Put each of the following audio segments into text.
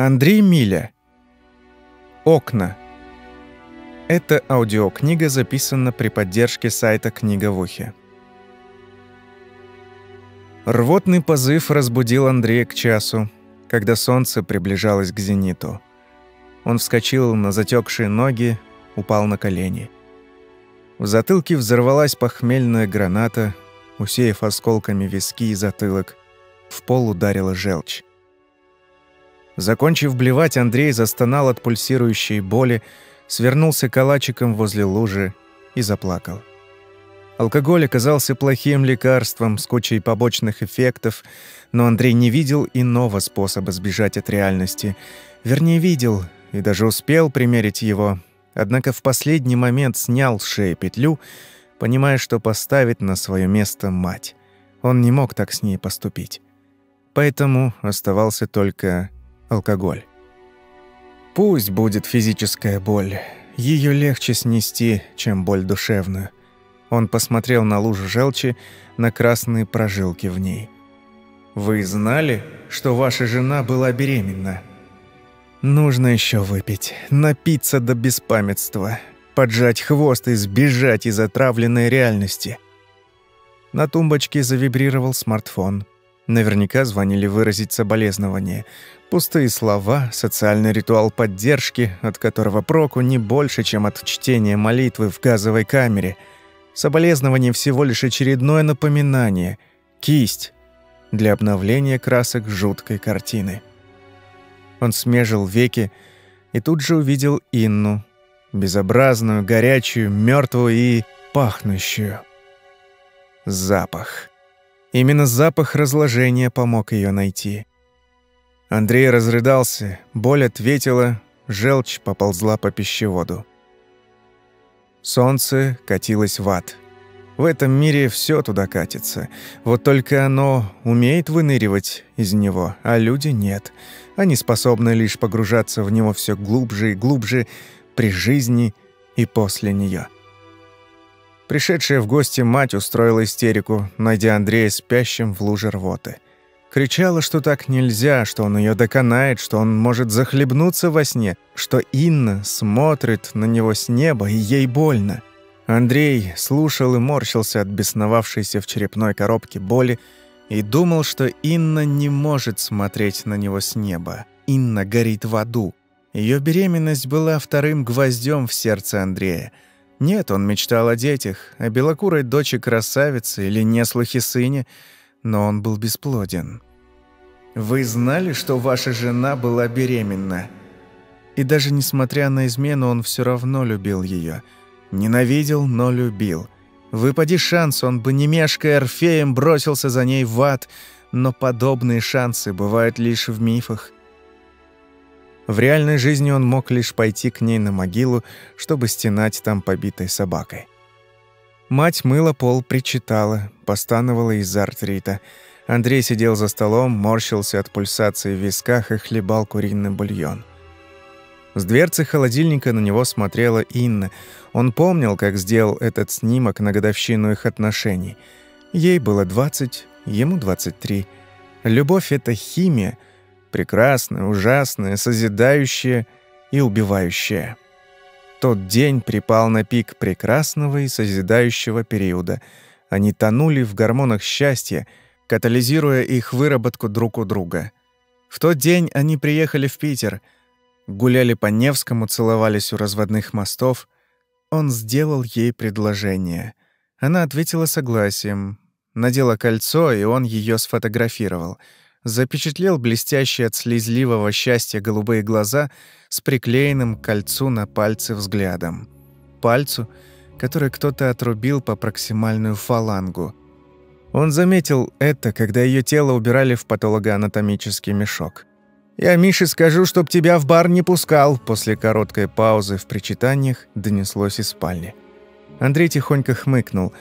Андрей Миля. Окна. Эта аудиокнига записана при поддержке сайта «Книга в ухе». Рвотный позыв разбудил Андрея к часу, когда солнце приближалось к зениту. Он вскочил на затекшие ноги, упал на колени. В затылке взорвалась похмельная граната, усеяв осколками виски и затылок. В пол ударила желчь. Закончив блевать, Андрей застонал от пульсирующей боли, свернулся калачиком возле лужи и заплакал. Алкоголь оказался плохим лекарством с кучей побочных эффектов, но Андрей не видел иного способа сбежать от реальности. Вернее, видел и даже успел примерить его, однако в последний момент снял с шеи петлю, понимая, что поставит на свое место мать. Он не мог так с ней поступить. Поэтому оставался только алкоголь. Пусть будет физическая боль. Ее легче снести, чем боль душевную. Он посмотрел на лужу желчи, на красные прожилки в ней. «Вы знали, что ваша жена была беременна?» «Нужно еще выпить, напиться до беспамятства, поджать хвост и сбежать из отравленной реальности». На тумбочке завибрировал смартфон. Наверняка звонили выразить соболезнование. Пустые слова, социальный ритуал поддержки, от которого проку не больше, чем от чтения молитвы в газовой камере. Соболезнование всего лишь очередное напоминание. Кисть для обновления красок жуткой картины. Он смежил веки и тут же увидел Инну, безобразную, горячую, мертвую и пахнущую. Запах. Именно запах разложения помог ее найти. Андрей разрыдался, боль ответила, желчь поползла по пищеводу. Солнце катилось в ад. В этом мире все туда катится. Вот только оно умеет выныривать из него, а люди нет. Они способны лишь погружаться в него все глубже и глубже при жизни и после нее. Пришедшая в гости мать устроила истерику, найдя Андрея спящим в луже рвоты. Кричала, что так нельзя, что он ее доконает, что он может захлебнуться во сне, что Инна смотрит на него с неба, и ей больно. Андрей слушал и морщился от бесновавшейся в черепной коробке боли и думал, что Инна не может смотреть на него с неба. Инна горит в аду. Ее беременность была вторым гвоздем в сердце Андрея – нет, он мечтал о детях, о белокурой доче красавицы или неслухе сыне, но он был бесплоден. «Вы знали, что ваша жена была беременна?» И даже несмотря на измену, он все равно любил ее. Ненавидел, но любил. Выпади шанс, он бы не мешкая Орфеем бросился за ней в ад, но подобные шансы бывают лишь в мифах. В реальной жизни он мог лишь пойти к ней на могилу, чтобы стенать там побитой собакой. Мать мыла пол, причитала, постановала из-за артрита. Андрей сидел за столом, морщился от пульсации в висках и хлебал куриный бульон. С дверцы холодильника на него смотрела Инна. Он помнил, как сделал этот снимок на годовщину их отношений. Ей было 20, ему 23. Любовь — это химия — прекрасное, ужасное, созидающее и убивающее. Тот день припал на пик прекрасного и созидающего периода. Они тонули в гормонах счастья, катализируя их выработку друг у друга. В тот день они приехали в Питер, гуляли по Невскому, целовались у разводных мостов. Он сделал ей предложение. Она ответила согласием, надела кольцо, и он ее сфотографировал — запечатлел блестящие от слезливого счастья голубые глаза с приклеенным к кольцу на пальце взглядом. Пальцу, который кто-то отрубил по проксимальную фалангу. Он заметил это, когда ее тело убирали в патологоанатомический мешок. «Я Мише скажу, чтоб тебя в бар не пускал», после короткой паузы в причитаниях донеслось из спальни. Андрей тихонько хмыкнул.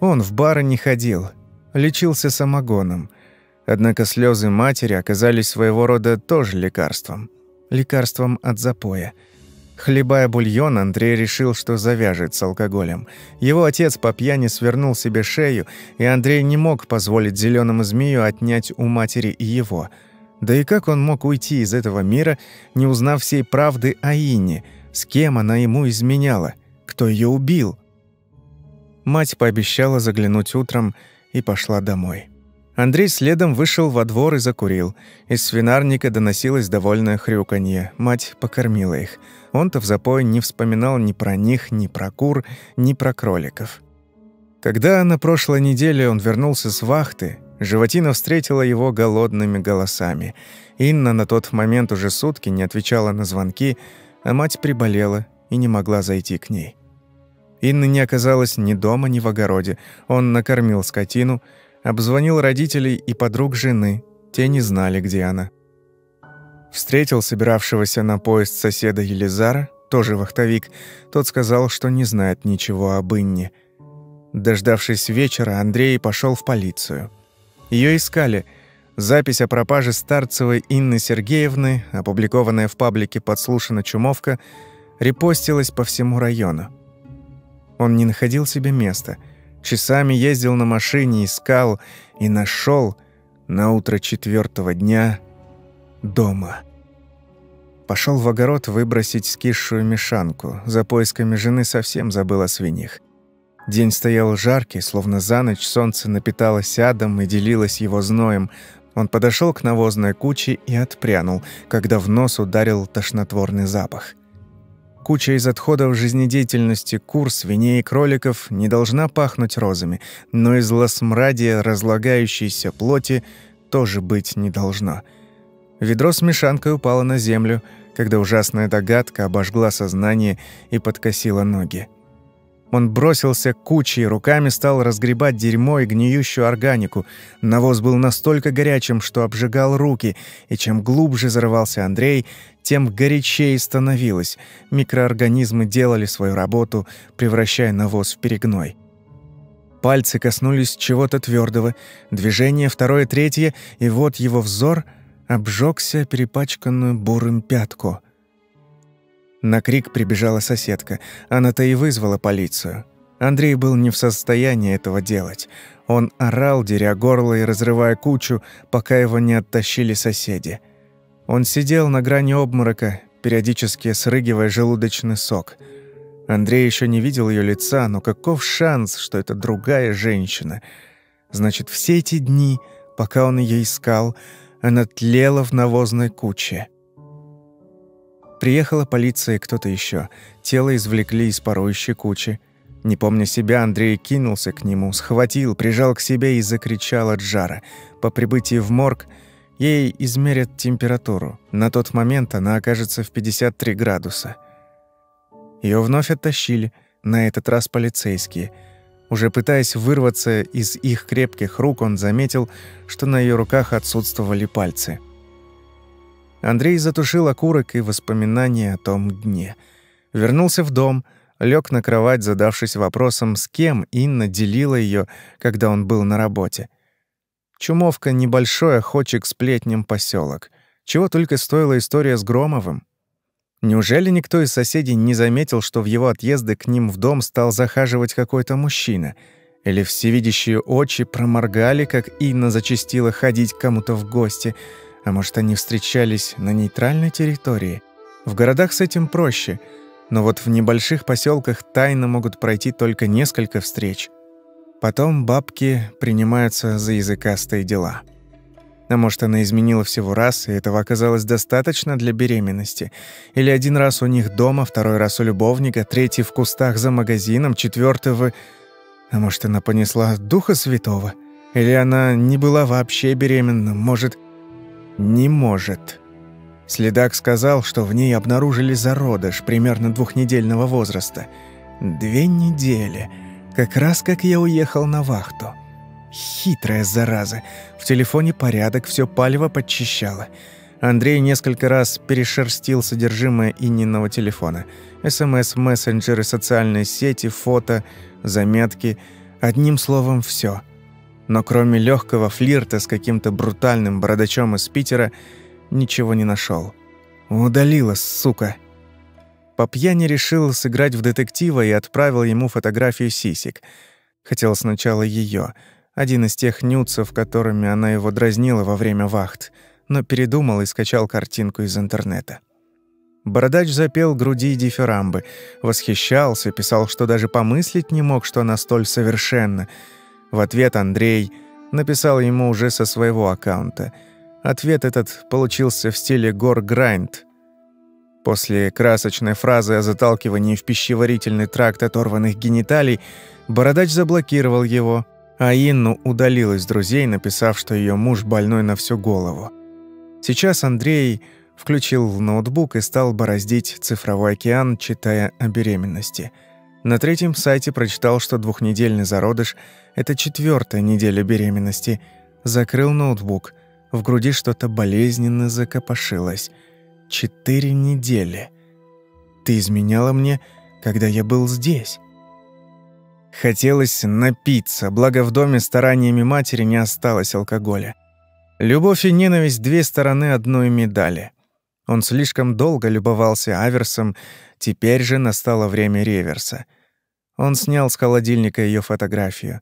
Он в бары не ходил, лечился самогоном – Однако слезы матери оказались своего рода тоже лекарством. Лекарством от запоя. Хлебая бульон, Андрей решил, что завяжет с алкоголем. Его отец по пьяни свернул себе шею, и Андрей не мог позволить зеленому змею отнять у матери и его. Да и как он мог уйти из этого мира, не узнав всей правды о Инне, с кем она ему изменяла, кто ее убил? Мать пообещала заглянуть утром и пошла домой. Андрей следом вышел во двор и закурил. Из свинарника доносилось довольное хрюканье. Мать покормила их. Он-то в запое не вспоминал ни про них, ни про кур, ни про кроликов. Когда на прошлой неделе он вернулся с вахты, Животина встретила его голодными голосами. Инна на тот момент уже сутки не отвечала на звонки, а мать приболела и не могла зайти к ней. Инны не оказалось ни дома, ни в огороде. Он накормил скотину, обзвонил родителей и подруг жены. Те не знали, где она. Встретил собиравшегося на поезд соседа Елизара, тоже вахтовик. Тот сказал, что не знает ничего об Инне. Дождавшись вечера, Андрей пошел в полицию. Ее искали. Запись о пропаже Старцевой Инны Сергеевны, опубликованная в паблике «Подслушана чумовка», репостилась по всему району. Он не находил себе места. Часами ездил на машине, искал и нашел на утро четвертого дня дома. Пошел в огород выбросить скисшую мешанку. За поисками жены совсем забыл о свиньях. День стоял жаркий, словно за ночь солнце напиталось адом и делилось его зноем. Он подошел к навозной куче и отпрянул, когда в нос ударил тошнотворный запах. Куча из отходов жизнедеятельности кур, свиней и кроликов не должна пахнуть розами, но из лосмрадия разлагающейся плоти тоже быть не должно. Ведро с мешанкой упало на землю, когда ужасная догадка обожгла сознание и подкосила ноги. Он бросился к куче и руками стал разгребать дерьмо и гниющую органику. Навоз был настолько горячим, что обжигал руки, и чем глубже зарывался Андрей, тем горячее становилось. Микроорганизмы делали свою работу, превращая навоз в перегной. Пальцы коснулись чего-то твердого, движение второе, третье, и вот его взор обжегся перепачканную бурым пятку — на крик прибежала соседка. Она-то и вызвала полицию. Андрей был не в состоянии этого делать. Он орал, деря горло и разрывая кучу, пока его не оттащили соседи. Он сидел на грани обморока, периодически срыгивая желудочный сок. Андрей еще не видел ее лица, но каков шанс, что это другая женщина? Значит, все эти дни, пока он ее искал, она тлела в навозной куче. Приехала полиция и кто-то еще. Тело извлекли из парующей кучи. Не помня себя, Андрей кинулся к нему, схватил, прижал к себе и закричал от жара. По прибытии в морг ей измерят температуру. На тот момент она окажется в 53 градуса. Ее вновь оттащили, на этот раз полицейские. Уже пытаясь вырваться из их крепких рук, он заметил, что на ее руках отсутствовали пальцы – Андрей затушил окурок и воспоминания о том дне. Вернулся в дом, лег на кровать, задавшись вопросом, с кем Инна делила ее, когда он был на работе. Чумовка — небольшой охотчик сплетням поселок. Чего только стоила история с Громовым. Неужели никто из соседей не заметил, что в его отъезды к ним в дом стал захаживать какой-то мужчина? Или всевидящие очи проморгали, как Инна зачастила ходить кому-то в гости — а может, они встречались на нейтральной территории? В городах с этим проще, но вот в небольших поселках тайно могут пройти только несколько встреч. Потом бабки принимаются за языкастые дела. А может, она изменила всего раз, и этого оказалось достаточно для беременности? Или один раз у них дома, второй раз у любовника, третий в кустах за магазином, четвертый в... А может, она понесла Духа Святого? Или она не была вообще беременна? Может, не может. Следак сказал, что в ней обнаружили зародыш примерно двухнедельного возраста. Две недели. Как раз как я уехал на вахту. Хитрая зараза. В телефоне порядок, все палево подчищала. Андрей несколько раз перешерстил содержимое Инниного телефона. СМС, мессенджеры, социальные сети, фото, заметки. Одним словом, все но кроме легкого флирта с каким-то брутальным бородачом из Питера ничего не нашел. Удалила, сука. По пьяни решил сыграть в детектива и отправил ему фотографию сисек. Хотел сначала ее, один из тех нюцев, которыми она его дразнила во время вахт. но передумал и скачал картинку из интернета. Бородач запел груди дифирамбы, восхищался, писал, что даже помыслить не мог, что она столь совершенна. В ответ Андрей написал ему уже со своего аккаунта. Ответ этот получился в стиле гор грайнд. После красочной фразы о заталкивании в пищеварительный тракт оторванных гениталий Бородач заблокировал его, а Инну удалил из друзей, написав, что ее муж больной на всю голову. Сейчас Андрей включил ноутбук и стал бороздить цифровой океан, читая о беременности. На третьем сайте прочитал, что двухнедельный зародыш – это четвертая неделя беременности. Закрыл ноутбук. В груди что-то болезненно закопошилось. Четыре недели. Ты изменяла мне, когда я был здесь. Хотелось напиться, благо в доме стараниями матери не осталось алкоголя. Любовь и ненависть – две стороны одной медали – он слишком долго любовался аверсом, теперь же настало время реверса. Он снял с холодильника ее фотографию.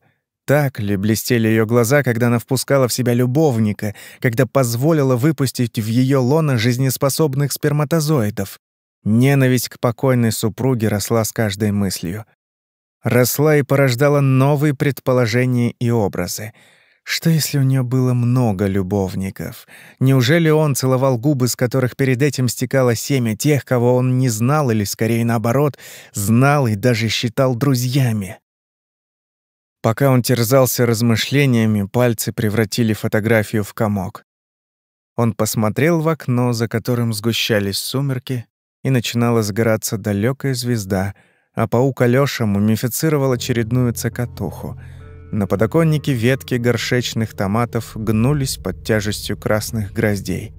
Так ли блестели ее глаза, когда она впускала в себя любовника, когда позволила выпустить в ее лоно жизнеспособных сперматозоидов? Ненависть к покойной супруге росла с каждой мыслью. Росла и порождала новые предположения и образы — что если у нее было много любовников? Неужели он целовал губы, с которых перед этим стекало семя тех, кого он не знал, или, скорее наоборот, знал и даже считал друзьями? Пока он терзался размышлениями, пальцы превратили фотографию в комок. Он посмотрел в окно, за которым сгущались сумерки, и начинала сгораться далекая звезда, а паук Алёша мумифицировал очередную цокотуху — на подоконнике ветки горшечных томатов гнулись под тяжестью красных гроздей.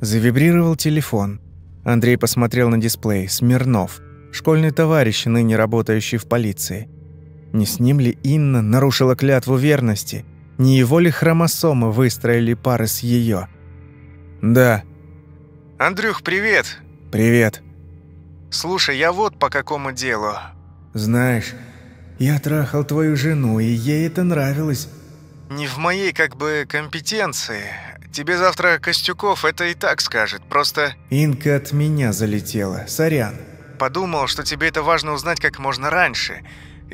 Завибрировал телефон. Андрей посмотрел на дисплей. Смирнов. Школьный товарищ, ныне работающий в полиции. Не с ним ли Инна нарушила клятву верности? Не его ли хромосомы выстроили пары с ее? «Да». «Андрюх, привет!» «Привет». «Слушай, я вот по какому делу». «Знаешь, я трахал твою жену, и ей это нравилось». «Не в моей, как бы, компетенции. Тебе завтра Костюков это и так скажет, просто...» «Инка от меня залетела. Сорян». «Подумал, что тебе это важно узнать как можно раньше.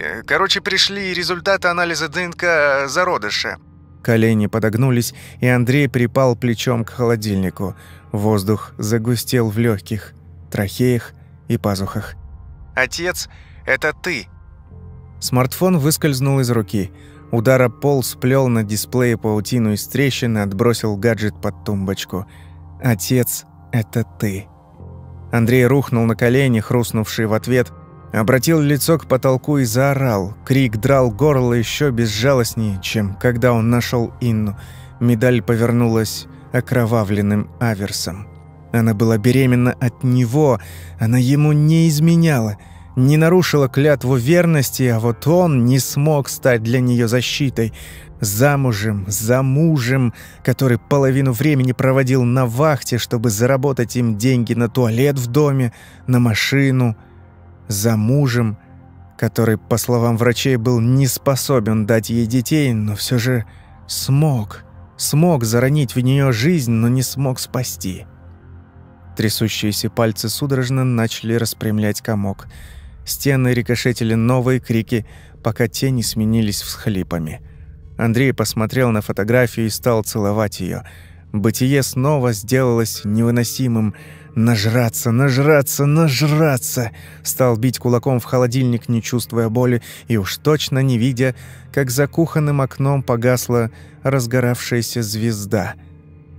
Э, короче, пришли результаты анализа ДНК зародыша». Колени подогнулись, и Андрей припал плечом к холодильнику. Воздух загустел в легких, трахеях и пазухах. «Отец, это ты!» Смартфон выскользнул из руки. Удар об пол сплел на дисплее паутину из трещины, отбросил гаджет под тумбочку. «Отец, это ты». Андрей рухнул на колени, хрустнувший в ответ, обратил лицо к потолку и заорал. Крик драл горло еще безжалостнее, чем когда он нашел Инну. Медаль повернулась окровавленным аверсом. Она была беременна от него, она ему не изменяла — не нарушила клятву верности, а вот он не смог стать для нее защитой. Замужем, за мужем, который половину времени проводил на вахте, чтобы заработать им деньги на туалет в доме, на машину. За мужем, который, по словам врачей, был не способен дать ей детей, но все же смог. Смог заронить в нее жизнь, но не смог спасти. Трясущиеся пальцы судорожно начали распрямлять комок – Стены рикошетили новые крики, пока те не сменились всхлипами. Андрей посмотрел на фотографию и стал целовать ее. Бытие снова сделалось невыносимым. Нажраться, нажраться, нажраться! Стал бить кулаком в холодильник, не чувствуя боли, и уж точно не видя, как за кухонным окном погасла разгоравшаяся звезда —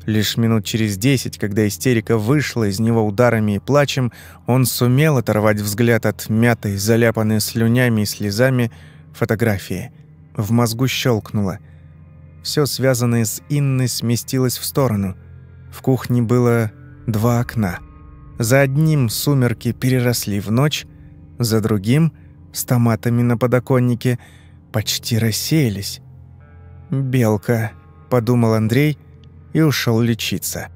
Лишь минут через десять, когда истерика вышла из него ударами и плачем, он сумел оторвать взгляд от мятой, заляпанной слюнями и слезами фотографии. В мозгу щелкнуло. Все связанное с Инной сместилось в сторону. В кухне было два окна. За одним сумерки переросли в ночь, за другим, с томатами на подоконнике, почти рассеялись. «Белка», — подумал Андрей, — и ушел лечиться.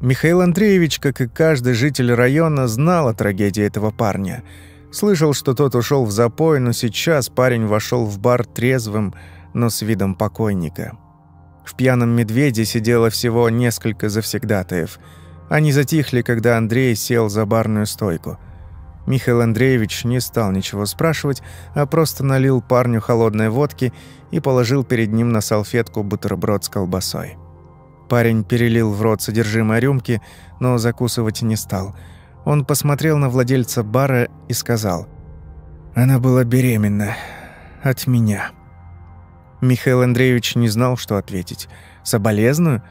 Михаил Андреевич, как и каждый житель района, знал о трагедии этого парня. Слышал, что тот ушел в запой, но сейчас парень вошел в бар трезвым, но с видом покойника. В пьяном медведе сидело всего несколько завсегдатаев. Они затихли, когда Андрей сел за барную стойку. Михаил Андреевич не стал ничего спрашивать, а просто налил парню холодной водки и положил перед ним на салфетку бутерброд с колбасой. Парень перелил в рот содержимое рюмки, но закусывать не стал. Он посмотрел на владельца бара и сказал, «Она была беременна. От меня». Михаил Андреевич не знал, что ответить. «Соболезную?»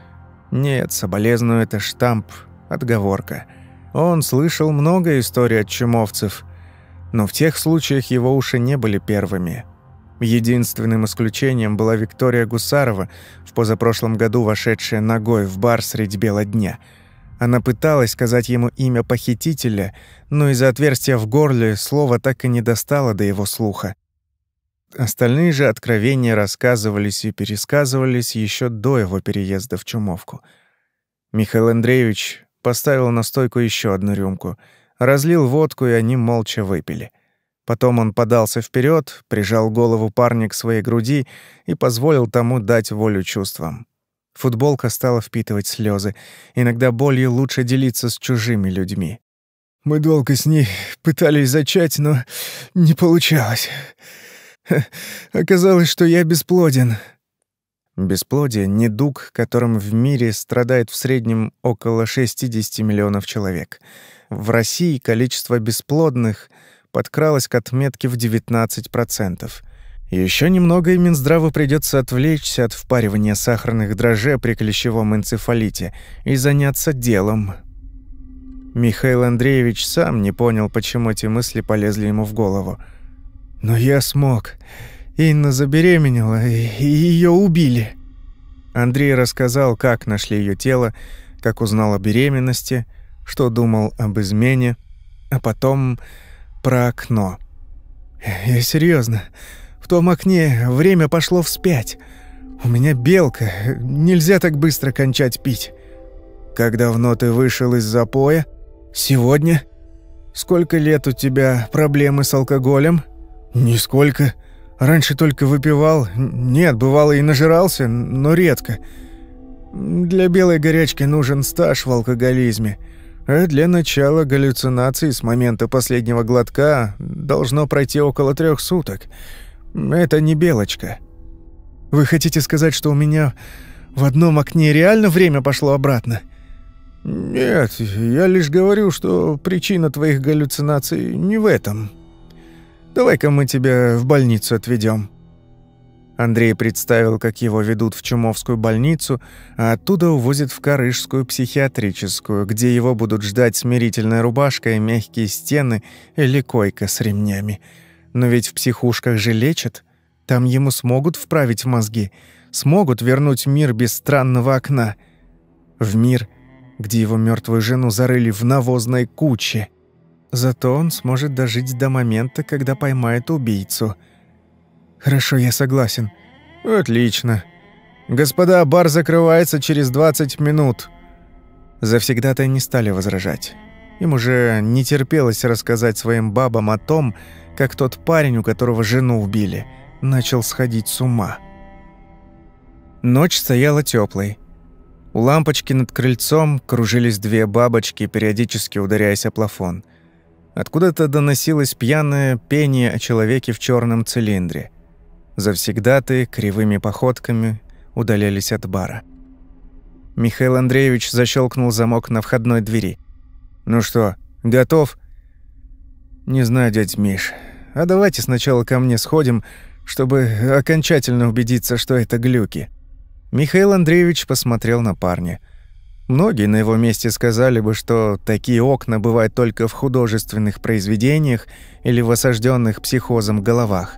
Нет, соболезную – это штамп, отговорка. Он слышал много историй от чумовцев, но в тех случаях его уши не были первыми. Единственным исключением была Виктория Гусарова, в позапрошлом году вошедшая ногой в бар средь бела дня. Она пыталась сказать ему имя похитителя, но из-за отверстия в горле слово так и не достало до его слуха. Остальные же откровения рассказывались и пересказывались еще до его переезда в Чумовку. Михаил Андреевич поставил на стойку еще одну рюмку, разлил водку, и они молча выпили. Потом он подался вперед, прижал голову парня к своей груди и позволил тому дать волю чувствам. Футболка стала впитывать слезы. Иногда болью лучше делиться с чужими людьми. «Мы долго с ней пытались зачать, но не получалось. Оказалось, что я бесплоден. Бесплодие — недуг, которым в мире страдает в среднем около 60 миллионов человек. В России количество бесплодных подкралось к отметке в 19%. Еще немного и Минздраву придется отвлечься от впаривания сахарных дрожжей при клещевом энцефалите и заняться делом. Михаил Андреевич сам не понял, почему эти мысли полезли ему в голову. Но я смог. Инна забеременела, и ее убили. Андрей рассказал, как нашли ее тело, как узнал о беременности, что думал об измене, а потом про окно. Я серьезно. В том окне время пошло вспять. У меня белка, нельзя так быстро кончать пить. Как давно ты вышел из запоя? Сегодня? Сколько лет у тебя проблемы с алкоголем? «Нисколько. Раньше только выпивал. Нет, бывало и нажирался, но редко. Для белой горячки нужен стаж в алкоголизме. А для начала галлюцинаций с момента последнего глотка должно пройти около трех суток. Это не белочка. Вы хотите сказать, что у меня в одном окне реально время пошло обратно?» «Нет, я лишь говорю, что причина твоих галлюцинаций не в этом». Давай-ка мы тебя в больницу отведем. Андрей представил, как его ведут в Чумовскую больницу, а оттуда увозят в Карышскую психиатрическую, где его будут ждать смирительная рубашка и мягкие стены или койка с ремнями. Но ведь в психушках же лечат. Там ему смогут вправить мозги, смогут вернуть мир без странного окна. В мир, где его мертвую жену зарыли в навозной куче. Зато он сможет дожить до момента, когда поймает убийцу. Хорошо, я согласен. Отлично. Господа, бар закрывается через 20 минут. Завсегда-то не стали возражать. Им уже не терпелось рассказать своим бабам о том, как тот парень, у которого жену убили, начал сходить с ума. Ночь стояла теплой. У лампочки над крыльцом кружились две бабочки, периодически ударяясь о плафон – Откуда-то доносилось пьяное пение о человеке в черном цилиндре. Завсегдаты кривыми походками удалялись от бара. Михаил Андреевич защелкнул замок на входной двери. «Ну что, готов?» «Не знаю, дядь Миш. А давайте сначала ко мне сходим, чтобы окончательно убедиться, что это глюки». Михаил Андреевич посмотрел на парня – Многие на его месте сказали бы, что такие окна бывают только в художественных произведениях или в осажденных психозом головах.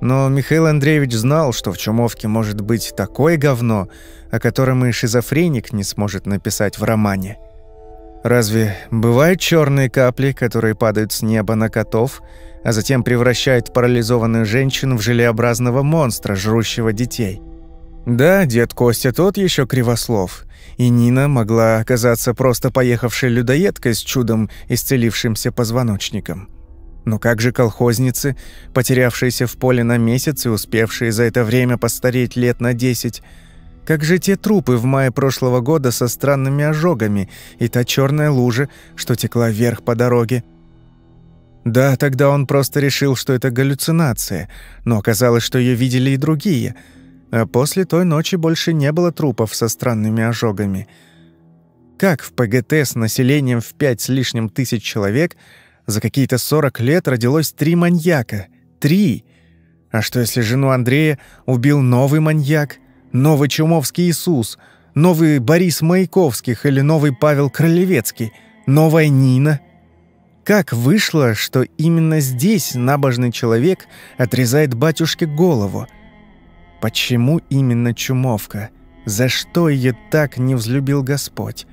Но Михаил Андреевич знал, что в Чумовке может быть такое говно, о котором и шизофреник не сможет написать в романе. Разве бывают черные капли, которые падают с неба на котов, а затем превращают парализованную женщину в желеобразного монстра, жрущего детей? Да, дед Костя тот еще кривослов – и Нина могла оказаться просто поехавшей людоедкой с чудом исцелившимся позвоночником. Но как же колхозницы, потерявшиеся в поле на месяц и успевшие за это время постареть лет на десять? Как же те трупы в мае прошлого года со странными ожогами и та черная лужа, что текла вверх по дороге? Да, тогда он просто решил, что это галлюцинация, но оказалось, что ее видели и другие. А после той ночи больше не было трупов со странными ожогами. Как в ПГТ с населением в пять с лишним тысяч человек за какие-то 40 лет родилось три маньяка? Три! А что если жену Андрея убил новый маньяк? Новый Чумовский Иисус? Новый Борис Маяковских или новый Павел Кролевецкий? Новая Нина? Как вышло, что именно здесь набожный человек отрезает батюшке голову? Почему именно Чумовка? За что ее так не взлюбил Господь?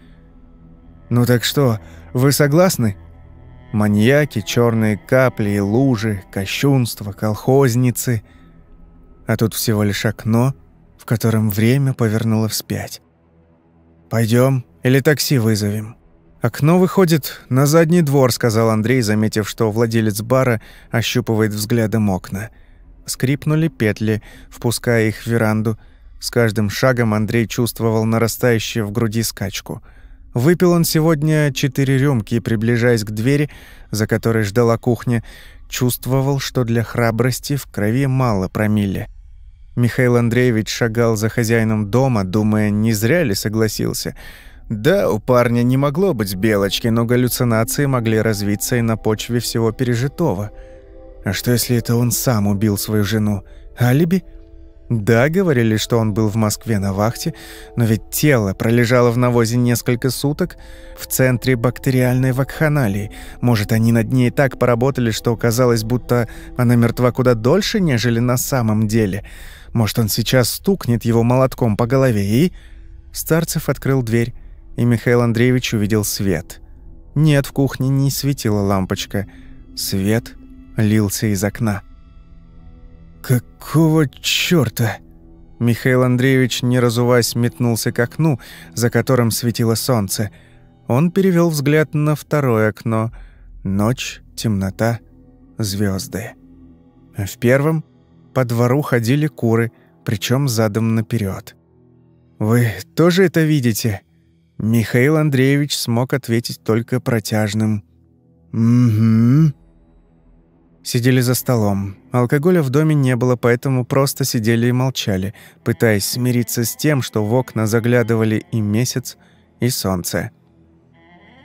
«Ну так что, вы согласны?» Маньяки, черные капли и лужи, кощунство, колхозницы. А тут всего лишь окно, в котором время повернуло вспять. Пойдем или такси вызовем?» «Окно выходит на задний двор», — сказал Андрей, заметив, что владелец бара ощупывает взглядом окна. Скрипнули петли, впуская их в веранду. С каждым шагом Андрей чувствовал нарастающую в груди скачку — Выпил он сегодня четыре рюмки и, приближаясь к двери, за которой ждала кухня, чувствовал, что для храбрости в крови мало промилле. Михаил Андреевич шагал за хозяином дома, думая, не зря ли согласился. Да, у парня не могло быть белочки, но галлюцинации могли развиться и на почве всего пережитого. А что, если это он сам убил свою жену? Алиби? Да, говорили, что он был в Москве на вахте, но ведь тело пролежало в навозе несколько суток в центре бактериальной вакханалии. Может, они над ней так поработали, что казалось, будто она мертва куда дольше, нежели на самом деле. Может, он сейчас стукнет его молотком по голове и... Старцев открыл дверь, и Михаил Андреевич увидел свет. Нет, в кухне не светила лампочка. Свет лился из окна. «Какого чёрта?» Михаил Андреевич, не разуваясь, метнулся к окну, за которым светило солнце. Он перевёл взгляд на второе окно. Ночь, темнота, звёзды. В первом по двору ходили куры, причём задом наперёд. «Вы тоже это видите?» Михаил Андреевич смог ответить только протяжным «Угу». Сидели за столом. Алкоголя в доме не было, поэтому просто сидели и молчали, пытаясь смириться с тем, что в окна заглядывали и месяц, и солнце.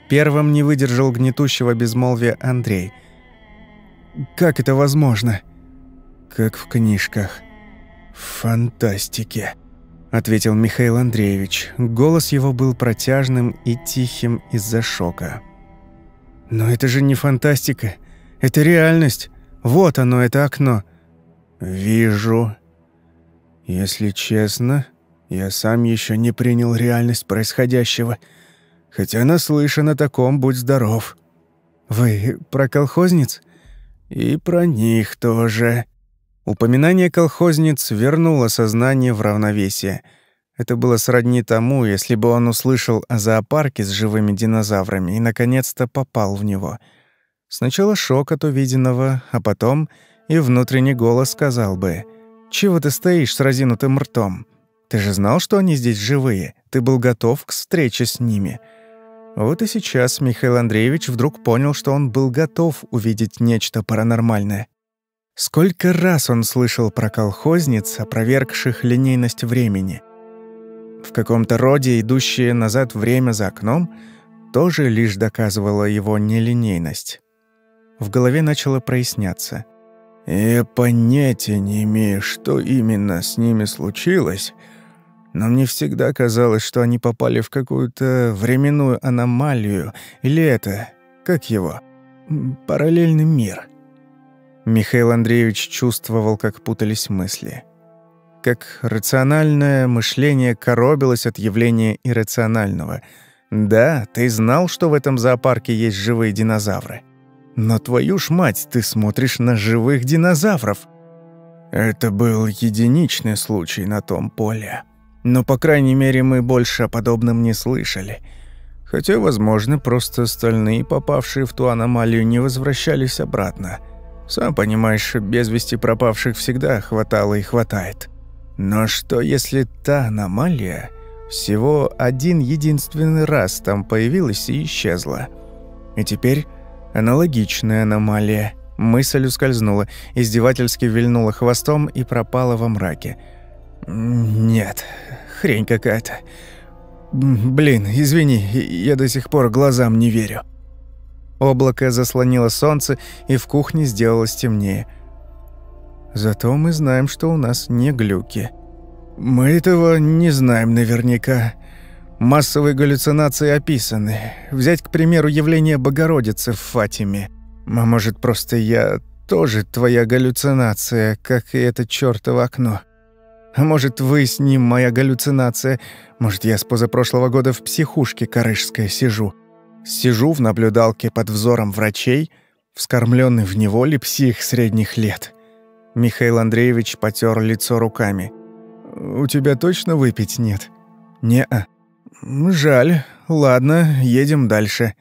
Первым не выдержал гнетущего безмолвия Андрей. «Как это возможно?» «Как в книжках. В фантастике», — ответил Михаил Андреевич. Голос его был протяжным и тихим из-за шока. «Но это же не фантастика. Это реальность. Вот оно, это окно». «Вижу. Если честно, я сам еще не принял реальность происходящего. Хотя наслышан о таком, будь здоров». «Вы про колхозниц?» «И про них тоже». Упоминание колхозниц вернуло сознание в равновесие. Это было сродни тому, если бы он услышал о зоопарке с живыми динозаврами и, наконец-то, попал в него — Сначала шок от увиденного, а потом и внутренний голос сказал бы «Чего ты стоишь с разинутым ртом? Ты же знал, что они здесь живые, ты был готов к встрече с ними». Вот и сейчас Михаил Андреевич вдруг понял, что он был готов увидеть нечто паранормальное. Сколько раз он слышал про колхозниц, опровергших линейность времени. В каком-то роде идущее назад время за окном тоже лишь доказывало его нелинейность. В голове начало проясняться. «Я понятия не имею, что именно с ними случилось, но мне всегда казалось, что они попали в какую-то временную аномалию, или это, как его, параллельный мир». Михаил Андреевич чувствовал, как путались мысли. Как рациональное мышление коробилось от явления иррационального. «Да, ты знал, что в этом зоопарке есть живые динозавры?» Но твою ж мать, ты смотришь на живых динозавров. Это был единичный случай на том поле. Но, по крайней мере, мы больше о подобном не слышали. Хотя, возможно, просто остальные, попавшие в ту аномалию, не возвращались обратно. Сам понимаешь, без вести пропавших всегда хватало и хватает. Но что если та аномалия всего один единственный раз там появилась и исчезла? И теперь аналогичная аномалия. Мысль ускользнула, издевательски вильнула хвостом и пропала во мраке. «Нет, хрень какая-то. Блин, извини, я до сих пор глазам не верю». Облако заслонило солнце, и в кухне сделалось темнее. Зато мы знаем, что у нас не глюки. Мы этого не знаем наверняка. Массовые галлюцинации описаны. Взять, к примеру, явление Богородицы в Фатиме. А может, просто я тоже твоя галлюцинация, как и это чёртово окно. А может, вы с ним моя галлюцинация. Может, я с позапрошлого года в психушке корышской сижу. Сижу в наблюдалке под взором врачей, вскормленный в неволе псих средних лет. Михаил Андреевич потер лицо руками. «У тебя точно выпить нет?» «Не-а». «Жаль. Ладно, едем дальше».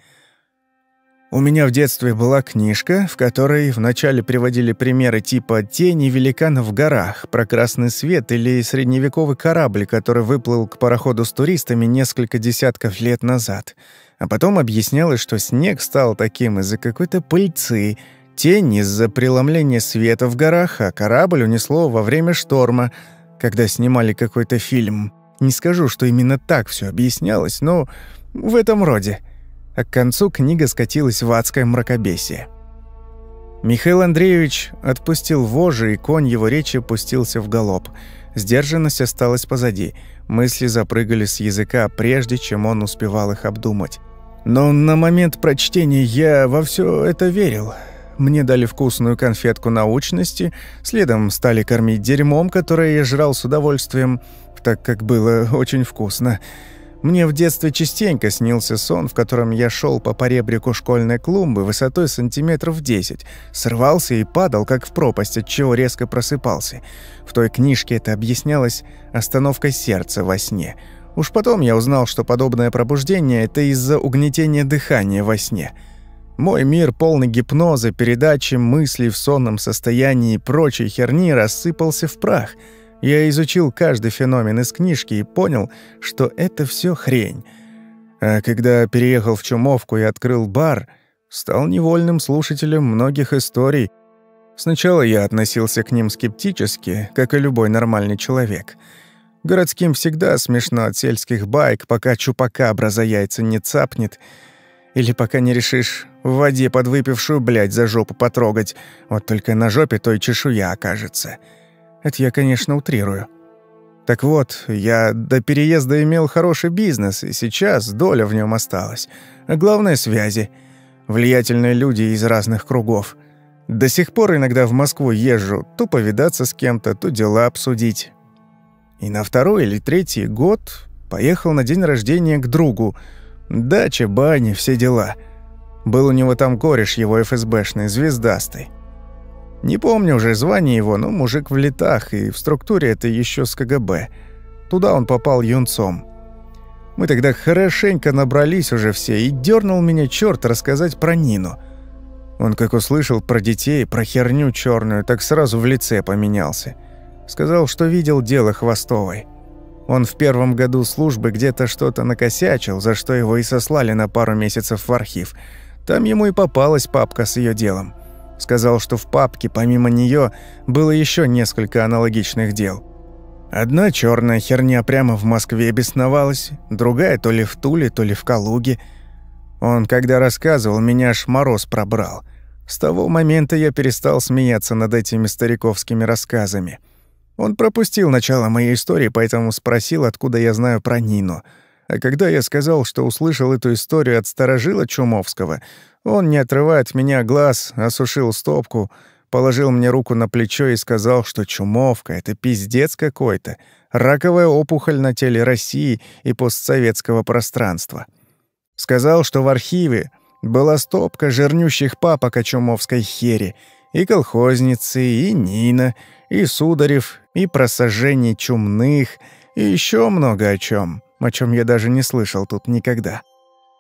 У меня в детстве была книжка, в которой вначале приводили примеры типа «Тени великана в горах», про красный свет или средневековый корабль, который выплыл к пароходу с туристами несколько десятков лет назад. А потом объяснялось, что снег стал таким из-за какой-то пыльцы, тень из-за преломления света в горах, а корабль унесло во время шторма, когда снимали какой-то фильм. Не скажу, что именно так все объяснялось, но в этом роде а к концу книга скатилась в адское мракобесие. Михаил Андреевич отпустил вожжи, и конь его речи пустился в галоп. Сдержанность осталась позади. Мысли запрыгали с языка, прежде чем он успевал их обдумать. Но на момент прочтения я во все это верил. Мне дали вкусную конфетку научности, следом стали кормить дерьмом, которое я жрал с удовольствием, так как было очень вкусно. Мне в детстве частенько снился сон, в котором я шел по поребрику школьной клумбы высотой сантиметров 10, срывался и падал, как в пропасть, от чего резко просыпался. В той книжке это объяснялось остановкой сердца во сне. Уж потом я узнал, что подобное пробуждение – это из-за угнетения дыхания во сне. Мой мир, полный гипноза, передачи мыслей в сонном состоянии и прочей херни, рассыпался в прах – я изучил каждый феномен из книжки и понял, что это все хрень. А когда переехал в Чумовку и открыл бар, стал невольным слушателем многих историй. Сначала я относился к ним скептически, как и любой нормальный человек. Городским всегда смешно от сельских байк, пока чупакабра за яйца не цапнет, или пока не решишь в воде подвыпившую, блядь, за жопу потрогать, вот только на жопе той чешуя окажется». Это я, конечно, утрирую. Так вот, я до переезда имел хороший бизнес, и сейчас доля в нем осталась. А главное — связи. Влиятельные люди из разных кругов. До сих пор иногда в Москву езжу, то повидаться с кем-то, то дела обсудить. И на второй или третий год поехал на день рождения к другу. Дача, баня, все дела. Был у него там кореш его ФСБшный, звездастый. Не помню уже звание его, но мужик в летах, и в структуре это еще с КГБ. Туда он попал юнцом. Мы тогда хорошенько набрались уже все, и дернул меня черт рассказать про Нину. Он как услышал про детей, про херню черную, так сразу в лице поменялся. Сказал, что видел дело Хвостовой. Он в первом году службы где-то что-то накосячил, за что его и сослали на пару месяцев в архив. Там ему и попалась папка с ее делом. Сказал, что в папке помимо нее было еще несколько аналогичных дел. Одна черная херня прямо в Москве бесновалась, другая то ли в Туле, то ли в Калуге. Он, когда рассказывал, меня аж мороз пробрал. С того момента я перестал смеяться над этими стариковскими рассказами. Он пропустил начало моей истории, поэтому спросил, откуда я знаю про Нину. А когда я сказал, что услышал эту историю от старожила Чумовского, он, не отрывая от меня глаз, осушил стопку, положил мне руку на плечо и сказал, что чумовка — это пиздец какой-то, раковая опухоль на теле России и постсоветского пространства. Сказал, что в архиве была стопка жирнющих папок о чумовской хере, и колхозницы, и Нина, и Сударев, и про сожжение чумных, и еще много о чем, о чем я даже не слышал тут никогда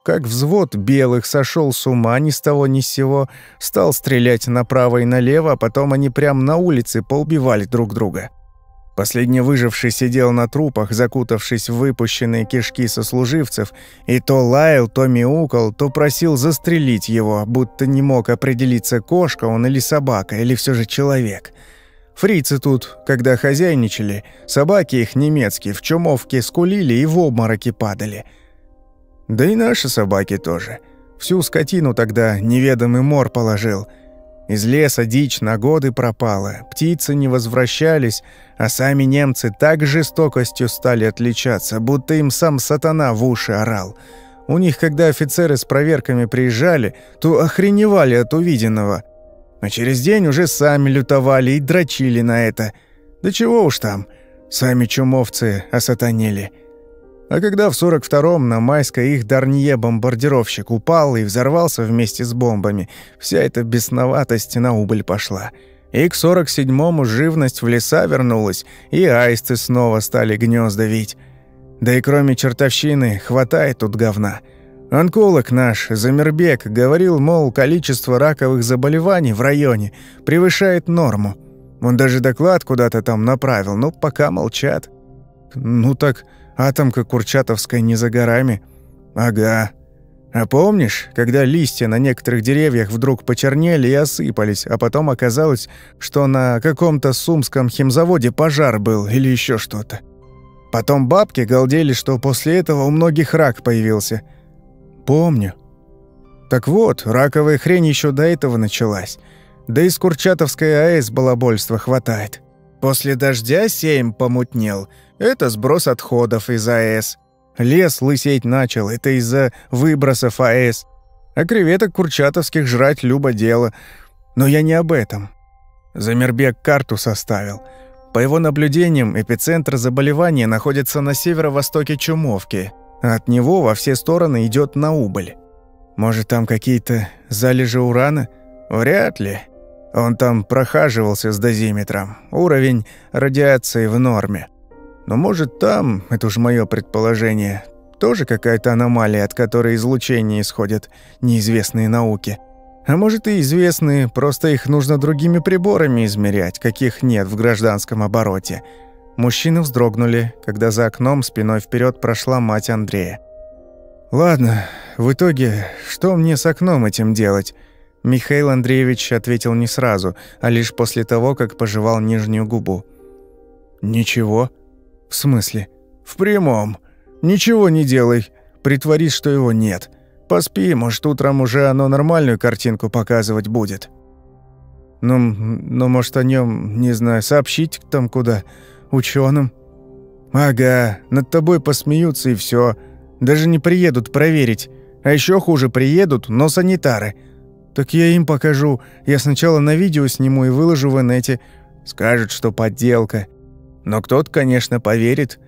как взвод белых сошел с ума ни с того ни с сего, стал стрелять направо и налево, а потом они прямо на улице поубивали друг друга. Последний выживший сидел на трупах, закутавшись в выпущенные кишки сослуживцев, и то лаял, то мяукал, то просил застрелить его, будто не мог определиться, кошка он или собака, или все же человек. Фрицы тут, когда хозяйничали, собаки их немецкие в чумовке скулили и в обмороки падали. Да и наши собаки тоже. Всю скотину тогда неведомый мор положил – из леса дичь на годы пропала, птицы не возвращались, а сами немцы так жестокостью стали отличаться, будто им сам сатана в уши орал. У них, когда офицеры с проверками приезжали, то охреневали от увиденного. А через день уже сами лютовали и дрочили на это. Да чего уж там, сами чумовцы осатанели. А когда в 42-м на Майской их Дарнье-бомбардировщик упал и взорвался вместе с бомбами, вся эта бесноватость на убыль пошла. И к 47-му живность в леса вернулась, и аисты снова стали гнезда вить. Да и кроме чертовщины хватает тут говна. Онколог наш, Замербек, говорил, мол, количество раковых заболеваний в районе превышает норму. Он даже доклад куда-то там направил, но пока молчат. Ну так Атомка Курчатовская не за горами. Ага. А помнишь, когда листья на некоторых деревьях вдруг почернели и осыпались, а потом оказалось, что на каком-то сумском химзаводе пожар был или еще что-то? Потом бабки галдели, что после этого у многих рак появился. Помню. Так вот, раковая хрень еще до этого началась. Да и с Курчатовской АЭС балабольства хватает. После дождя сейм помутнел – это сброс отходов из АЭС. Лес лысеть начал, это из-за выбросов АЭС. А креветок курчатовских жрать любо дело. Но я не об этом. Замербек карту составил. По его наблюдениям, эпицентр заболевания находится на северо-востоке Чумовки, от него во все стороны идет на убыль. Может, там какие-то залежи урана? Вряд ли. Он там прохаживался с дозиметром. Уровень радиации в норме. Но может там, это уж мое предположение, тоже какая-то аномалия, от которой излучение исходят неизвестные науки. А может и известные, просто их нужно другими приборами измерять, каких нет в гражданском обороте. Мужчины вздрогнули, когда за окном спиной вперед прошла мать Андрея. «Ладно, в итоге, что мне с окном этим делать?» Михаил Андреевич ответил не сразу, а лишь после того, как пожевал нижнюю губу. «Ничего», «В смысле?» «В прямом. Ничего не делай. Притворись, что его нет. Поспи, может, утром уже оно нормальную картинку показывать будет». «Ну, ну может, о нем, не знаю, сообщить там куда? Ученым?» «Ага, над тобой посмеются и все. Даже не приедут проверить. А еще хуже, приедут, но санитары. Так я им покажу. Я сначала на видео сниму и выложу в инете. Скажут, что подделка. Но кто-то, конечно, поверит.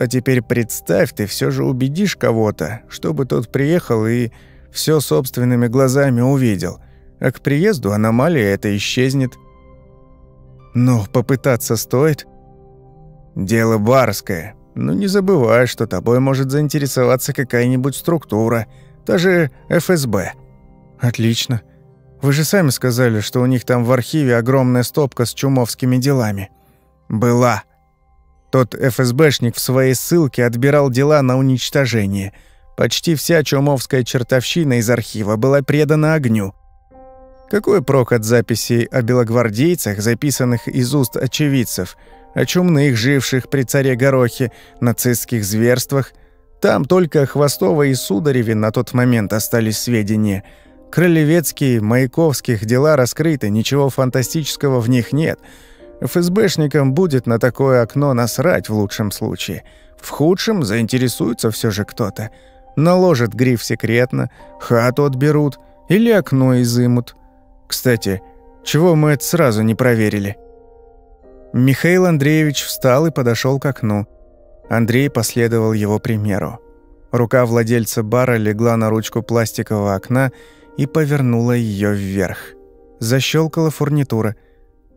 А теперь представь, ты все же убедишь кого-то, чтобы тот приехал и все собственными глазами увидел. А к приезду аномалия эта исчезнет. Но попытаться стоит. Дело барское. Но не забывай, что тобой может заинтересоваться какая-нибудь структура, даже ФСБ. Отлично. Вы же сами сказали, что у них там в архиве огромная стопка с чумовскими делами. Была. Тот ФСБшник в своей ссылке отбирал дела на уничтожение. Почти вся чумовская чертовщина из архива была предана огню. Какой прок от записей о белогвардейцах, записанных из уст очевидцев, о чумных, живших при царе Горохе, нацистских зверствах? Там только Хвостова и Судареве на тот момент остались сведения. Крылевецкие, Маяковских дела раскрыты, ничего фантастического в них нет – ФСБшникам будет на такое окно насрать в лучшем случае. В худшем заинтересуется все же кто-то. Наложат гриф секретно, хату отберут или окно изымут. Кстати, чего мы это сразу не проверили? Михаил Андреевич встал и подошел к окну. Андрей последовал его примеру. Рука владельца бара легла на ручку пластикового окна и повернула ее вверх. Защелкала фурнитура.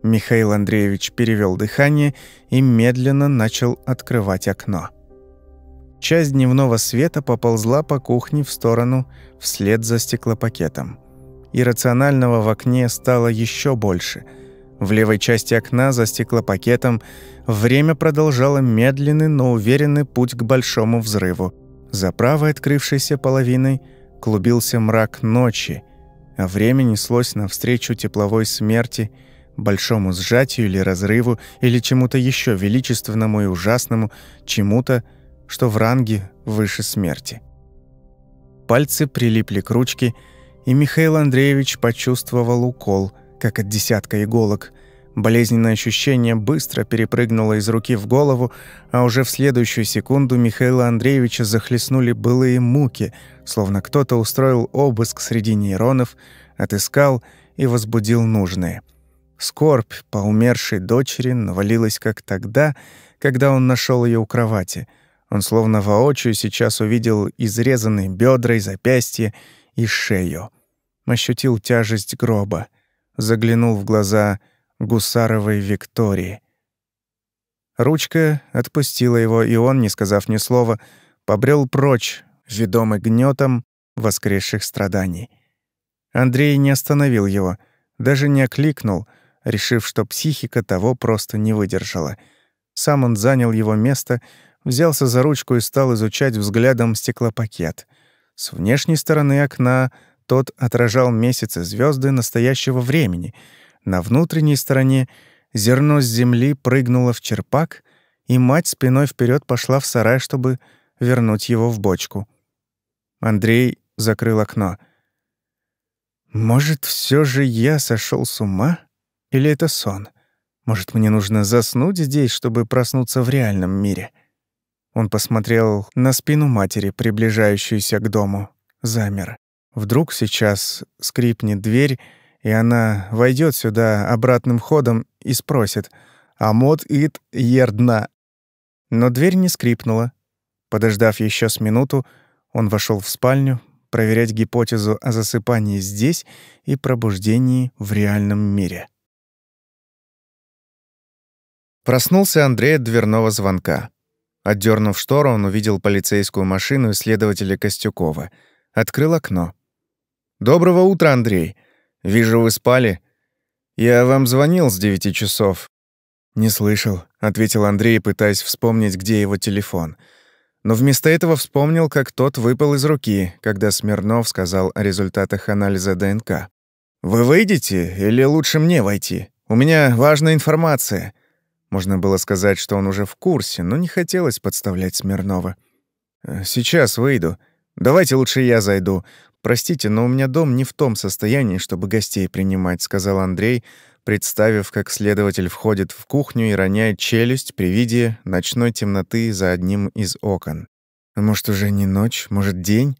Михаил Андреевич перевел дыхание и медленно начал открывать окно. Часть дневного света поползла по кухне в сторону вслед за стеклопакетом. Иррационального в окне стало еще больше. В левой части окна за стеклопакетом время продолжало медленный, но уверенный путь к большому взрыву. За правой открывшейся половиной клубился мрак ночи, а время неслось навстречу тепловой смерти, большому сжатию или разрыву, или чему-то еще величественному и ужасному, чему-то, что в ранге выше смерти. Пальцы прилипли к ручке, и Михаил Андреевич почувствовал укол, как от десятка иголок. Болезненное ощущение быстро перепрыгнуло из руки в голову, а уже в следующую секунду Михаила Андреевича захлестнули былые муки, словно кто-то устроил обыск среди нейронов, отыскал и возбудил нужное. Скорбь по умершей дочери навалилась как тогда, когда он нашел ее у кровати. Он словно воочию сейчас увидел изрезанные бедра и запястья и шею. Ощутил тяжесть гроба. Заглянул в глаза гусаровой Виктории. Ручка отпустила его, и он, не сказав ни слова, побрел прочь, ведомый гнетом воскресших страданий. Андрей не остановил его, даже не окликнул, решив, что психика того просто не выдержала. Сам он занял его место — взялся за ручку и стал изучать взглядом стеклопакет. С внешней стороны окна тот отражал месяцы звезды настоящего времени. На внутренней стороне зерно с земли прыгнуло в черпак, и мать спиной вперед пошла в сарай, чтобы вернуть его в бочку. Андрей закрыл окно. «Может, все же я сошел с ума? Или это сон? Может, мне нужно заснуть здесь, чтобы проснуться в реальном мире?» Он посмотрел на спину матери, приближающуюся к дому. Замер. Вдруг сейчас скрипнет дверь, и она войдет сюда обратным ходом и спросит «Амот ит ердна». Но дверь не скрипнула. Подождав еще с минуту, он вошел в спальню, проверять гипотезу о засыпании здесь и пробуждении в реальном мире. Проснулся Андрей от дверного звонка. Отдернув штору, он увидел полицейскую машину следователя Костюкова. Открыл окно. «Доброго утра, Андрей. Вижу, вы спали. Я вам звонил с девяти часов». «Не слышал», — ответил Андрей, пытаясь вспомнить, где его телефон. Но вместо этого вспомнил, как тот выпал из руки, когда Смирнов сказал о результатах анализа ДНК. «Вы выйдете или лучше мне войти? У меня важная информация». Можно было сказать, что он уже в курсе, но не хотелось подставлять Смирнова. «Э, «Сейчас выйду. Давайте лучше я зайду. Простите, но у меня дом не в том состоянии, чтобы гостей принимать», — сказал Андрей, представив, как следователь входит в кухню и роняет челюсть при виде ночной темноты за одним из окон. «Может, уже не ночь, может, день?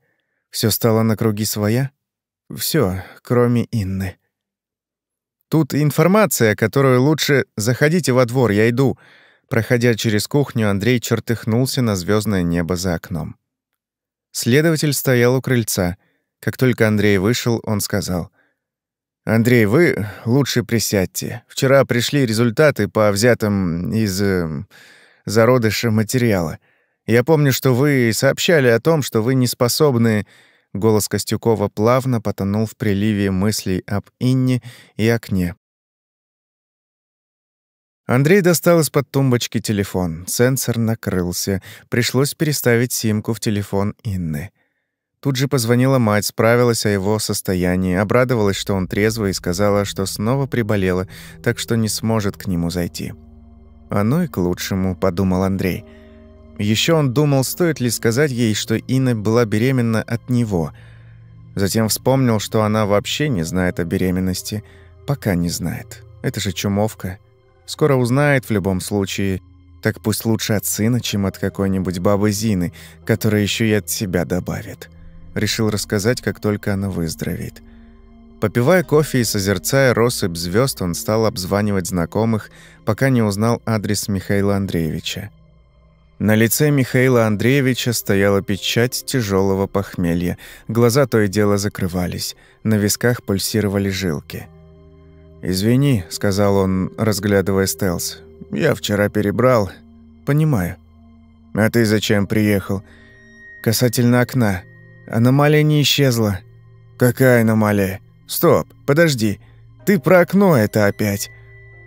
Все стало на круги своя? Все, кроме Инны». Тут информация, которую лучше заходите во двор, я иду. Проходя через кухню, Андрей чертыхнулся на звездное небо за окном. Следователь стоял у крыльца. Как только Андрей вышел, он сказал: Андрей, вы лучше присядьте. Вчера пришли результаты по взятым из э, зародыша материала. Я помню, что вы сообщали о том, что вы не способны Голос Костюкова плавно потонул в приливе мыслей об Инне и окне. Андрей достал из-под тумбочки телефон. Сенсор накрылся. Пришлось переставить симку в телефон Инны. Тут же позвонила мать, справилась о его состоянии, обрадовалась, что он трезвый, и сказала, что снова приболела, так что не сможет к нему зайти. «Оно и к лучшему», — подумал Андрей. Еще он думал, стоит ли сказать ей, что Инна была беременна от него. Затем вспомнил, что она вообще не знает о беременности. Пока не знает. Это же чумовка. Скоро узнает в любом случае. Так пусть лучше от сына, чем от какой-нибудь бабы Зины, которая еще и от себя добавит. Решил рассказать, как только она выздоровеет. Попивая кофе и созерцая россыпь звезд, он стал обзванивать знакомых, пока не узнал адрес Михаила Андреевича. На лице Михаила Андреевича стояла печать тяжелого похмелья. Глаза то и дело закрывались. На висках пульсировали жилки. «Извини», — сказал он, разглядывая стелс. «Я вчера перебрал. Понимаю». «А ты зачем приехал?» «Касательно окна. Аномалия не исчезла». «Какая аномалия? Стоп, подожди. Ты про окно это опять».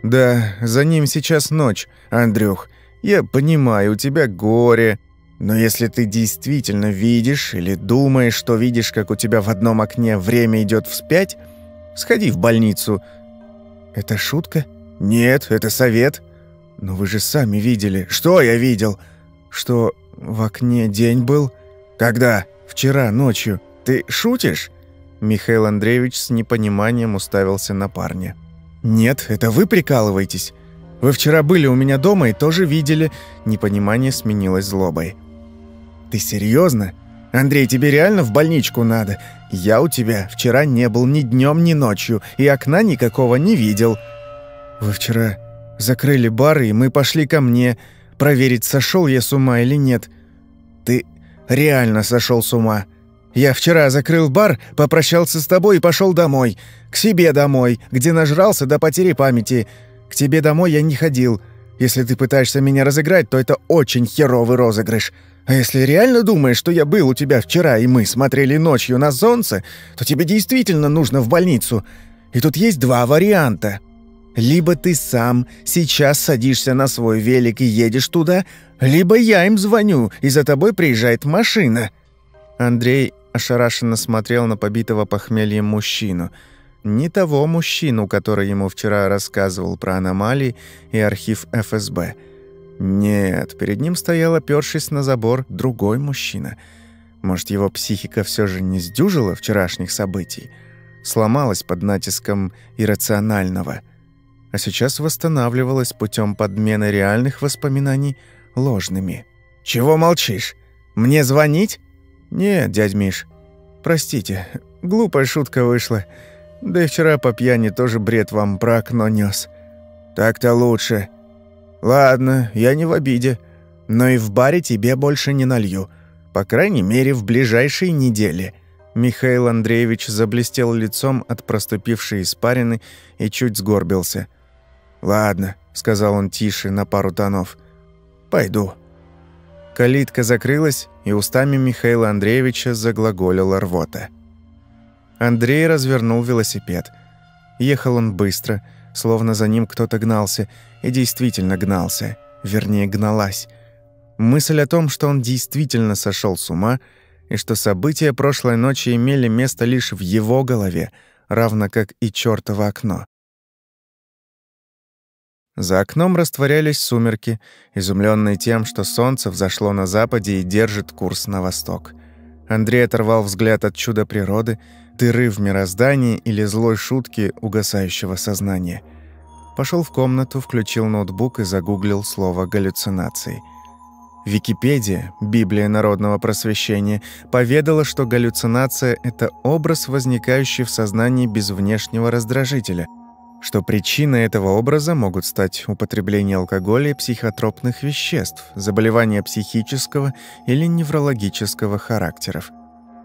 «Да, за ним сейчас ночь, Андрюх. Я понимаю, у тебя горе. Но если ты действительно видишь или думаешь, что видишь, как у тебя в одном окне время идет вспять, сходи в больницу». «Это шутка?» «Нет, это совет». «Но вы же сами видели». «Что я видел?» «Что в окне день был?» «Когда?» «Вчера ночью. Ты шутишь?» Михаил Андреевич с непониманием уставился на парня. «Нет, это вы прикалываетесь. Вы вчера были у меня дома и тоже видели». Непонимание сменилось злобой. «Ты серьезно? Андрей, тебе реально в больничку надо? Я у тебя вчера не был ни днем, ни ночью, и окна никакого не видел». «Вы вчера закрыли бар, и мы пошли ко мне проверить, сошел я с ума или нет. Ты реально сошел с ума. Я вчера закрыл бар, попрощался с тобой и пошел домой. К себе домой, где нажрался до потери памяти. К тебе домой я не ходил. Если ты пытаешься меня разыграть, то это очень херовый розыгрыш. А если реально думаешь, что я был у тебя вчера, и мы смотрели ночью на солнце, то тебе действительно нужно в больницу. И тут есть два варианта. Либо ты сам сейчас садишься на свой велик и едешь туда, либо я им звоню, и за тобой приезжает машина». Андрей ошарашенно смотрел на побитого похмельем мужчину. Не того мужчину, который ему вчера рассказывал про аномалии и архив ФСБ. Нет, перед ним стоял, опершись на забор, другой мужчина. Может, его психика все же не сдюжила вчерашних событий? Сломалась под натиском иррационального. А сейчас восстанавливалась путем подмены реальных воспоминаний ложными. «Чего молчишь? Мне звонить?» «Нет, дядь Миш. Простите, глупая шутка вышла. Да и вчера по пьяни тоже бред вам про окно нес. Так-то лучше. Ладно, я не в обиде. Но и в баре тебе больше не налью. По крайней мере, в ближайшие недели». Михаил Андреевич заблестел лицом от проступившей испарины и чуть сгорбился. «Ладно», — сказал он тише, на пару тонов. «Пойду». Калитка закрылась, и устами Михаила Андреевича заглаголила рвота. Андрей развернул велосипед. Ехал он быстро, словно за ним кто-то гнался, и действительно гнался, вернее, гналась. Мысль о том, что он действительно сошел с ума, и что события прошлой ночи имели место лишь в его голове, равно как и чёртово окно. За окном растворялись сумерки, изумленные тем, что солнце взошло на западе и держит курс на восток. Андрей оторвал взгляд от чуда природы, дыры в мироздании или злой шутки угасающего сознания. Пошел в комнату, включил ноутбук и загуглил слово «галлюцинации». Википедия, Библия народного просвещения, поведала, что галлюцинация – это образ, возникающий в сознании без внешнего раздражителя – что причиной этого образа могут стать употребление алкоголя и психотропных веществ, заболевания психического или неврологического характеров.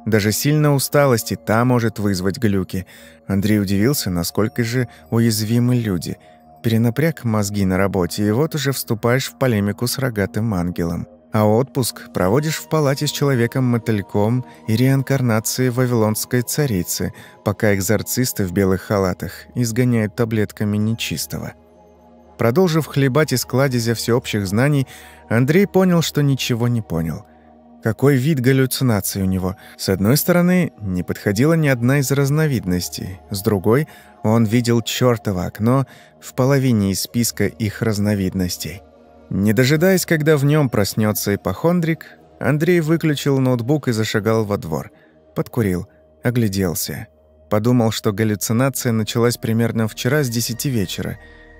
Даже сильная усталость и та может вызвать глюки. Андрей удивился, насколько же уязвимы люди. Перенапряг мозги на работе, и вот уже вступаешь в полемику с рогатым ангелом а отпуск проводишь в палате с человеком-мотыльком и реинкарнацией вавилонской царицы, пока экзорцисты в белых халатах изгоняют таблетками нечистого. Продолжив хлебать из кладезя всеобщих знаний, Андрей понял, что ничего не понял. Какой вид галлюцинации у него? С одной стороны, не подходила ни одна из разновидностей, с другой, он видел чёртово окно в половине из списка их разновидностей. Не дожидаясь, когда в нем проснется ипохондрик, Андрей выключил ноутбук и зашагал во двор. Подкурил, огляделся. Подумал, что галлюцинация началась примерно вчера с десяти вечера.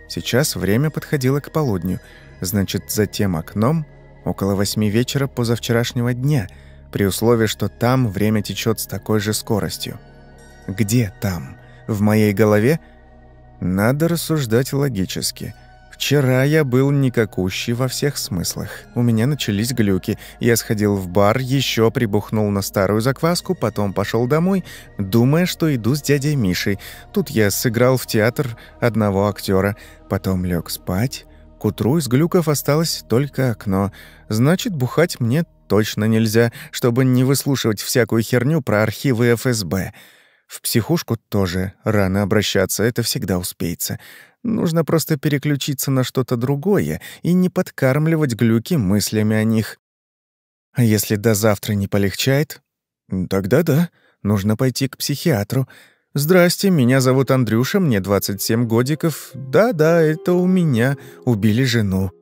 Сейчас время подходило к полудню. Значит, за тем окном около восьми вечера позавчерашнего дня, при условии, что там время течет с такой же скоростью. Где там? В моей голове? Надо рассуждать логически – Вчера я был никакущий во всех смыслах. У меня начались глюки. Я сходил в бар, еще прибухнул на старую закваску, потом пошел домой, думая, что иду с дядей Мишей. Тут я сыграл в театр одного актера, потом лег спать. К утру из глюков осталось только окно. Значит, бухать мне точно нельзя, чтобы не выслушивать всякую херню про архивы ФСБ. В психушку тоже рано обращаться, это всегда успеется. Нужно просто переключиться на что-то другое и не подкармливать глюки мыслями о них. А если до завтра не полегчает, тогда да, нужно пойти к психиатру. «Здрасте, меня зовут Андрюша, мне 27 годиков. Да-да, это у меня. Убили жену».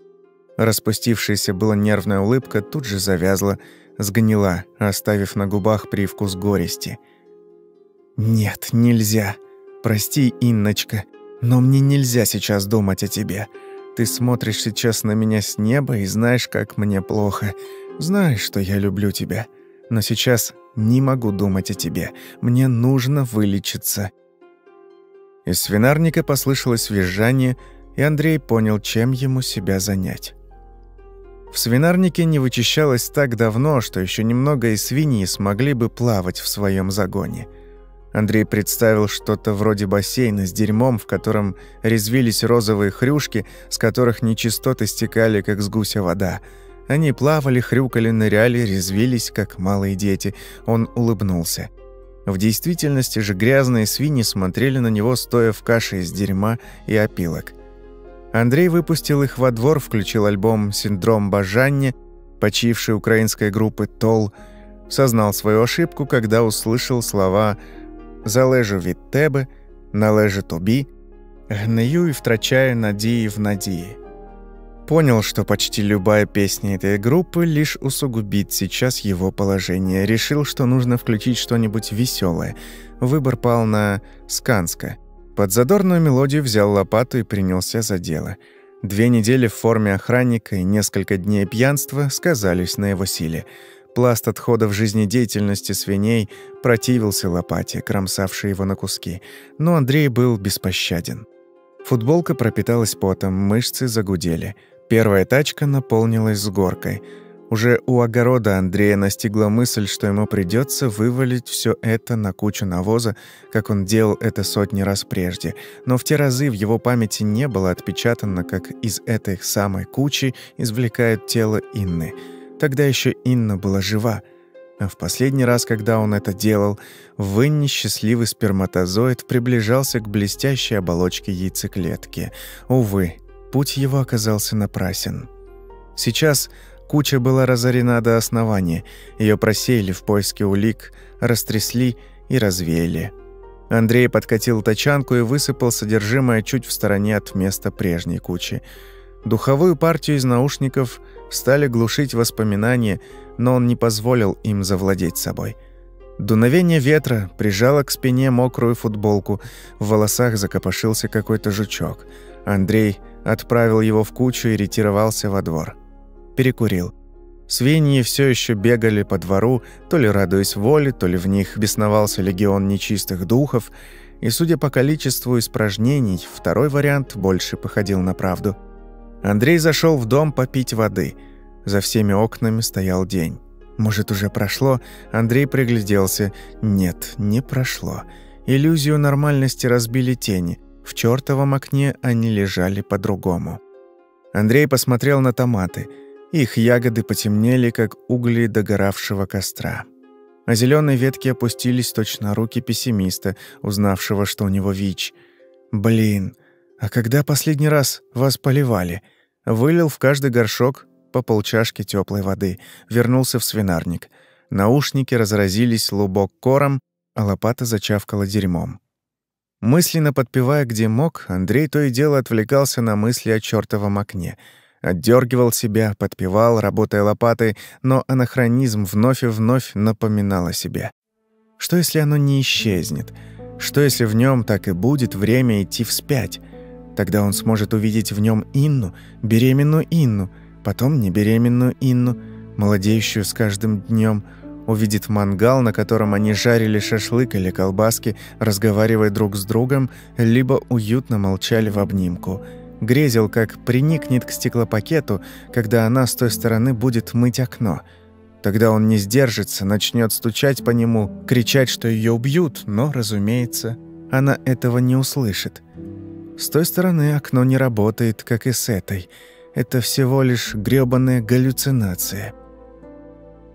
Распустившаяся была нервная улыбка тут же завязла, сгнила, оставив на губах привкус горести. «Нет, нельзя. Прости, Инночка, но мне нельзя сейчас думать о тебе. Ты смотришь сейчас на меня с неба и знаешь, как мне плохо. Знаешь, что я люблю тебя. Но сейчас не могу думать о тебе. Мне нужно вылечиться». Из свинарника послышалось визжание, и Андрей понял, чем ему себя занять. В свинарнике не вычищалось так давно, что еще немного и свиньи смогли бы плавать в своем загоне. Андрей представил что-то вроде бассейна с дерьмом, в котором резвились розовые хрюшки, с которых нечистоты стекали, как с гуся вода. Они плавали, хрюкали, ныряли, резвились, как малые дети. Он улыбнулся. В действительности же грязные свиньи смотрели на него, стоя в каше из дерьма и опилок – Андрей выпустил их во двор, включил альбом «Синдром Бажанни», почившей украинской группы «Тол», сознал свою ошибку, когда услышал слова «залежу від тебе», «належи тобі», «гнию и втрачаю надії в надії». Понял, что почти любая песня этой группы лишь усугубит сейчас его положение. Решил, что нужно включить что-нибудь веселое. Выбор пал на «Сканска», под задорную мелодию взял лопату и принялся за дело. Две недели в форме охранника и несколько дней пьянства сказались на его силе. Пласт отходов жизнедеятельности свиней противился лопате, кромсавшей его на куски. Но Андрей был беспощаден. Футболка пропиталась потом, мышцы загудели. Первая тачка наполнилась с горкой – уже у огорода Андрея настигла мысль, что ему придется вывалить все это на кучу навоза, как он делал это сотни раз прежде. Но в те разы в его памяти не было отпечатано, как из этой самой кучи извлекают тело Инны. Тогда еще Инна была жива. А в последний раз, когда он это делал, в счастливый сперматозоид приближался к блестящей оболочке яйцеклетки. Увы, путь его оказался напрасен. Сейчас Куча была разорена до основания. Ее просеяли в поиске улик, растрясли и развеяли. Андрей подкатил тачанку и высыпал содержимое чуть в стороне от места прежней кучи. Духовую партию из наушников стали глушить воспоминания, но он не позволил им завладеть собой. Дуновение ветра прижало к спине мокрую футболку, в волосах закопошился какой-то жучок. Андрей отправил его в кучу и ретировался во двор перекурил. Свиньи все еще бегали по двору, то ли радуясь воле, то ли в них бесновался легион нечистых духов, и, судя по количеству испражнений, второй вариант больше походил на правду. Андрей зашел в дом попить воды. За всеми окнами стоял день. Может, уже прошло? Андрей пригляделся. Нет, не прошло. Иллюзию нормальности разбили тени. В чертовом окне они лежали по-другому. Андрей посмотрел на томаты – их ягоды потемнели, как угли догоравшего костра. А зеленые ветки опустились точно руки пессимиста, узнавшего, что у него ВИЧ. «Блин, а когда последний раз вас поливали?» Вылил в каждый горшок по полчашки теплой воды, вернулся в свинарник. Наушники разразились лубок кором, а лопата зачавкала дерьмом. Мысленно подпевая, где мог, Андрей то и дело отвлекался на мысли о чёртовом окне — Отдергивал себя, подпевал, работая лопатой, но анахронизм вновь и вновь напоминал о себе. Что если оно не исчезнет? Что если в нем так и будет время идти вспять? Тогда он сможет увидеть в нем Инну, беременную Инну, потом небеременную Инну, молодеющую с каждым днем, увидит мангал, на котором они жарили шашлык или колбаски, разговаривая друг с другом, либо уютно молчали в обнимку – Грезил, как приникнет к стеклопакету, когда она с той стороны будет мыть окно. Тогда он не сдержится, начнет стучать по нему, кричать, что ее убьют, но, разумеется, она этого не услышит. С той стороны окно не работает, как и с этой. Это всего лишь грёбаная галлюцинация.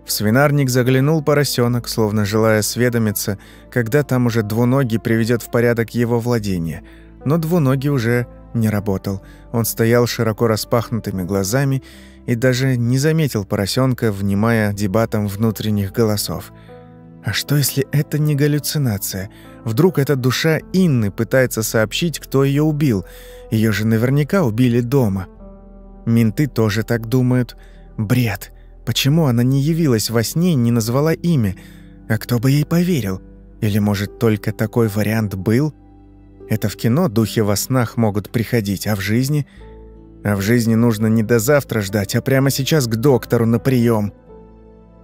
В свинарник заглянул поросенок, словно желая осведомиться, когда там уже двуногий приведет в порядок его владение. Но двуногий уже не работал. Он стоял широко распахнутыми глазами и даже не заметил поросенка, внимая дебатам внутренних голосов. А что, если это не галлюцинация? Вдруг эта душа Инны пытается сообщить, кто ее убил? Ее же наверняка убили дома. Менты тоже так думают. Бред. Почему она не явилась во сне и не назвала имя? А кто бы ей поверил? Или, может, только такой вариант был? Это в кино духи во снах могут приходить, а в жизни... А в жизни нужно не до завтра ждать, а прямо сейчас к доктору на прием.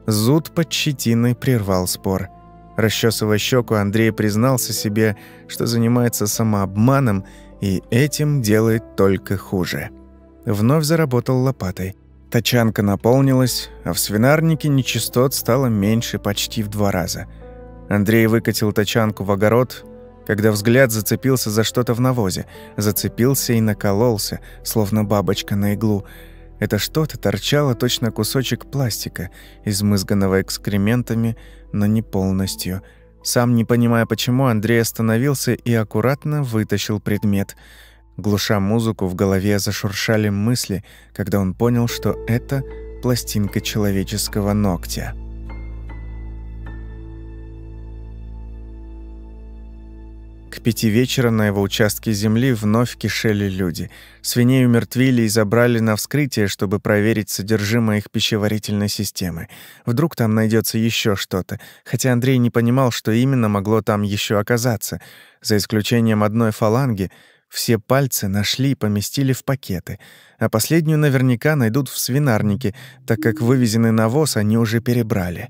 Зуд под щетиной прервал спор. Расчесывая щеку, Андрей признался себе, что занимается самообманом и этим делает только хуже. Вновь заработал лопатой. Тачанка наполнилась, а в свинарнике нечистот стало меньше почти в два раза. Андрей выкатил тачанку в огород, когда взгляд зацепился за что-то в навозе. Зацепился и накололся, словно бабочка на иглу. Это что-то торчало точно кусочек пластика, измызганного экскрементами, но не полностью. Сам не понимая почему, Андрей остановился и аккуратно вытащил предмет. Глуша музыку, в голове зашуршали мысли, когда он понял, что это пластинка человеческого ногтя. Пяти вечера на его участке земли вновь кишели люди. Свиней умертвили и забрали на вскрытие, чтобы проверить содержимое их пищеварительной системы. Вдруг там найдется еще что-то, хотя Андрей не понимал, что именно могло там еще оказаться. За исключением одной фаланги, все пальцы нашли и поместили в пакеты, а последнюю наверняка найдут в свинарнике, так как вывезенный навоз они уже перебрали.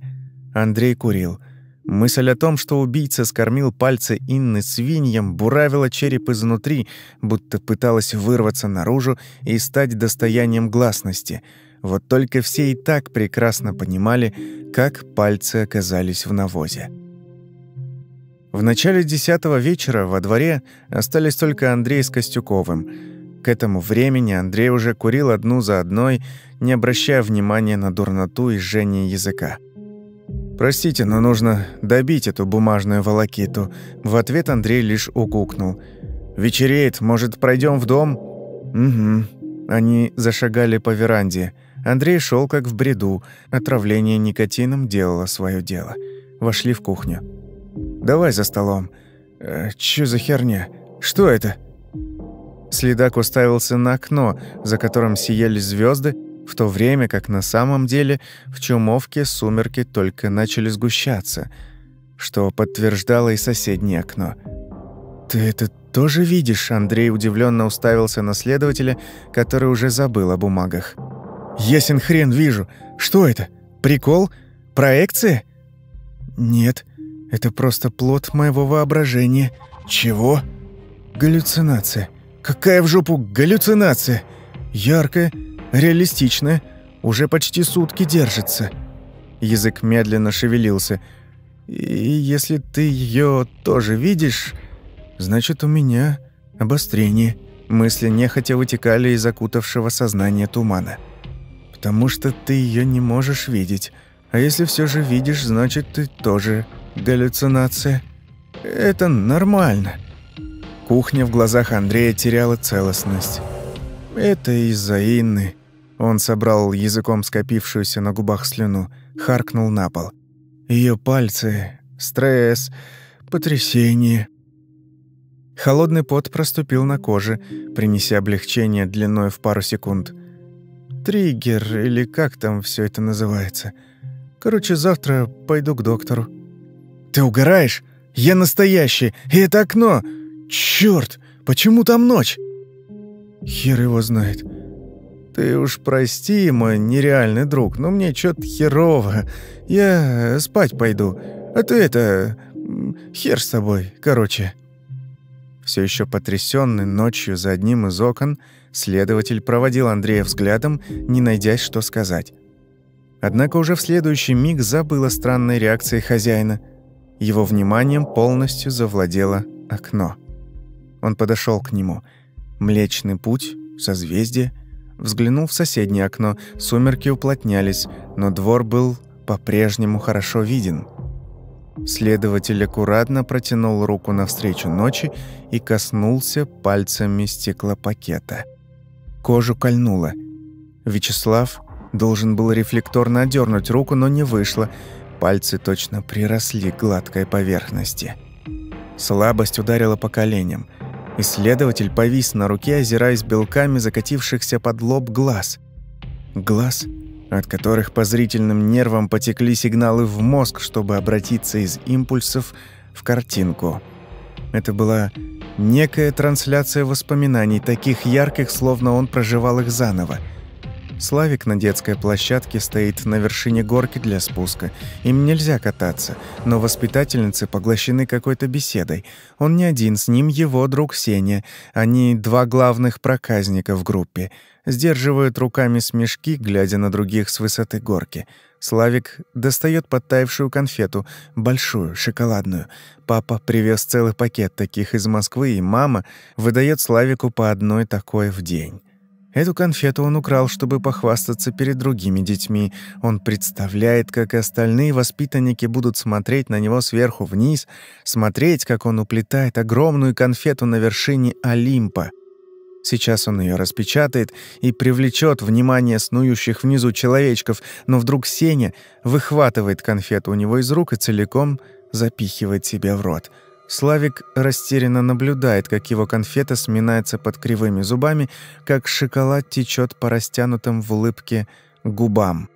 Андрей курил — Мысль о том, что убийца скормил пальцы Инны свиньям, буравила череп изнутри, будто пыталась вырваться наружу и стать достоянием гласности. Вот только все и так прекрасно понимали, как пальцы оказались в навозе. В начале десятого вечера во дворе остались только Андрей с Костюковым. К этому времени Андрей уже курил одну за одной, не обращая внимания на дурноту и жжение языка. «Простите, но нужно добить эту бумажную волокиту». В ответ Андрей лишь укукнул. «Вечереет, может, пройдем в дом?» «Угу». Они зашагали по веранде. Андрей шел как в бреду. Отравление никотином делало свое дело. Вошли в кухню. «Давай за столом». «Э, «Чё за херня? Что это?» Следак уставился на окно, за которым сияли звезды, в то время как на самом деле в Чумовке сумерки только начали сгущаться, что подтверждало и соседнее окно. «Ты это тоже видишь?» Андрей удивленно уставился на следователя, который уже забыл о бумагах. «Ясен хрен вижу. Что это? Прикол? Проекция?» «Нет, это просто плод моего воображения». «Чего?» «Галлюцинация. Какая в жопу галлюцинация? Яркая, Реалистичная. Уже почти сутки держится. Язык медленно шевелился. И если ты ее тоже видишь, значит, у меня обострение. Мысли нехотя вытекали из окутавшего сознания тумана. Потому что ты ее не можешь видеть. А если все же видишь, значит, ты тоже галлюцинация. Это нормально. Кухня в глазах Андрея теряла целостность. Это из-за Инны. Он собрал языком скопившуюся на губах слюну, харкнул на пол. Ее пальцы, стресс, потрясение. Холодный пот проступил на коже, принеся облегчение длиной в пару секунд. Триггер, или как там все это называется. Короче, завтра пойду к доктору. «Ты угораешь? Я настоящий, и это окно! Чёрт, почему там ночь?» Хер его знает. Ты уж прости, мой нереальный друг, но мне чё-то херово. Я спать пойду. А ты это... Хер с тобой, короче. Все еще потрясенный ночью за одним из окон, следователь проводил Андрея взглядом, не найдя, что сказать. Однако уже в следующий миг забыл о странной реакции хозяина. Его вниманием полностью завладело окно. Он подошел к нему — Млечный путь, созвездие. Взглянул в соседнее окно, сумерки уплотнялись, но двор был по-прежнему хорошо виден. Следователь аккуратно протянул руку навстречу ночи и коснулся пальцами стеклопакета. Кожу кольнуло. Вячеслав должен был рефлекторно отдернуть руку, но не вышло. Пальцы точно приросли к гладкой поверхности. Слабость ударила по коленям. Исследователь повис на руке, озираясь белками закатившихся под лоб глаз. Глаз от которых по зрительным нервам потекли сигналы в мозг, чтобы обратиться из импульсов в картинку. Это была некая трансляция воспоминаний, таких ярких, словно он проживал их заново – Славик на детской площадке стоит на вершине горки для спуска. Им нельзя кататься, но воспитательницы поглощены какой-то беседой. Он не один, с ним его друг Сеня. Они два главных проказника в группе. Сдерживают руками смешки, глядя на других с высоты горки. Славик достает подтаявшую конфету, большую, шоколадную. Папа привез целый пакет таких из Москвы, и мама выдает Славику по одной такой в день. Эту конфету он украл, чтобы похвастаться перед другими детьми. Он представляет, как остальные воспитанники будут смотреть на него сверху вниз, смотреть, как он уплетает огромную конфету на вершине Олимпа. Сейчас он ее распечатает и привлечет внимание снующих внизу человечков, но вдруг Сеня выхватывает конфету у него из рук и целиком запихивает себе в рот — Славик растерянно наблюдает, как его конфета сминается под кривыми зубами, как шоколад течет по растянутым в улыбке губам.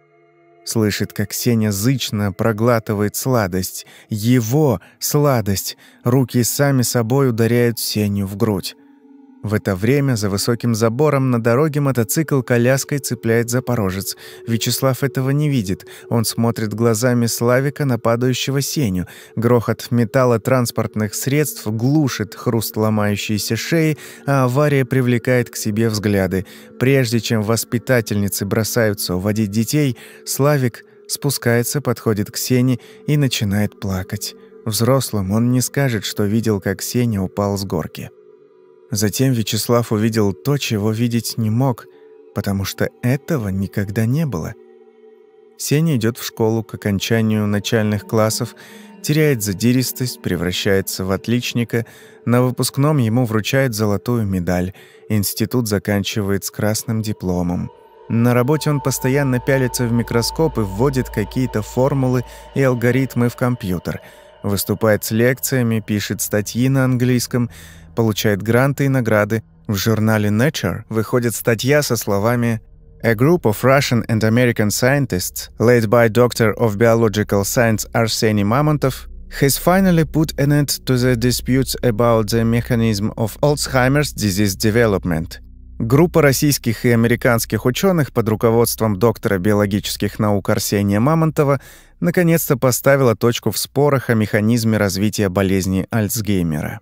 Слышит, как Сеня зычно проглатывает сладость. Его сладость. Руки сами собой ударяют Сеню в грудь. В это время за высоким забором на дороге мотоцикл коляской цепляет запорожец. Вячеслав этого не видит. Он смотрит глазами Славика на падающего Сеню. Грохот металла транспортных средств глушит хруст ломающейся шеи, а авария привлекает к себе взгляды. Прежде чем воспитательницы бросаются уводить детей, Славик спускается, подходит к Сене и начинает плакать. Взрослым он не скажет, что видел, как Сеня упал с горки. Затем Вячеслав увидел то, чего видеть не мог, потому что этого никогда не было. Сеня идет в школу к окончанию начальных классов, теряет задиристость, превращается в отличника, на выпускном ему вручают золотую медаль, институт заканчивает с красным дипломом. На работе он постоянно пялится в микроскоп и вводит какие-то формулы и алгоритмы в компьютер, выступает с лекциями, пишет статьи на английском – получает гранты и награды. В журнале Nature выходит статья со словами A group of Russian and American scientists, led by Doctor of Biological Science Arseny Mamontov, has finally put an end to the disputes about the mechanism of Alzheimer's disease development. Группа российских и американских ученых под руководством доктора биологических наук Арсения Мамонтова наконец-то поставила точку в спорах о механизме развития болезни Альцгеймера.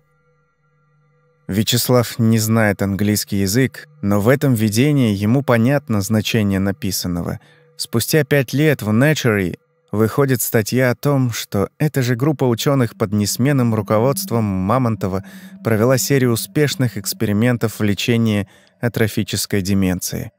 Вячеслав не знает английский язык, но в этом видении ему понятно значение написанного. Спустя пять лет в Nature выходит статья о том, что эта же группа ученых под несменным руководством Мамонтова провела серию успешных экспериментов в лечении атрофической деменции.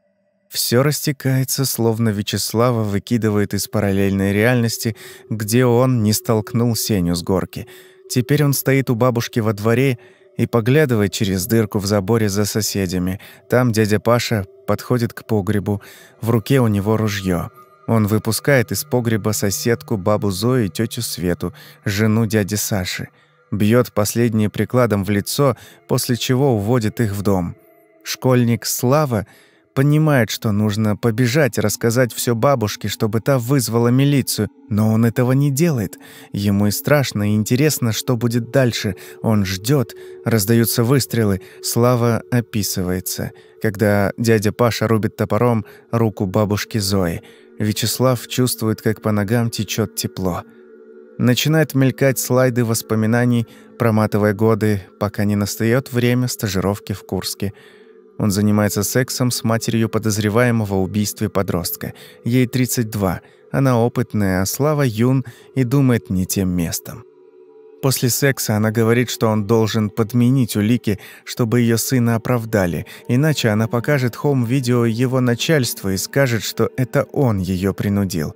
Все растекается, словно Вячеслава выкидывает из параллельной реальности, где он не столкнул Сеню с горки. Теперь он стоит у бабушки во дворе поглядывает через дырку в заборе за соседями. Там дядя Паша подходит к погребу. В руке у него ружье. Он выпускает из погреба соседку, бабу Зою и тетю Свету, жену дяди Саши. Бьет последние прикладом в лицо, после чего уводит их в дом. Школьник Слава Понимает, что нужно побежать рассказать все бабушке, чтобы та вызвала милицию, но он этого не делает. Ему и страшно, и интересно, что будет дальше. Он ждет, раздаются выстрелы, Слава описывается. Когда дядя Паша рубит топором руку бабушки Зои, Вячеслав чувствует, как по ногам течет тепло. Начинает мелькать слайды воспоминаний, проматывая годы, пока не настает время стажировки в Курске – он занимается сексом с матерью подозреваемого в убийстве подростка. Ей 32. Она опытная, а Слава юн и думает не тем местом. После секса она говорит, что он должен подменить улики, чтобы ее сына оправдали, иначе она покажет хом-видео его начальству и скажет, что это он ее принудил.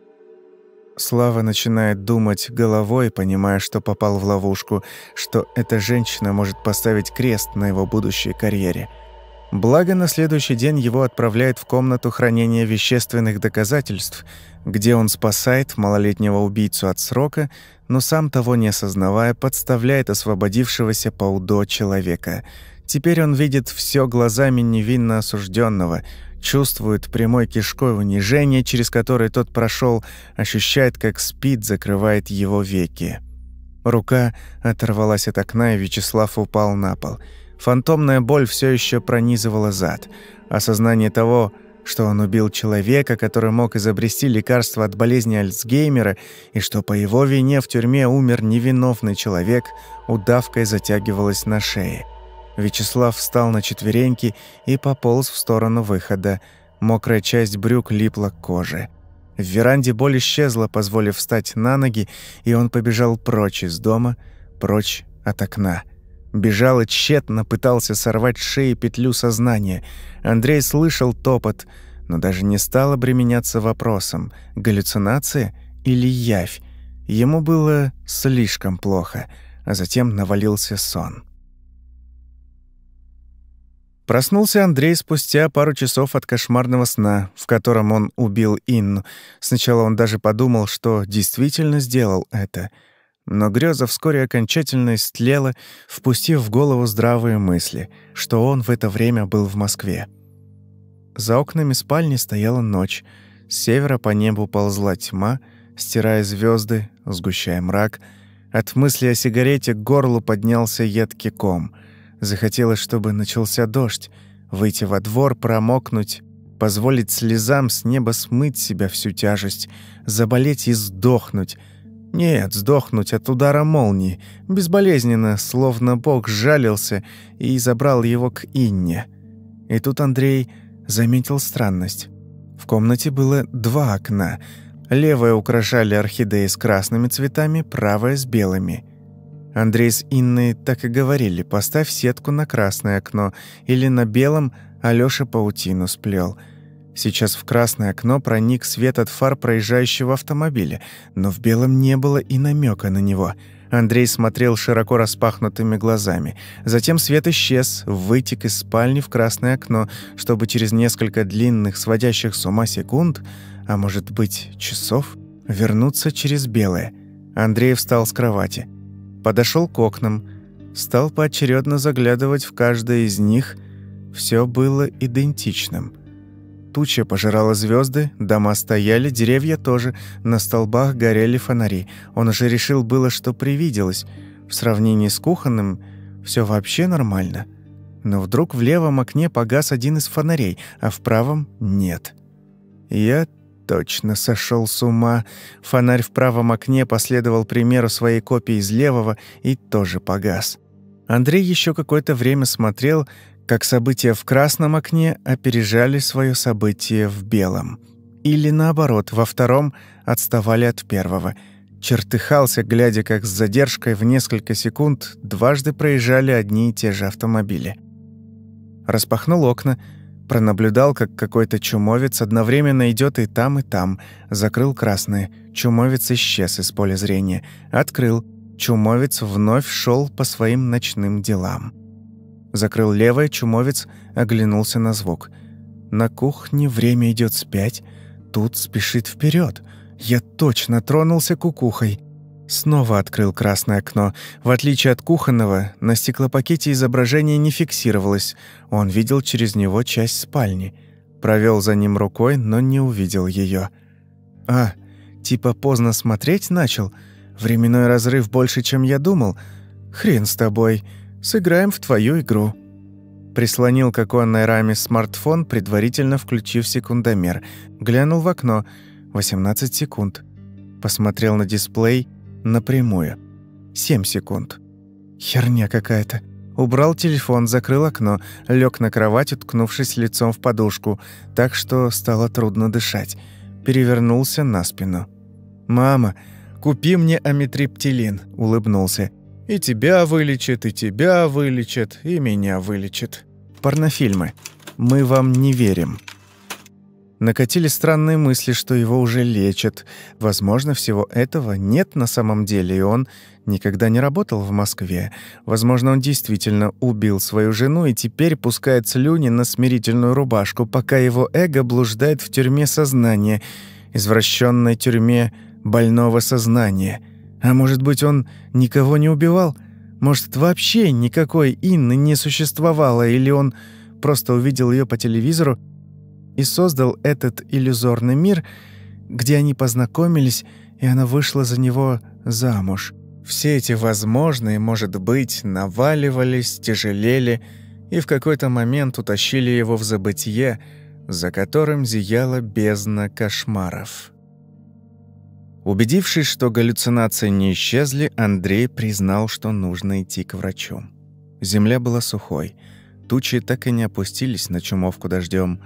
Слава начинает думать головой, понимая, что попал в ловушку, что эта женщина может поставить крест на его будущей карьере. Благо, на следующий день его отправляют в комнату хранения вещественных доказательств, где он спасает малолетнего убийцу от срока, но сам того не осознавая, подставляет освободившегося по УДО человека. Теперь он видит все глазами невинно осужденного, чувствует прямой кишкой унижение, через которое тот прошел, ощущает, как спит, закрывает его веки. Рука оторвалась от окна, и Вячеслав упал на пол. Фантомная боль все еще пронизывала зад. Осознание того, что он убил человека, который мог изобрести лекарство от болезни Альцгеймера, и что по его вине в тюрьме умер невиновный человек, удавкой затягивалась на шее. Вячеслав встал на четвереньки и пополз в сторону выхода. Мокрая часть брюк липла к коже. В веранде боль исчезла, позволив встать на ноги, и он побежал прочь из дома, прочь от окна. Бежал и тщетно пытался сорвать с шеи петлю сознания. Андрей слышал топот, но даже не стал обременяться вопросом, галлюцинация или явь. Ему было слишком плохо, а затем навалился сон. Проснулся Андрей спустя пару часов от кошмарного сна, в котором он убил Инну. Сначала он даже подумал, что действительно сделал это — но греза вскоре окончательно истлела, впустив в голову здравые мысли, что он в это время был в Москве. За окнами спальни стояла ночь. С севера по небу ползла тьма, стирая звезды, сгущая мрак. От мысли о сигарете к горлу поднялся едкий ком. Захотелось, чтобы начался дождь, выйти во двор, промокнуть, позволить слезам с неба смыть себя всю тяжесть, заболеть и сдохнуть — нет, сдохнуть от удара молнии, безболезненно, словно Бог жалился и забрал его к Инне. И тут Андрей заметил странность. В комнате было два окна. Левое украшали орхидеи с красными цветами, правое с белыми. Андрей с Инной так и говорили: "Поставь сетку на красное окно или на белом, Алёша паутину сплел. Сейчас в красное окно проник свет от фар проезжающего автомобиля, но в белом не было и намека на него. Андрей смотрел широко распахнутыми глазами. Затем свет исчез, вытек из спальни в красное окно, чтобы через несколько длинных, сводящих с ума секунд, а может быть, часов, вернуться через белое. Андрей встал с кровати. Подошел к окнам. Стал поочередно заглядывать в каждое из них. Все было идентичным — Туча пожирала звезды, дома стояли, деревья тоже, на столбах горели фонари. Он уже решил было, что привиделось. В сравнении с кухонным все вообще нормально. Но вдруг в левом окне погас один из фонарей, а в правом — нет. Я точно сошел с ума. Фонарь в правом окне последовал примеру своей копии из левого и тоже погас. Андрей еще какое-то время смотрел, как события в красном окне опережали свое событие в белом. Или наоборот, во втором отставали от первого. Чертыхался, глядя, как с задержкой в несколько секунд дважды проезжали одни и те же автомобили. Распахнул окна, пронаблюдал, как какой-то чумовец одновременно идет и там, и там. Закрыл красное. Чумовец исчез из поля зрения. Открыл. Чумовец вновь шел по своим ночным делам. Закрыл левое, чумовец оглянулся на звук. На кухне время идет спять, тут спешит вперед. Я точно тронулся кукухой. Снова открыл красное окно. В отличие от кухонного, на стеклопакете изображение не фиксировалось. Он видел через него часть спальни. Провел за ним рукой, но не увидел ее. А, типа поздно смотреть начал? Временной разрыв больше, чем я думал? Хрен с тобой. Сыграем в твою игру». Прислонил к оконной раме смартфон, предварительно включив секундомер. Глянул в окно. 18 секунд. Посмотрел на дисплей напрямую. 7 секунд. Херня какая-то. Убрал телефон, закрыл окно, лег на кровать, уткнувшись лицом в подушку, так что стало трудно дышать. Перевернулся на спину. «Мама, купи мне амитриптилин», — улыбнулся. И тебя вылечит, и тебя вылечит, и меня вылечит. Порнофильмы. Мы вам не верим. Накатили странные мысли, что его уже лечат. Возможно, всего этого нет на самом деле, и он никогда не работал в Москве. Возможно, он действительно убил свою жену и теперь пускает слюни на смирительную рубашку, пока его эго блуждает в тюрьме сознания, извращенной тюрьме больного сознания. А может быть, он никого не убивал? Может, вообще никакой Инны не существовало, или он просто увидел ее по телевизору и создал этот иллюзорный мир, где они познакомились, и она вышла за него замуж. Все эти возможные, может быть, наваливались, тяжелели и в какой-то момент утащили его в забытье, за которым зияла бездна кошмаров. Убедившись, что галлюцинации не исчезли, Андрей признал, что нужно идти к врачу. Земля была сухой. Тучи так и не опустились на чумовку дождем.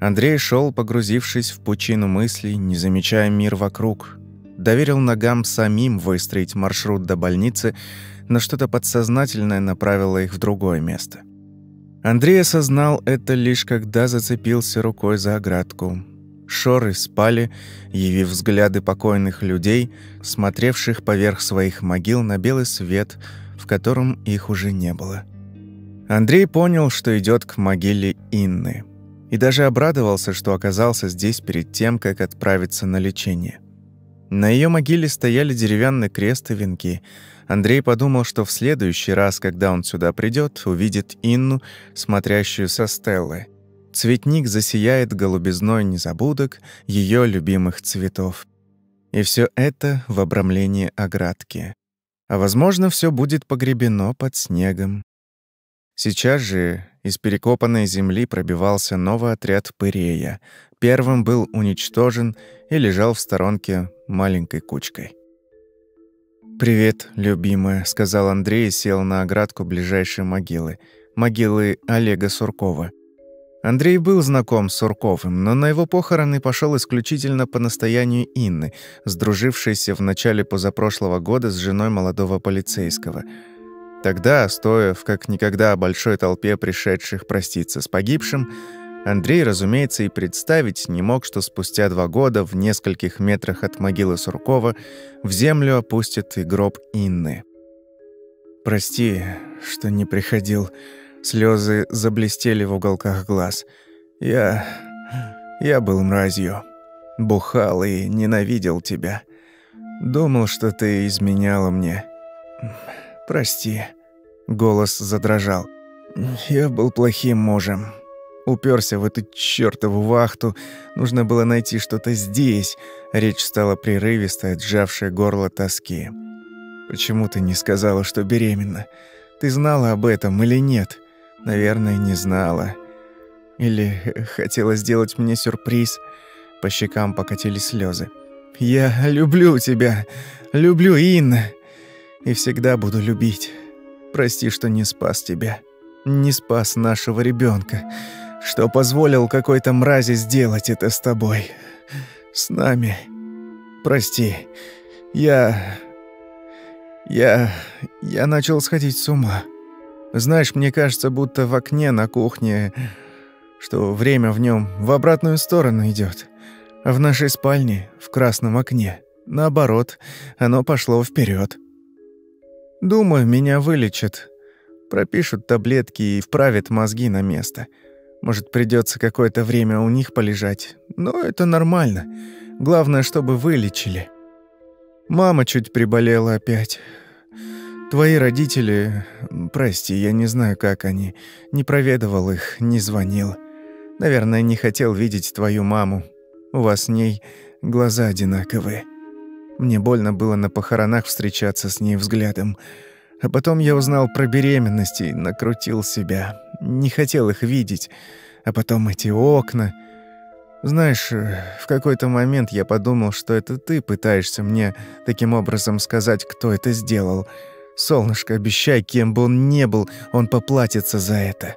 Андрей шел, погрузившись в пучину мыслей, не замечая мир вокруг. Доверил ногам самим выстроить маршрут до больницы, но что-то подсознательное направило их в другое место. Андрей осознал это лишь когда зацепился рукой за оградку. Шоры спали, явив взгляды покойных людей, смотревших поверх своих могил на белый свет, в котором их уже не было. Андрей понял, что идет к могиле Инны – и даже обрадовался, что оказался здесь перед тем, как отправиться на лечение. На ее могиле стояли деревянный крест и венки. Андрей подумал, что в следующий раз, когда он сюда придет, увидит Инну, смотрящую со Стеллы. Цветник засияет голубизной незабудок ее любимых цветов. И все это в обрамлении оградки. А возможно, все будет погребено под снегом. Сейчас же из перекопанной земли пробивался новый отряд пырея. Первым был уничтожен и лежал в сторонке маленькой кучкой. «Привет, любимая», — сказал Андрей и сел на оградку ближайшей могилы. Могилы Олега Суркова. Андрей был знаком с Сурковым, но на его похороны пошел исключительно по настоянию Инны, сдружившейся в начале позапрошлого года с женой молодого полицейского — Тогда, стоя в как никогда большой толпе пришедших проститься с погибшим, Андрей, разумеется, и представить не мог, что спустя два года в нескольких метрах от могилы Суркова в землю опустят и гроб Инны. «Прости, что не приходил». Слезы заблестели в уголках глаз. «Я... я был мразью. Бухал и ненавидел тебя. Думал, что ты изменяла мне. «Прости». Голос задрожал. «Я был плохим мужем. Уперся в эту чёртову вахту. Нужно было найти что-то здесь». Речь стала прерывистой, отжавшей горло тоски. «Почему ты не сказала, что беременна? Ты знала об этом или нет?» «Наверное, не знала. Или хотела сделать мне сюрприз?» По щекам покатились слезы. «Я люблю тебя. Люблю, Инна и всегда буду любить. Прости, что не спас тебя. Не спас нашего ребенка, что позволил какой-то мрази сделать это с тобой. С нами. Прости. Я... Я... Я начал сходить с ума. Знаешь, мне кажется, будто в окне на кухне, что время в нем в обратную сторону идет, А в нашей спальне, в красном окне, наоборот, оно пошло вперед. Думаю, меня вылечат. Пропишут таблетки и вправят мозги на место. Может, придется какое-то время у них полежать. Но это нормально. Главное, чтобы вылечили. Мама чуть приболела опять. Твои родители... Прости, я не знаю, как они. Не проведывал их, не звонил. Наверное, не хотел видеть твою маму. У вас с ней глаза одинаковые. Мне больно было на похоронах встречаться с ней взглядом. А потом я узнал про беременность и накрутил себя. Не хотел их видеть. А потом эти окна. Знаешь, в какой-то момент я подумал, что это ты пытаешься мне таким образом сказать, кто это сделал. Солнышко, обещай, кем бы он ни был, он поплатится за это.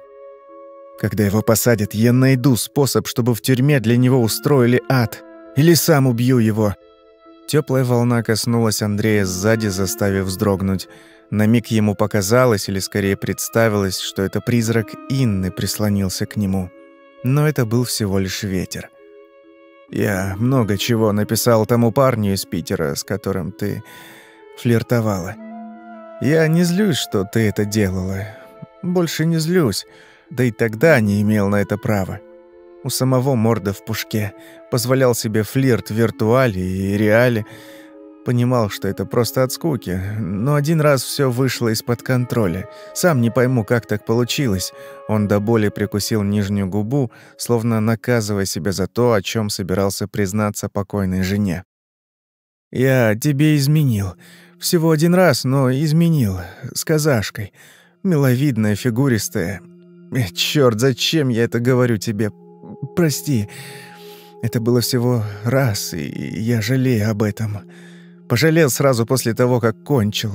Когда его посадят, я найду способ, чтобы в тюрьме для него устроили ад. Или сам убью его. Теплая волна коснулась Андрея сзади, заставив вздрогнуть. На миг ему показалось, или скорее представилось, что это призрак Инны прислонился к нему. Но это был всего лишь ветер. Я много чего написал тому парню из Питера, с которым ты флиртовала. Я не злюсь, что ты это делала. Больше не злюсь. Да и тогда не имел на это права. У самого морда в пушке. Позволял себе флирт в виртуале и реале. Понимал, что это просто от скуки. Но один раз все вышло из-под контроля. Сам не пойму, как так получилось. Он до боли прикусил нижнюю губу, словно наказывая себя за то, о чем собирался признаться покойной жене. «Я тебе изменил. Всего один раз, но изменил. С казашкой. Миловидная, фигуристая. Э, Чёрт, зачем я это говорю тебе? Прости. Это было всего раз, и я жалею об этом. Пожалел сразу после того, как кончил.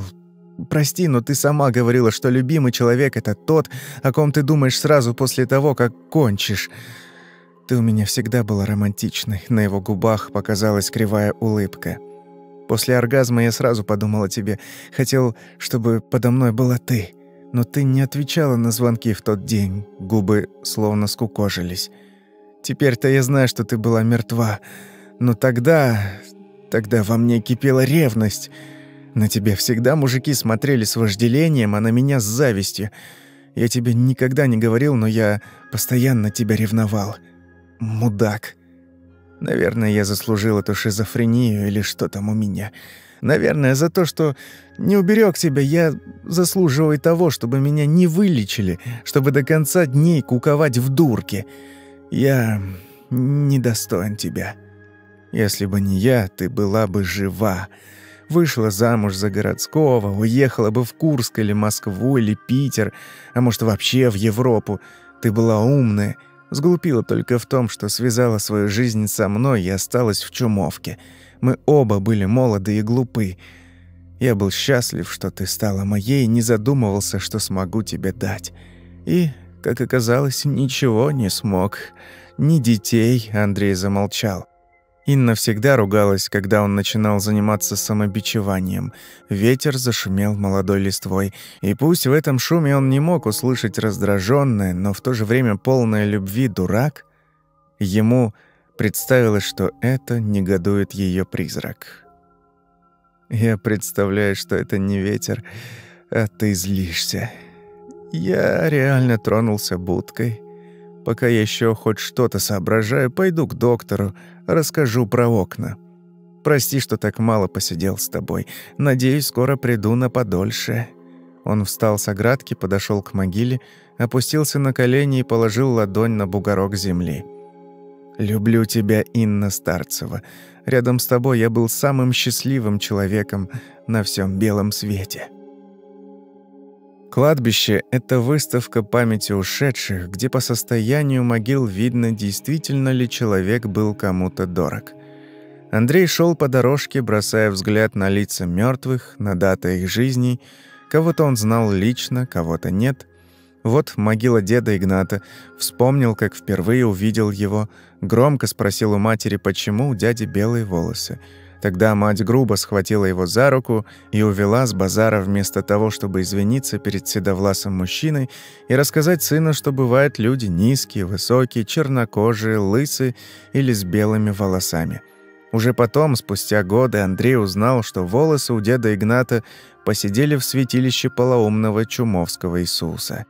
Прости, но ты сама говорила, что любимый человек — это тот, о ком ты думаешь сразу после того, как кончишь. Ты у меня всегда была романтичной. На его губах показалась кривая улыбка. После оргазма я сразу подумала о тебе. Хотел, чтобы подо мной была ты. Но ты не отвечала на звонки в тот день. Губы словно скукожились. Теперь-то я знаю, что ты была мертва. Но тогда... Тогда во мне кипела ревность. На тебя всегда мужики смотрели с вожделением, а на меня с завистью. Я тебе никогда не говорил, но я постоянно тебя ревновал. Мудак. Наверное, я заслужил эту шизофрению или что там у меня. Наверное, за то, что не уберег тебя, я заслуживаю того, чтобы меня не вылечили, чтобы до конца дней куковать в дурке. Я недостоин тебя. Если бы не я, ты была бы жива. Вышла замуж за городского, уехала бы в Курск или Москву или Питер, а может вообще в Европу. Ты была умная, сглупила только в том, что связала свою жизнь со мной и осталась в чумовке. Мы оба были молоды и глупы. Я был счастлив, что ты стала моей, не задумывался, что смогу тебе дать. И, как оказалось, ничего не смог. Ни детей, Андрей замолчал. Инна всегда ругалась, когда он начинал заниматься самобичеванием. Ветер зашумел молодой листвой, и пусть в этом шуме он не мог услышать раздраженное, но в то же время полное любви дурак, ему представилось, что это негодует ее призрак. Я представляю, что это не ветер, а ты злишься. Я реально тронулся будкой. Пока я еще хоть что-то соображаю, пойду к доктору, расскажу про окна. Прости, что так мало посидел с тобой. Надеюсь, скоро приду на подольше». Он встал с оградки, подошел к могиле, опустился на колени и положил ладонь на бугорок земли. «Люблю тебя, Инна Старцева. Рядом с тобой я был самым счастливым человеком на всем белом свете». Кладбище — это выставка памяти ушедших, где по состоянию могил видно, действительно ли человек был кому-то дорог. Андрей шел по дорожке, бросая взгляд на лица мертвых, на даты их жизней. Кого-то он знал лично, кого-то нет. Вот могила деда Игната. Вспомнил, как впервые увидел его. Громко спросил у матери, почему у дяди белые волосы. Тогда мать грубо схватила его за руку и увела с базара вместо того, чтобы извиниться перед седовласым мужчиной и рассказать сыну, что бывают люди низкие, высокие, чернокожие, лысые или с белыми волосами. Уже потом, спустя годы, Андрей узнал, что волосы у деда Игната посидели в святилище полоумного Чумовского Иисуса.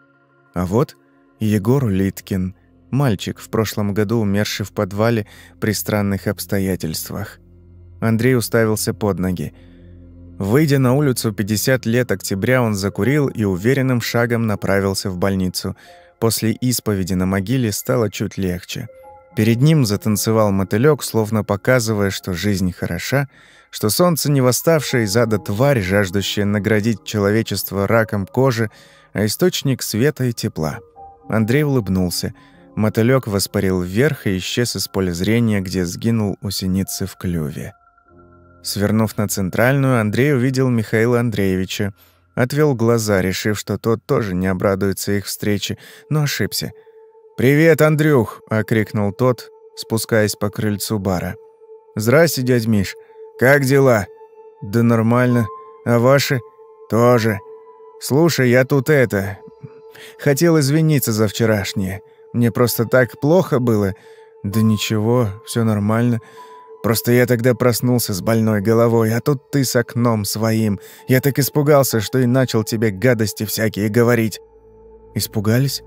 А вот Егор Литкин, мальчик, в прошлом году умерший в подвале при странных обстоятельствах. Андрей уставился под ноги. Выйдя на улицу 50 лет октября, он закурил и уверенным шагом направился в больницу. После исповеди на могиле стало чуть легче. Перед ним затанцевал мотылёк, словно показывая, что жизнь хороша, что солнце не восставшая из ада тварь, жаждущая наградить человечество раком кожи, а источник света и тепла. Андрей улыбнулся. Мотылёк воспарил вверх и исчез из поля зрения, где сгинул у синицы в клюве. Свернув на центральную, Андрей увидел Михаила Андреевича. Отвел глаза, решив, что тот тоже не обрадуется их встрече, но ошибся. «Привет, Андрюх!» — окрикнул тот, спускаясь по крыльцу бара. «Здрасте, дядь Миш. Как дела?» «Да нормально. А ваши?» «Тоже. Слушай, я тут это... Хотел извиниться за вчерашнее. Мне просто так плохо было. Да ничего, все нормально. Просто я тогда проснулся с больной головой, а тут ты с окном своим. Я так испугался, что и начал тебе гадости всякие говорить. Испугались?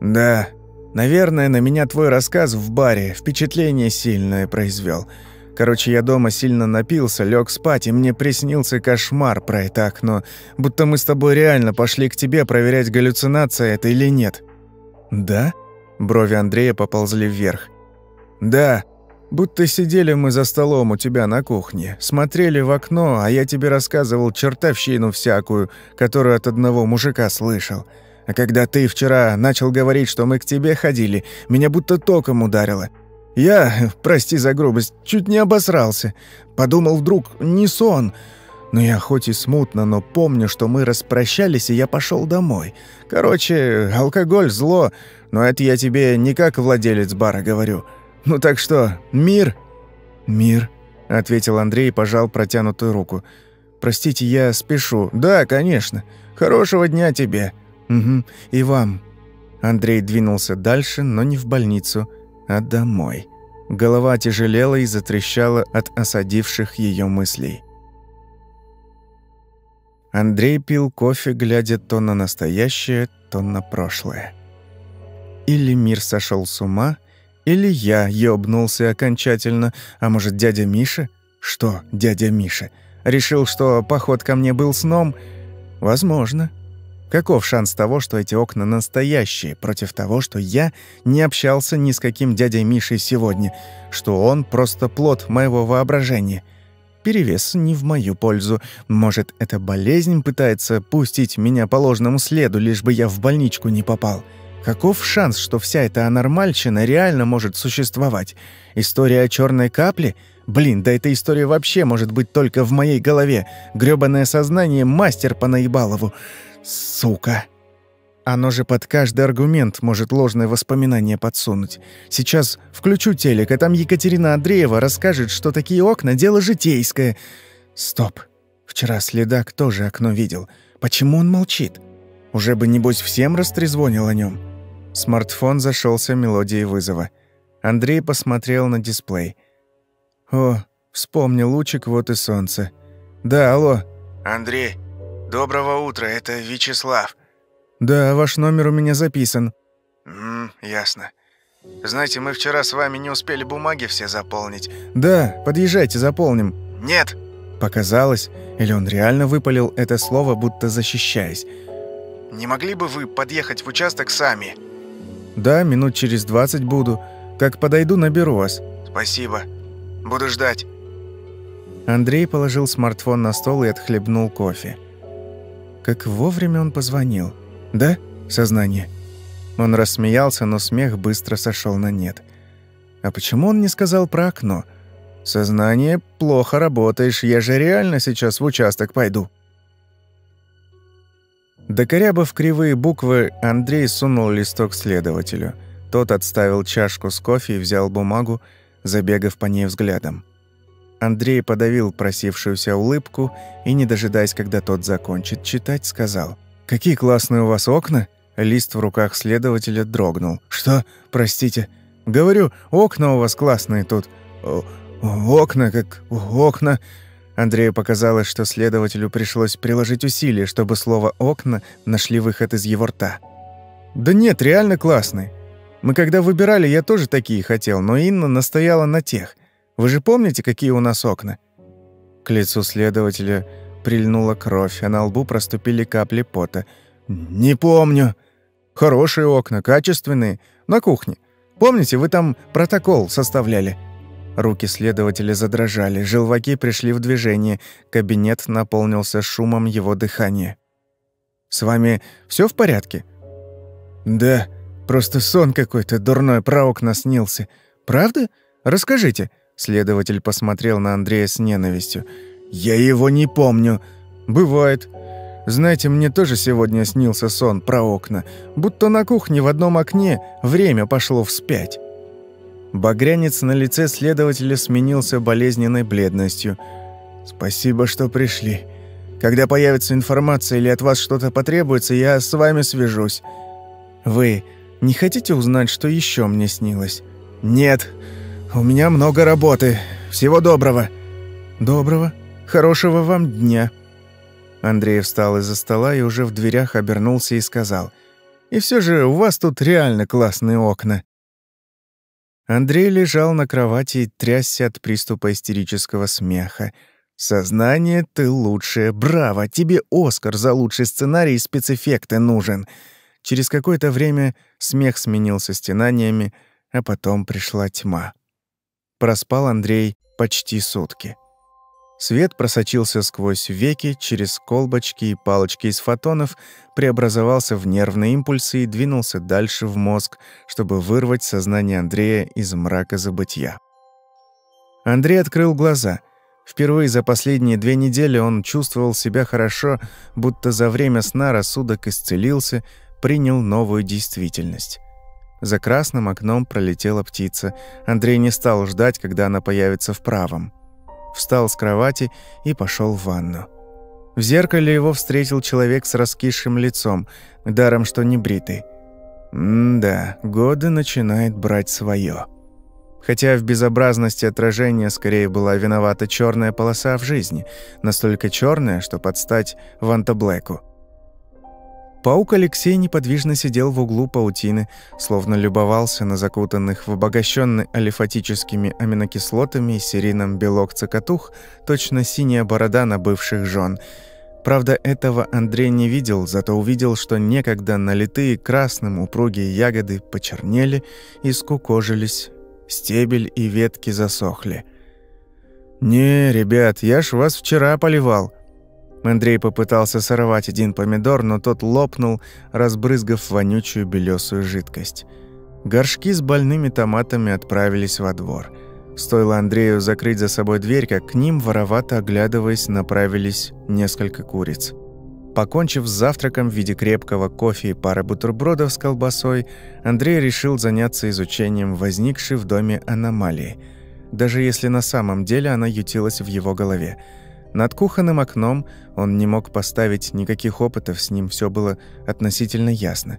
Да. Наверное, на меня твой рассказ в баре впечатление сильное произвел. Короче, я дома сильно напился, лег спать, и мне приснился кошмар про это окно. Будто мы с тобой реально пошли к тебе проверять, галлюцинация это или нет. Да? Брови Андрея поползли вверх. Да. Будто сидели мы за столом у тебя на кухне, смотрели в окно, а я тебе рассказывал чертовщину всякую, которую от одного мужика слышал. А когда ты вчера начал говорить, что мы к тебе ходили, меня будто током ударило. Я, прости за грубость, чуть не обосрался. Подумал, вдруг не сон. Но я хоть и смутно, но помню, что мы распрощались, и я пошел домой. Короче, алкоголь – зло, но это я тебе не как владелец бара говорю. Ну так что, мир?» «Мир», – ответил Андрей и пожал протянутую руку. «Простите, я спешу». «Да, конечно. Хорошего дня тебе». «Угу, и вам». Андрей двинулся дальше, но не в больницу – а домой. Голова тяжелела и затрещала от осадивших ее мыслей. Андрей пил кофе, глядя то на настоящее, то на прошлое. Или мир сошел с ума, или я ёбнулся окончательно, а может, дядя Миша? Что дядя Миша? Решил, что поход ко мне был сном? Возможно. Каков шанс того, что эти окна настоящие, против того, что я не общался ни с каким дядей Мишей сегодня, что он просто плод моего воображения? Перевес не в мою пользу. Может, эта болезнь пытается пустить меня по ложному следу, лишь бы я в больничку не попал? Каков шанс, что вся эта анормальщина реально может существовать? История о черной капле? Блин, да эта история вообще может быть только в моей голове. Грёбаное сознание мастер по наебалову. Сука. Оно же под каждый аргумент может ложное воспоминание подсунуть. Сейчас включу телек, а там Екатерина Андреева расскажет, что такие окна — дело житейское. Стоп. Вчера следак тоже окно видел. Почему он молчит? Уже бы, небось, всем растрезвонил о нем. Смартфон зашелся мелодией вызова. Андрей посмотрел на дисплей. «О, вспомнил лучик, вот и солнце. Да, алло». «Андрей, «Доброго утра, это Вячеслав». «Да, ваш номер у меня записан». «Ммм, ясно. Знаете, мы вчера с вами не успели бумаги все заполнить». «Да, подъезжайте, заполним». «Нет». Показалось, или он реально выпалил это слово, будто защищаясь. «Не могли бы вы подъехать в участок сами?» «Да, минут через двадцать буду. Как подойду, наберу вас». «Спасибо. Буду ждать». Андрей положил смартфон на стол и отхлебнул кофе. Как вовремя он позвонил. «Да? Сознание?» Он рассмеялся, но смех быстро сошел на нет. «А почему он не сказал про окно?» «Сознание, плохо работаешь, я же реально сейчас в участок пойду». Докорябав кривые буквы, Андрей сунул листок следователю. Тот отставил чашку с кофе и взял бумагу, забегав по ней взглядом. Андрей подавил просившуюся улыбку и, не дожидаясь, когда тот закончит читать, сказал. «Какие классные у вас окна!» Лист в руках следователя дрогнул. «Что? Простите?» «Говорю, окна у вас классные тут». «Окна, как окна...» Андрею показалось, что следователю пришлось приложить усилия, чтобы слово «окна» нашли выход из его рта. «Да нет, реально классные. Мы когда выбирали, я тоже такие хотел, но Инна настояла на тех. Вы же помните, какие у нас окна?» К лицу следователя прильнула кровь, а на лбу проступили капли пота. «Не помню. Хорошие окна, качественные. На кухне. Помните, вы там протокол составляли?» Руки следователя задрожали, желваки пришли в движение, кабинет наполнился шумом его дыхания. «С вами все в порядке?» «Да, просто сон какой-то дурной про окна снился. Правда? Расскажите». Следователь посмотрел на Андрея с ненавистью. «Я его не помню». «Бывает. Знаете, мне тоже сегодня снился сон про окна. Будто на кухне в одном окне время пошло вспять». Багрянец на лице следователя сменился болезненной бледностью. «Спасибо, что пришли. Когда появится информация или от вас что-то потребуется, я с вами свяжусь. Вы не хотите узнать, что еще мне снилось?» «Нет, у меня много работы. Всего доброго». «Доброго. Хорошего вам дня». Андрей встал из-за стола и уже в дверях обернулся и сказал. «И все же у вас тут реально классные окна». Андрей лежал на кровати и трясся от приступа истерического смеха. «Сознание, ты лучшее! Браво! Тебе Оскар за лучший сценарий и спецэффекты нужен!» Через какое-то время смех сменился стенаниями, а потом пришла тьма. Проспал Андрей почти сутки. Свет просочился сквозь веки, через колбочки и палочки из фотонов, преобразовался в нервные импульсы и двинулся дальше в мозг, чтобы вырвать сознание Андрея из мрака забытья. Андрей открыл глаза. Впервые за последние две недели он чувствовал себя хорошо, будто за время сна рассудок исцелился, принял новую действительность. За красным окном пролетела птица. Андрей не стал ждать, когда она появится в правом встал с кровати и пошел в ванну. В зеркале его встретил человек с раскисшим лицом, даром что не бритый. М-да, годы начинает брать свое. Хотя в безобразности отражения скорее была виновата черная полоса в жизни, настолько черная, что подстать Ванта Блэку. Паук Алексей неподвижно сидел в углу паутины, словно любовался на закутанных в обогащенный алифатическими аминокислотами и серином белок цокотух, точно синяя борода на бывших жен. Правда, этого Андрей не видел, зато увидел, что некогда налитые красным упругие ягоды почернели и скукожились, стебель и ветки засохли. «Не, ребят, я ж вас вчера поливал», Андрей попытался сорвать один помидор, но тот лопнул, разбрызгав вонючую белесую жидкость. Горшки с больными томатами отправились во двор. Стоило Андрею закрыть за собой дверь, как к ним, воровато оглядываясь, направились несколько куриц. Покончив с завтраком в виде крепкого кофе и пары бутербродов с колбасой, Андрей решил заняться изучением возникшей в доме аномалии, даже если на самом деле она ютилась в его голове – над кухонным окном он не мог поставить никаких опытов, с ним все было относительно ясно.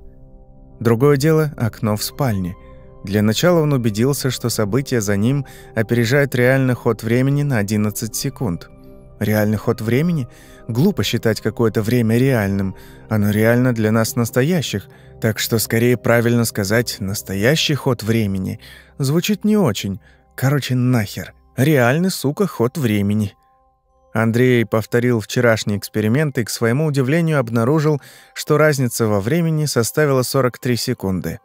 Другое дело – окно в спальне. Для начала он убедился, что события за ним опережают реальный ход времени на 11 секунд. Реальный ход времени? Глупо считать какое-то время реальным. Оно реально для нас настоящих, так что скорее правильно сказать «настоящий ход времени». Звучит не очень. Короче, нахер. Реальный, сука, ход времени. Андрей повторил вчерашний эксперимент и, к своему удивлению, обнаружил, что разница во времени составила 43 секунды.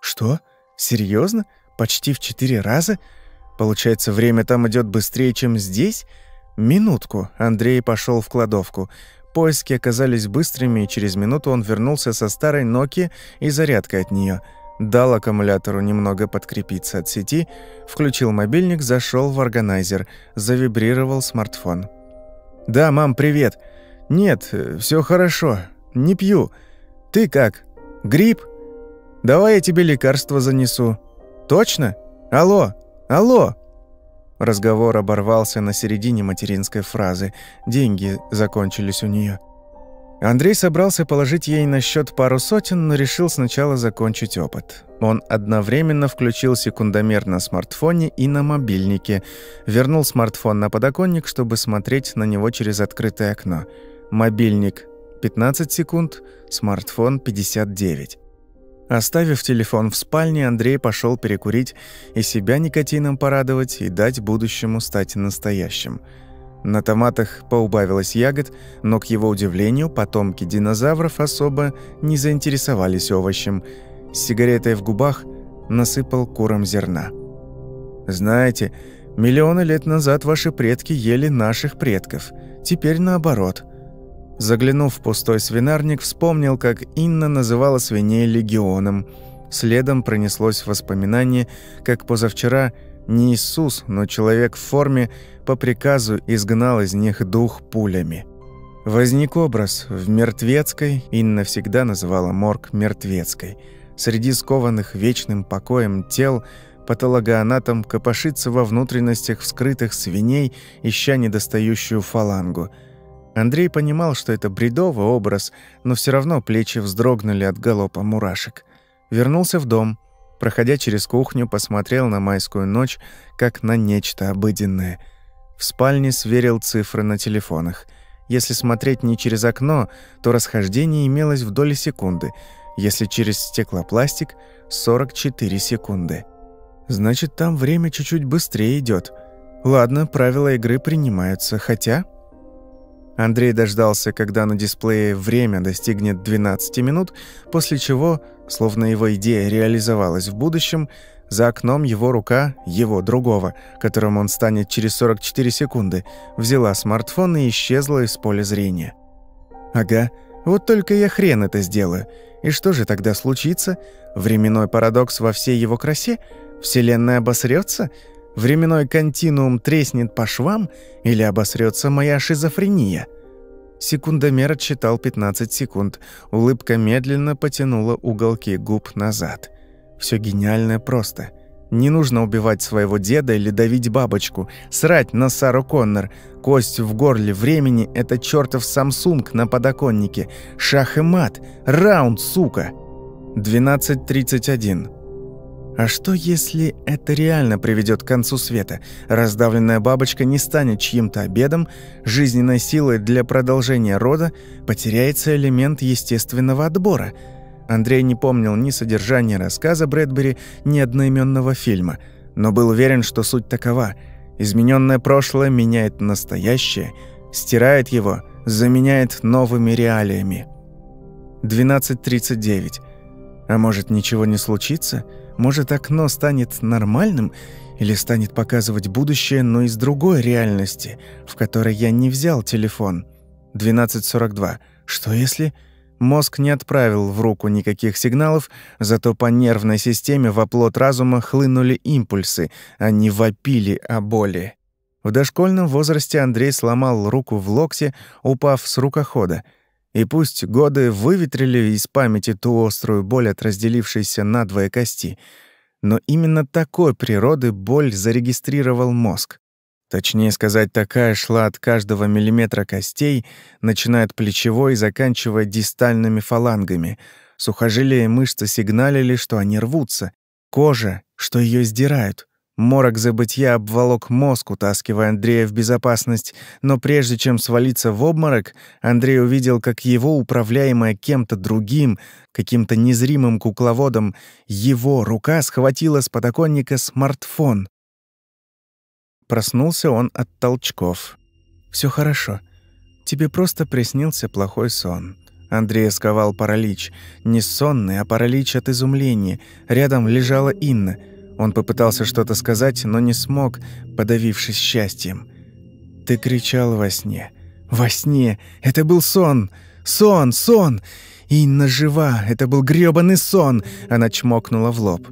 «Что? Серьезно? Почти в четыре раза? Получается, время там идет быстрее, чем здесь?» «Минутку», — Андрей пошел в кладовку. Поиски оказались быстрыми, и через минуту он вернулся со старой Nokia и зарядкой от нее — дал аккумулятору немного подкрепиться от сети, включил мобильник, зашел в органайзер, завибрировал смартфон. «Да, мам, привет. Нет, все хорошо. Не пью. Ты как? Грипп? Давай я тебе лекарство занесу. Точно? Алло? Алло?» Разговор оборвался на середине материнской фразы. Деньги закончились у нее. Андрей собрался положить ей на счет пару сотен, но решил сначала закончить опыт. Он одновременно включил секундомер на смартфоне и на мобильнике, вернул смартфон на подоконник, чтобы смотреть на него через открытое окно. Мобильник 15 секунд, смартфон 59. Оставив телефон в спальне, Андрей пошел перекурить и себя никотином порадовать и дать будущему стать настоящим – на томатах поубавилось ягод, но, к его удивлению, потомки динозавров особо не заинтересовались овощем. С сигаретой в губах насыпал курам зерна. «Знаете, миллионы лет назад ваши предки ели наших предков. Теперь наоборот». Заглянув в пустой свинарник, вспомнил, как Инна называла свиней легионом. Следом пронеслось воспоминание, как позавчера не Иисус, но человек в форме – по приказу изгнал из них дух пулями. Возник образ в Мертвецкой, Инна всегда называла морг Мертвецкой. Среди скованных вечным покоем тел патологоанатом копошится во внутренностях вскрытых свиней, ища недостающую фалангу. Андрей понимал, что это бредовый образ, но все равно плечи вздрогнули от галопа мурашек. Вернулся в дом. Проходя через кухню, посмотрел на майскую ночь, как на нечто обыденное. В спальне сверил цифры на телефонах. Если смотреть не через окно, то расхождение имелось в доли секунды. Если через стеклопластик — 44 секунды. Значит, там время чуть-чуть быстрее идет. Ладно, правила игры принимаются, хотя... Андрей дождался, когда на дисплее время достигнет 12 минут, после чего, словно его идея реализовалась в будущем, за окном его рука, его другого, которым он станет через 44 секунды, взяла смартфон и исчезла из поля зрения. «Ага, вот только я хрен это сделаю. И что же тогда случится? Временной парадокс во всей его красе? Вселенная обосрется? Временной континуум треснет по швам или обосрется моя шизофрения? Секундомер отсчитал 15 секунд. Улыбка медленно потянула уголки губ назад. Все гениальное просто. Не нужно убивать своего деда или давить бабочку. Срать на Сару Коннор. Кость в горле времени — это чертов Самсунг на подоконнике. Шах и мат. Раунд, сука. 12.31. А что, если это реально приведет к концу света? Раздавленная бабочка не станет чьим-то обедом, жизненной силой для продолжения рода потеряется элемент естественного отбора. Андрей не помнил ни содержания рассказа Брэдбери, ни одноименного фильма, но был уверен, что суть такова. Измененное прошлое меняет настоящее, стирает его, заменяет новыми реалиями. 12.39. А может, ничего не случится? Может, окно станет нормальным или станет показывать будущее, но из другой реальности, в которой я не взял телефон? 12.42. Что если... Мозг не отправил в руку никаких сигналов, зато по нервной системе в оплот разума хлынули импульсы, они вопили о боли. В дошкольном возрасте Андрей сломал руку в локте, упав с рукохода. И пусть годы выветрили из памяти ту острую боль от разделившейся надвое кости, но именно такой природы боль зарегистрировал мозг. Точнее сказать, такая шла от каждого миллиметра костей, начиная от плечевой и заканчивая дистальными фалангами. Сухожилия и мышцы сигналили, что они рвутся. Кожа, что ее сдирают. Морок забытья обволок мозг, утаскивая Андрея в безопасность, но прежде чем свалиться в обморок, Андрей увидел, как его, управляемая кем-то другим, каким-то незримым кукловодом, его рука схватила с подоконника смартфон. Проснулся он от толчков. Все хорошо. Тебе просто приснился плохой сон». Андрей сковал паралич. Не сонный, а паралич от изумления. Рядом лежала Инна — он попытался что-то сказать, но не смог, подавившись счастьем. «Ты кричал во сне. Во сне! Это был сон! Сон! Сон! Инна жива! Это был грёбаный сон!» Она чмокнула в лоб.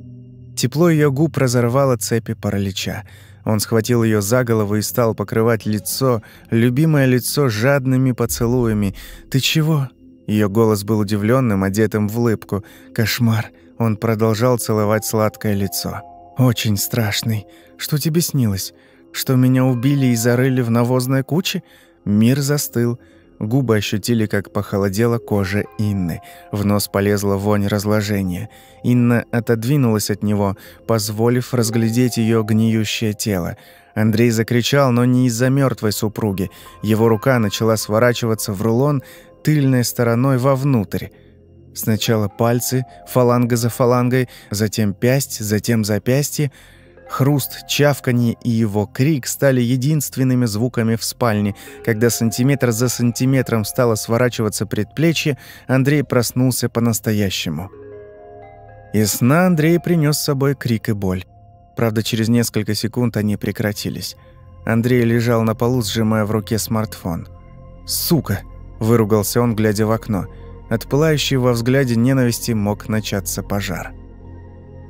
Тепло ее губ разорвало цепи паралича. Он схватил ее за голову и стал покрывать лицо, любимое лицо жадными поцелуями. «Ты чего?» Ее голос был удивленным, одетым в улыбку. «Кошмар!» Он продолжал целовать сладкое лицо. «Очень страшный. Что тебе снилось? Что меня убили и зарыли в навозной куче?» Мир застыл. Губы ощутили, как похолодела кожа Инны. В нос полезла вонь разложения. Инна отодвинулась от него, позволив разглядеть ее гниющее тело. Андрей закричал, но не из-за мертвой супруги. Его рука начала сворачиваться в рулон тыльной стороной вовнутрь. Сначала пальцы, фаланга за фалангой, затем пясть, затем запястье. Хруст, чавканье и его крик стали единственными звуками в спальне. Когда сантиметр за сантиметром стало сворачиваться предплечье, Андрей проснулся по-настоящему. Из сна Андрей принес с собой крик и боль. Правда, через несколько секунд они прекратились. Андрей лежал на полу, сжимая в руке смартфон. «Сука!» – выругался он, глядя в окно – от пылающей во взгляде ненависти мог начаться пожар.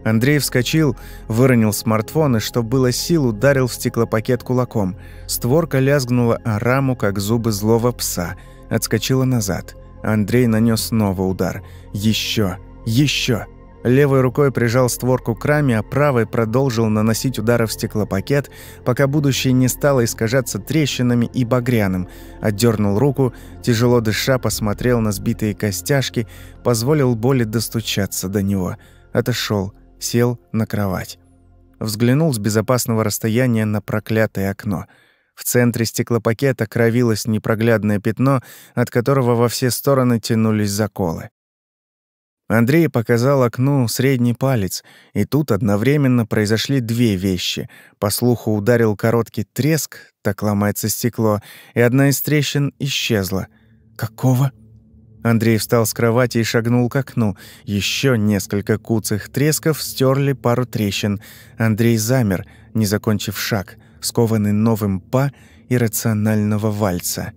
Андрей вскочил, выронил смартфон и, что было сил, ударил в стеклопакет кулаком. Створка лязгнула о раму, как зубы злого пса. Отскочила назад. Андрей нанес снова удар. Еще, еще. Левой рукой прижал створку к раме, а правой продолжил наносить удары в стеклопакет, пока будущее не стало искажаться трещинами и багряным. Отдернул руку, тяжело дыша, посмотрел на сбитые костяшки, позволил боли достучаться до него. Отошел, сел на кровать. Взглянул с безопасного расстояния на проклятое окно. В центре стеклопакета кровилось непроглядное пятно, от которого во все стороны тянулись заколы. Андрей показал окну средний палец, и тут одновременно произошли две вещи. По слуху ударил короткий треск, так ломается стекло, и одна из трещин исчезла. «Какого?» Андрей встал с кровати и шагнул к окну. Еще несколько куцых тресков стерли пару трещин. Андрей замер, не закончив шаг, скованный новым па иррационального вальса.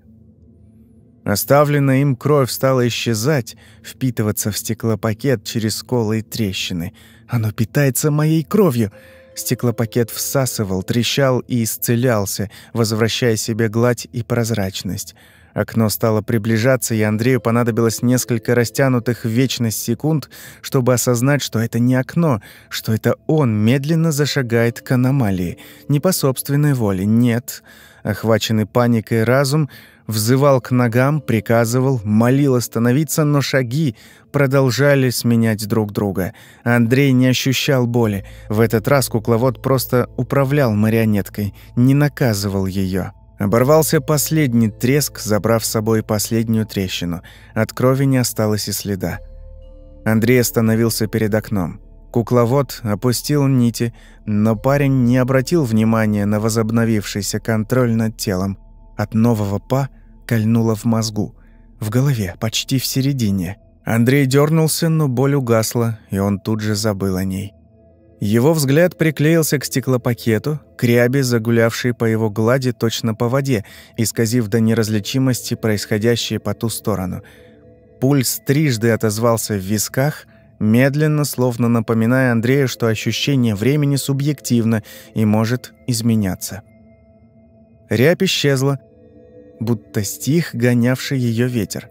Оставленная им кровь стала исчезать, впитываться в стеклопакет через сколы и трещины. «Оно питается моей кровью!» Стеклопакет всасывал, трещал и исцелялся, возвращая себе гладь и прозрачность. Окно стало приближаться, и Андрею понадобилось несколько растянутых в вечность секунд, чтобы осознать, что это не окно, что это он медленно зашагает к аномалии. Не по собственной воле, нет. Охваченный паникой разум — взывал к ногам, приказывал, молил остановиться, но шаги продолжали сменять друг друга. Андрей не ощущал боли. В этот раз кукловод просто управлял марионеткой, не наказывал ее. Оборвался последний треск, забрав с собой последнюю трещину. От крови не осталось и следа. Андрей остановился перед окном. Кукловод опустил нити, но парень не обратил внимания на возобновившийся контроль над телом. От нового «па» кольнуло в мозгу. В голове, почти в середине. Андрей дернулся, но боль угасла, и он тут же забыл о ней. Его взгляд приклеился к стеклопакету, к рябе, загулявшей по его глади точно по воде, исказив до неразличимости происходящее по ту сторону. Пульс трижды отозвался в висках, медленно, словно напоминая Андрею, что ощущение времени субъективно и может изменяться. Рябь исчезла, будто стих, гонявший ее ветер.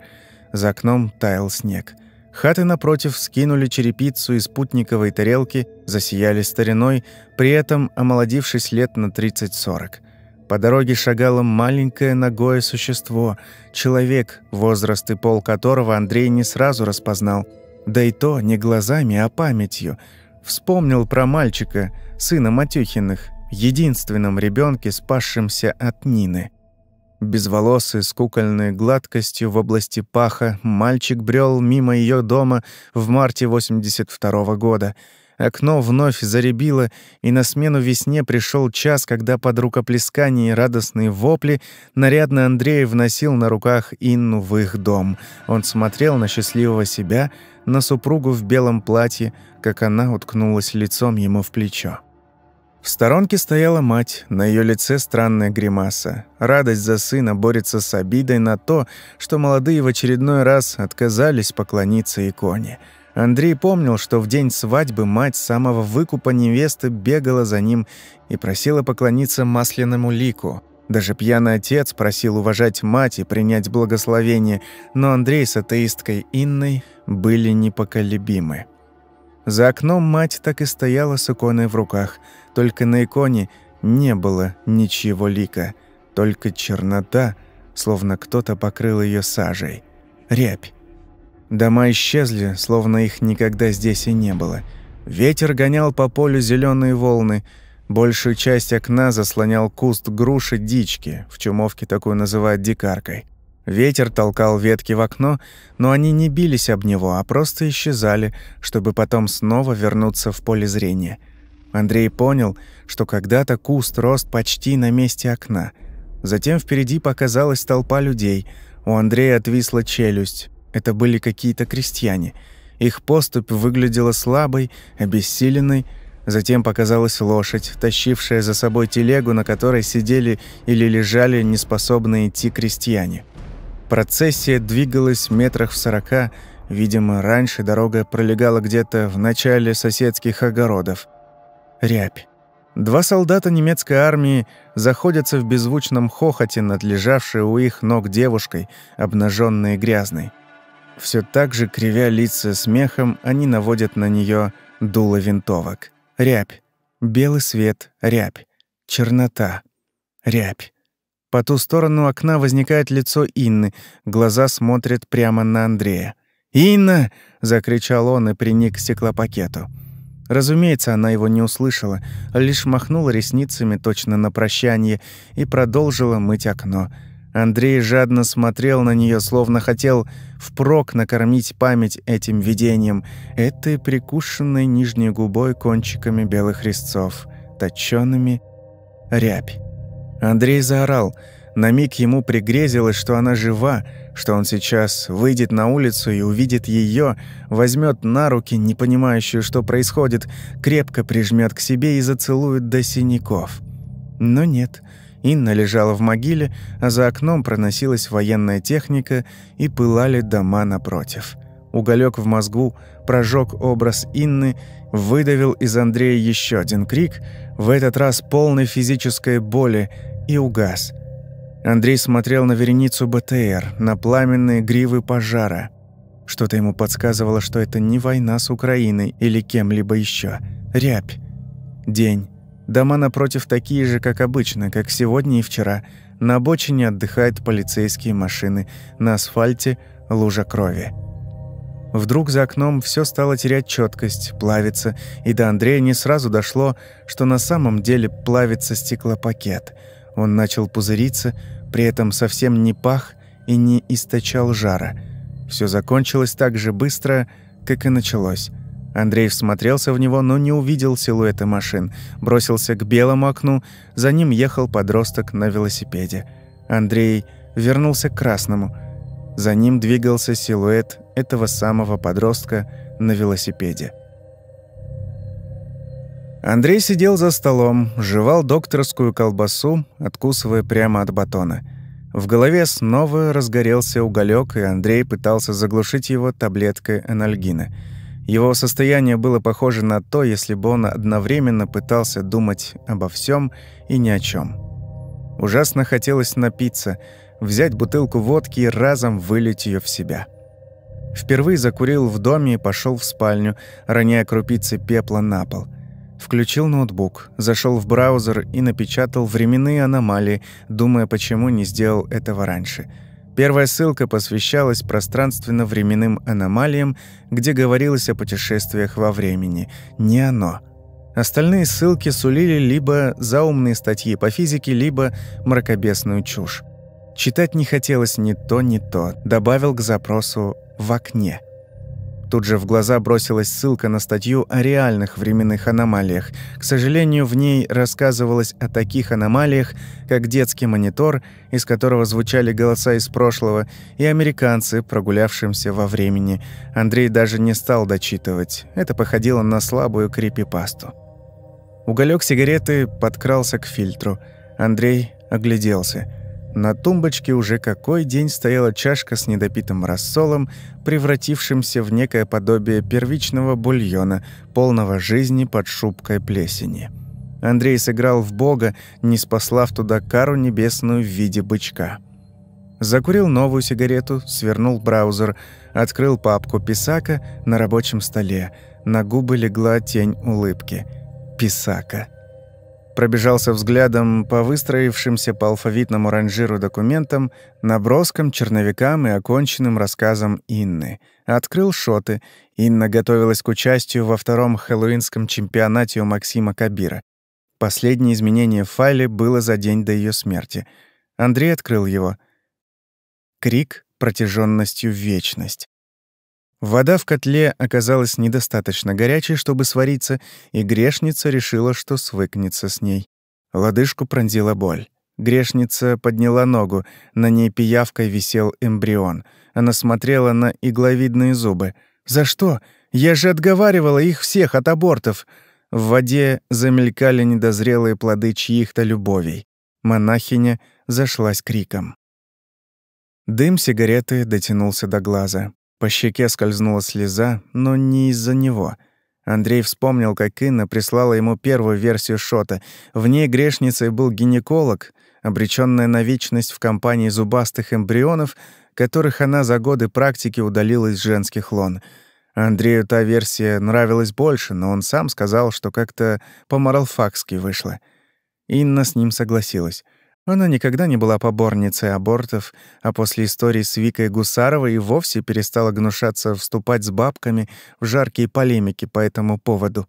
За окном таял снег. Хаты напротив скинули черепицу из спутниковой тарелки, засияли стариной, при этом омолодившись лет на 30-40. По дороге шагало маленькое ногое существо, человек, возраст и пол которого Андрей не сразу распознал. Да и то не глазами, а памятью. Вспомнил про мальчика, сына Матюхиных, единственном ребенке, спасшемся от Нины. Безволосый, с кукольной гладкостью в области паха, мальчик брел мимо ее дома в марте 82 -го года. Окно вновь заребило, и на смену весне пришел час, когда под рукоплескание и радостные вопли нарядный Андрей вносил на руках Инну в их дом. Он смотрел на счастливого себя, на супругу в белом платье, как она уткнулась лицом ему в плечо. В сторонке стояла мать, на ее лице странная гримаса. Радость за сына борется с обидой на то, что молодые в очередной раз отказались поклониться иконе. Андрей помнил, что в день свадьбы мать самого выкупа невесты бегала за ним и просила поклониться масляному лику. Даже пьяный отец просил уважать мать и принять благословение, но Андрей с атеисткой Инной были непоколебимы. За окном мать так и стояла с иконой в руках – только на иконе не было ничего лика, только чернота, словно кто-то покрыл ее сажей. Рябь. Дома исчезли, словно их никогда здесь и не было. Ветер гонял по полю зеленые волны. Большую часть окна заслонял куст груши дички, в чумовке такую называют дикаркой. Ветер толкал ветки в окно, но они не бились об него, а просто исчезали, чтобы потом снова вернуться в поле зрения – Андрей понял, что когда-то куст рос почти на месте окна. Затем впереди показалась толпа людей. У Андрея отвисла челюсть. Это были какие-то крестьяне. Их поступь выглядела слабой, обессиленной. Затем показалась лошадь, тащившая за собой телегу, на которой сидели или лежали неспособные идти крестьяне. Процессия двигалась метрах в сорока. Видимо, раньше дорога пролегала где-то в начале соседских огородов рябь. Два солдата немецкой армии заходятся в беззвучном хохоте над лежавшей у их ног девушкой, обнаженной и грязной. Все так же, кривя лица смехом, они наводят на нее дуло винтовок. Рябь. Белый свет. Рябь. Чернота. Рябь. По ту сторону окна возникает лицо Инны, глаза смотрят прямо на Андрея. «Инна!» — закричал он и приник к стеклопакету. Разумеется, она его не услышала, а лишь махнула ресницами точно на прощание и продолжила мыть окно. Андрей жадно смотрел на нее, словно хотел впрок накормить память этим видением, этой прикушенной нижней губой кончиками белых резцов, точёными рябь. Андрей заорал. На миг ему пригрезилось, что она жива, что он сейчас выйдет на улицу и увидит ее, возьмет на руки, не понимающую, что происходит, крепко прижмет к себе и зацелует до синяков. Но нет. Инна лежала в могиле, а за окном проносилась военная техника и пылали дома напротив. Уголек в мозгу прожег образ Инны, выдавил из Андрея еще один крик, в этот раз полный физической боли, и угас – Андрей смотрел на вереницу БТР, на пламенные гривы пожара. Что-то ему подсказывало, что это не война с Украиной или кем-либо еще. Рябь. День. Дома напротив такие же, как обычно, как сегодня и вчера. На обочине отдыхают полицейские машины. На асфальте – лужа крови. Вдруг за окном все стало терять четкость, плавиться, и до Андрея не сразу дошло, что на самом деле плавится стеклопакет. Он начал пузыриться, при этом совсем не пах и не источал жара. Все закончилось так же быстро, как и началось. Андрей всмотрелся в него, но не увидел силуэта машин. Бросился к белому окну, за ним ехал подросток на велосипеде. Андрей вернулся к красному. За ним двигался силуэт этого самого подростка на велосипеде. Андрей сидел за столом, жевал докторскую колбасу, откусывая прямо от батона. В голове снова разгорелся уголек, и Андрей пытался заглушить его таблеткой анальгина. Его состояние было похоже на то, если бы он одновременно пытался думать обо всем и ни о чем. Ужасно хотелось напиться, взять бутылку водки и разом вылить ее в себя. Впервые закурил в доме и пошел в спальню, роняя крупицы пепла на пол – Включил ноутбук, зашел в браузер и напечатал временные аномалии, думая, почему не сделал этого раньше. Первая ссылка посвящалась пространственно-временным аномалиям, где говорилось о путешествиях во времени. Не оно. Остальные ссылки сулили либо заумные статьи по физике, либо мракобесную чушь. Читать не хотелось ни то, ни то. Добавил к запросу «в окне». Тут же в глаза бросилась ссылка на статью о реальных временных аномалиях. К сожалению, в ней рассказывалось о таких аномалиях, как детский монитор, из которого звучали голоса из прошлого, и американцы, прогулявшимся во времени. Андрей даже не стал дочитывать. Это походило на слабую крипипасту. Уголек сигареты подкрался к фильтру. Андрей огляделся – на тумбочке уже какой день стояла чашка с недопитым рассолом, превратившимся в некое подобие первичного бульона, полного жизни под шубкой плесени. Андрей сыграл в бога, не спаслав туда кару небесную в виде бычка. Закурил новую сигарету, свернул браузер, открыл папку Писака на рабочем столе. На губы легла тень улыбки. Писака пробежался взглядом по выстроившимся по алфавитному ранжиру документам, наброскам, черновикам и оконченным рассказам Инны. Открыл шоты. Инна готовилась к участию во втором хэллоуинском чемпионате у Максима Кабира. Последнее изменение в файле было за день до ее смерти. Андрей открыл его. Крик протяженностью в вечность. Вода в котле оказалась недостаточно горячей, чтобы свариться, и грешница решила, что свыкнется с ней. Лодыжку пронзила боль. Грешница подняла ногу, на ней пиявкой висел эмбрион. Она смотрела на игловидные зубы. «За что? Я же отговаривала их всех от абортов!» В воде замелькали недозрелые плоды чьих-то любовей. Монахиня зашлась криком. Дым сигареты дотянулся до глаза. По щеке скользнула слеза, но не из-за него. Андрей вспомнил, как Инна прислала ему первую версию шота. В ней грешницей был гинеколог, обречённая на вечность в компании зубастых эмбрионов, которых она за годы практики удалила из женских лон. Андрею та версия нравилась больше, но он сам сказал, что как-то по-моралфакски вышло. Инна с ним согласилась. Она никогда не была поборницей абортов, а после истории с Викой Гусаровой и вовсе перестала гнушаться вступать с бабками в жаркие полемики по этому поводу.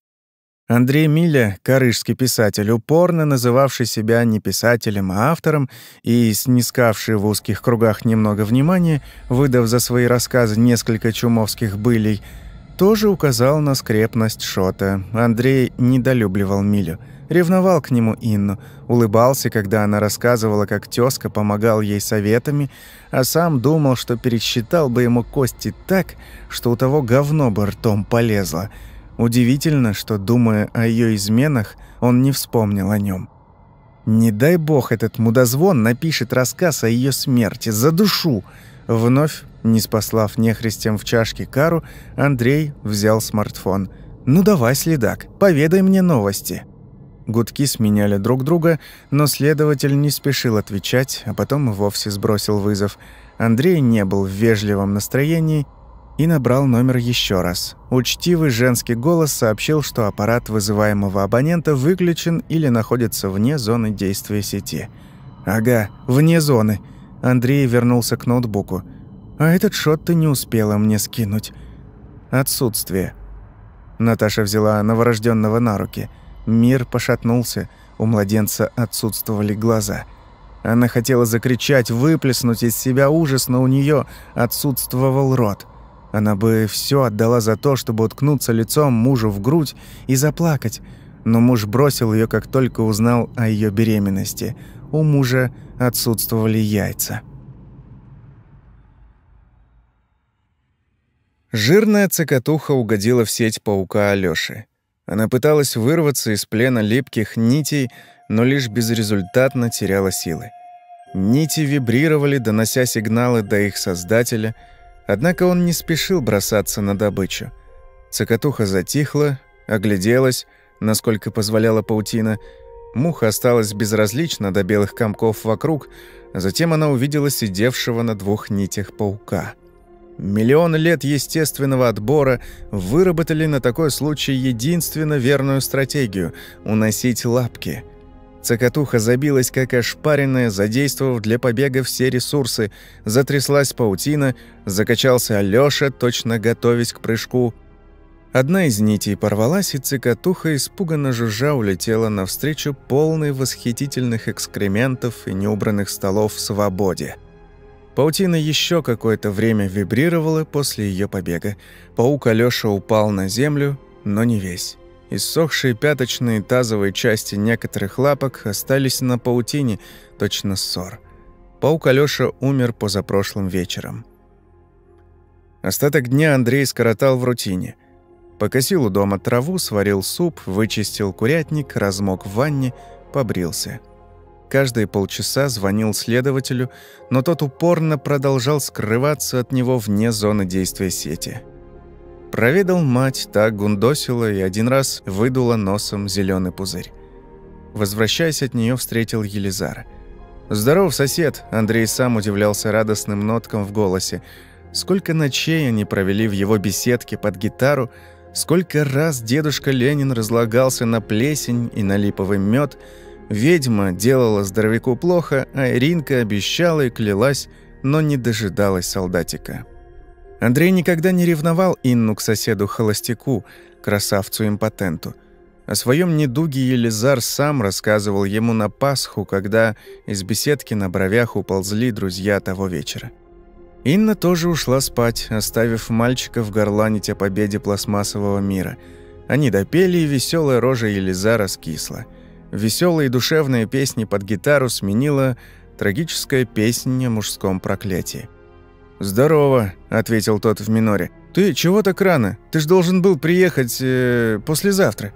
Андрей Миля, карыжский писатель, упорно называвший себя не писателем, а автором и снискавший в узких кругах немного внимания, выдав за свои рассказы несколько чумовских былей, тоже указал на скрепность Шота. Андрей недолюбливал Милю, ревновал к нему Инну, улыбался, когда она рассказывала, как тёзка помогал ей советами, а сам думал, что пересчитал бы ему кости так, что у того говно бы ртом полезло – Удивительно, что, думая о ее изменах, он не вспомнил о нем. Не дай бог этот мудозвон напишет рассказ о ее смерти за душу. Вновь, не спаслав нехристям в чашке кару, Андрей взял смартфон. «Ну давай, следак, поведай мне новости». Гудки сменяли друг друга, но следователь не спешил отвечать, а потом вовсе сбросил вызов. Андрей не был в вежливом настроении и набрал номер еще раз. Учтивый женский голос сообщил, что аппарат вызываемого абонента выключен или находится вне зоны действия сети. «Ага, вне зоны». Андрей вернулся к ноутбуку. «А этот шот ты не успела мне скинуть». «Отсутствие». Наташа взяла новорожденного на руки. Мир пошатнулся, у младенца отсутствовали глаза. Она хотела закричать, выплеснуть из себя ужас, но у нее отсутствовал рот – она бы все отдала за то, чтобы уткнуться лицом мужу в грудь и заплакать, но муж бросил ее, как только узнал о ее беременности. У мужа отсутствовали яйца. Жирная цокотуха угодила в сеть паука Алёши. Она пыталась вырваться из плена липких нитей, но лишь безрезультатно теряла силы. Нити вибрировали, донося сигналы до их создателя — Однако он не спешил бросаться на добычу. Цокотуха затихла, огляделась, насколько позволяла паутина. Муха осталась безразлична до белых комков вокруг, а затем она увидела сидевшего на двух нитях паука. Миллионы лет естественного отбора выработали на такой случай единственно верную стратегию – уносить лапки – Цокотуха забилась, как ошпаренная, задействовав для побега все ресурсы. Затряслась паутина, закачался Алёша, точно готовясь к прыжку. Одна из нитей порвалась, и цикатуха, испуганно жужжа, улетела навстречу полной восхитительных экскрементов и неубранных столов в свободе. Паутина еще какое-то время вибрировала после ее побега. Паук Алёша упал на землю, но не весь. Иссохшие пяточные тазовые части некоторых лапок остались на паутине, точно ссор. Паук Алёша умер позапрошлым вечером. Остаток дня Андрей скоротал в рутине. Покосил у дома траву, сварил суп, вычистил курятник, размок в ванне, побрился. Каждые полчаса звонил следователю, но тот упорно продолжал скрываться от него вне зоны действия сети. Проведал мать, так гундосила и один раз выдула носом зеленый пузырь. Возвращаясь от нее, встретил Елизара. «Здоров, сосед!» Андрей сам удивлялся радостным ноткам в голосе. Сколько ночей они провели в его беседке под гитару, сколько раз дедушка Ленин разлагался на плесень и на липовый мед. Ведьма делала здоровяку плохо, а Иринка обещала и клялась, но не дожидалась солдатика. Андрей никогда не ревновал Инну к соседу-холостяку, красавцу-импотенту. О своем недуге Елизар сам рассказывал ему на Пасху, когда из беседки на бровях уползли друзья того вечера. Инна тоже ушла спать, оставив мальчиков горланить о победе пластмассового мира. Они допели, и веселая рожа Елизара скисла. Веселые душевные песни под гитару сменила трагическая песня о мужском проклятии. «Здорово», — ответил тот в миноре. «Ты чего так рано? Ты ж должен был приехать э, послезавтра».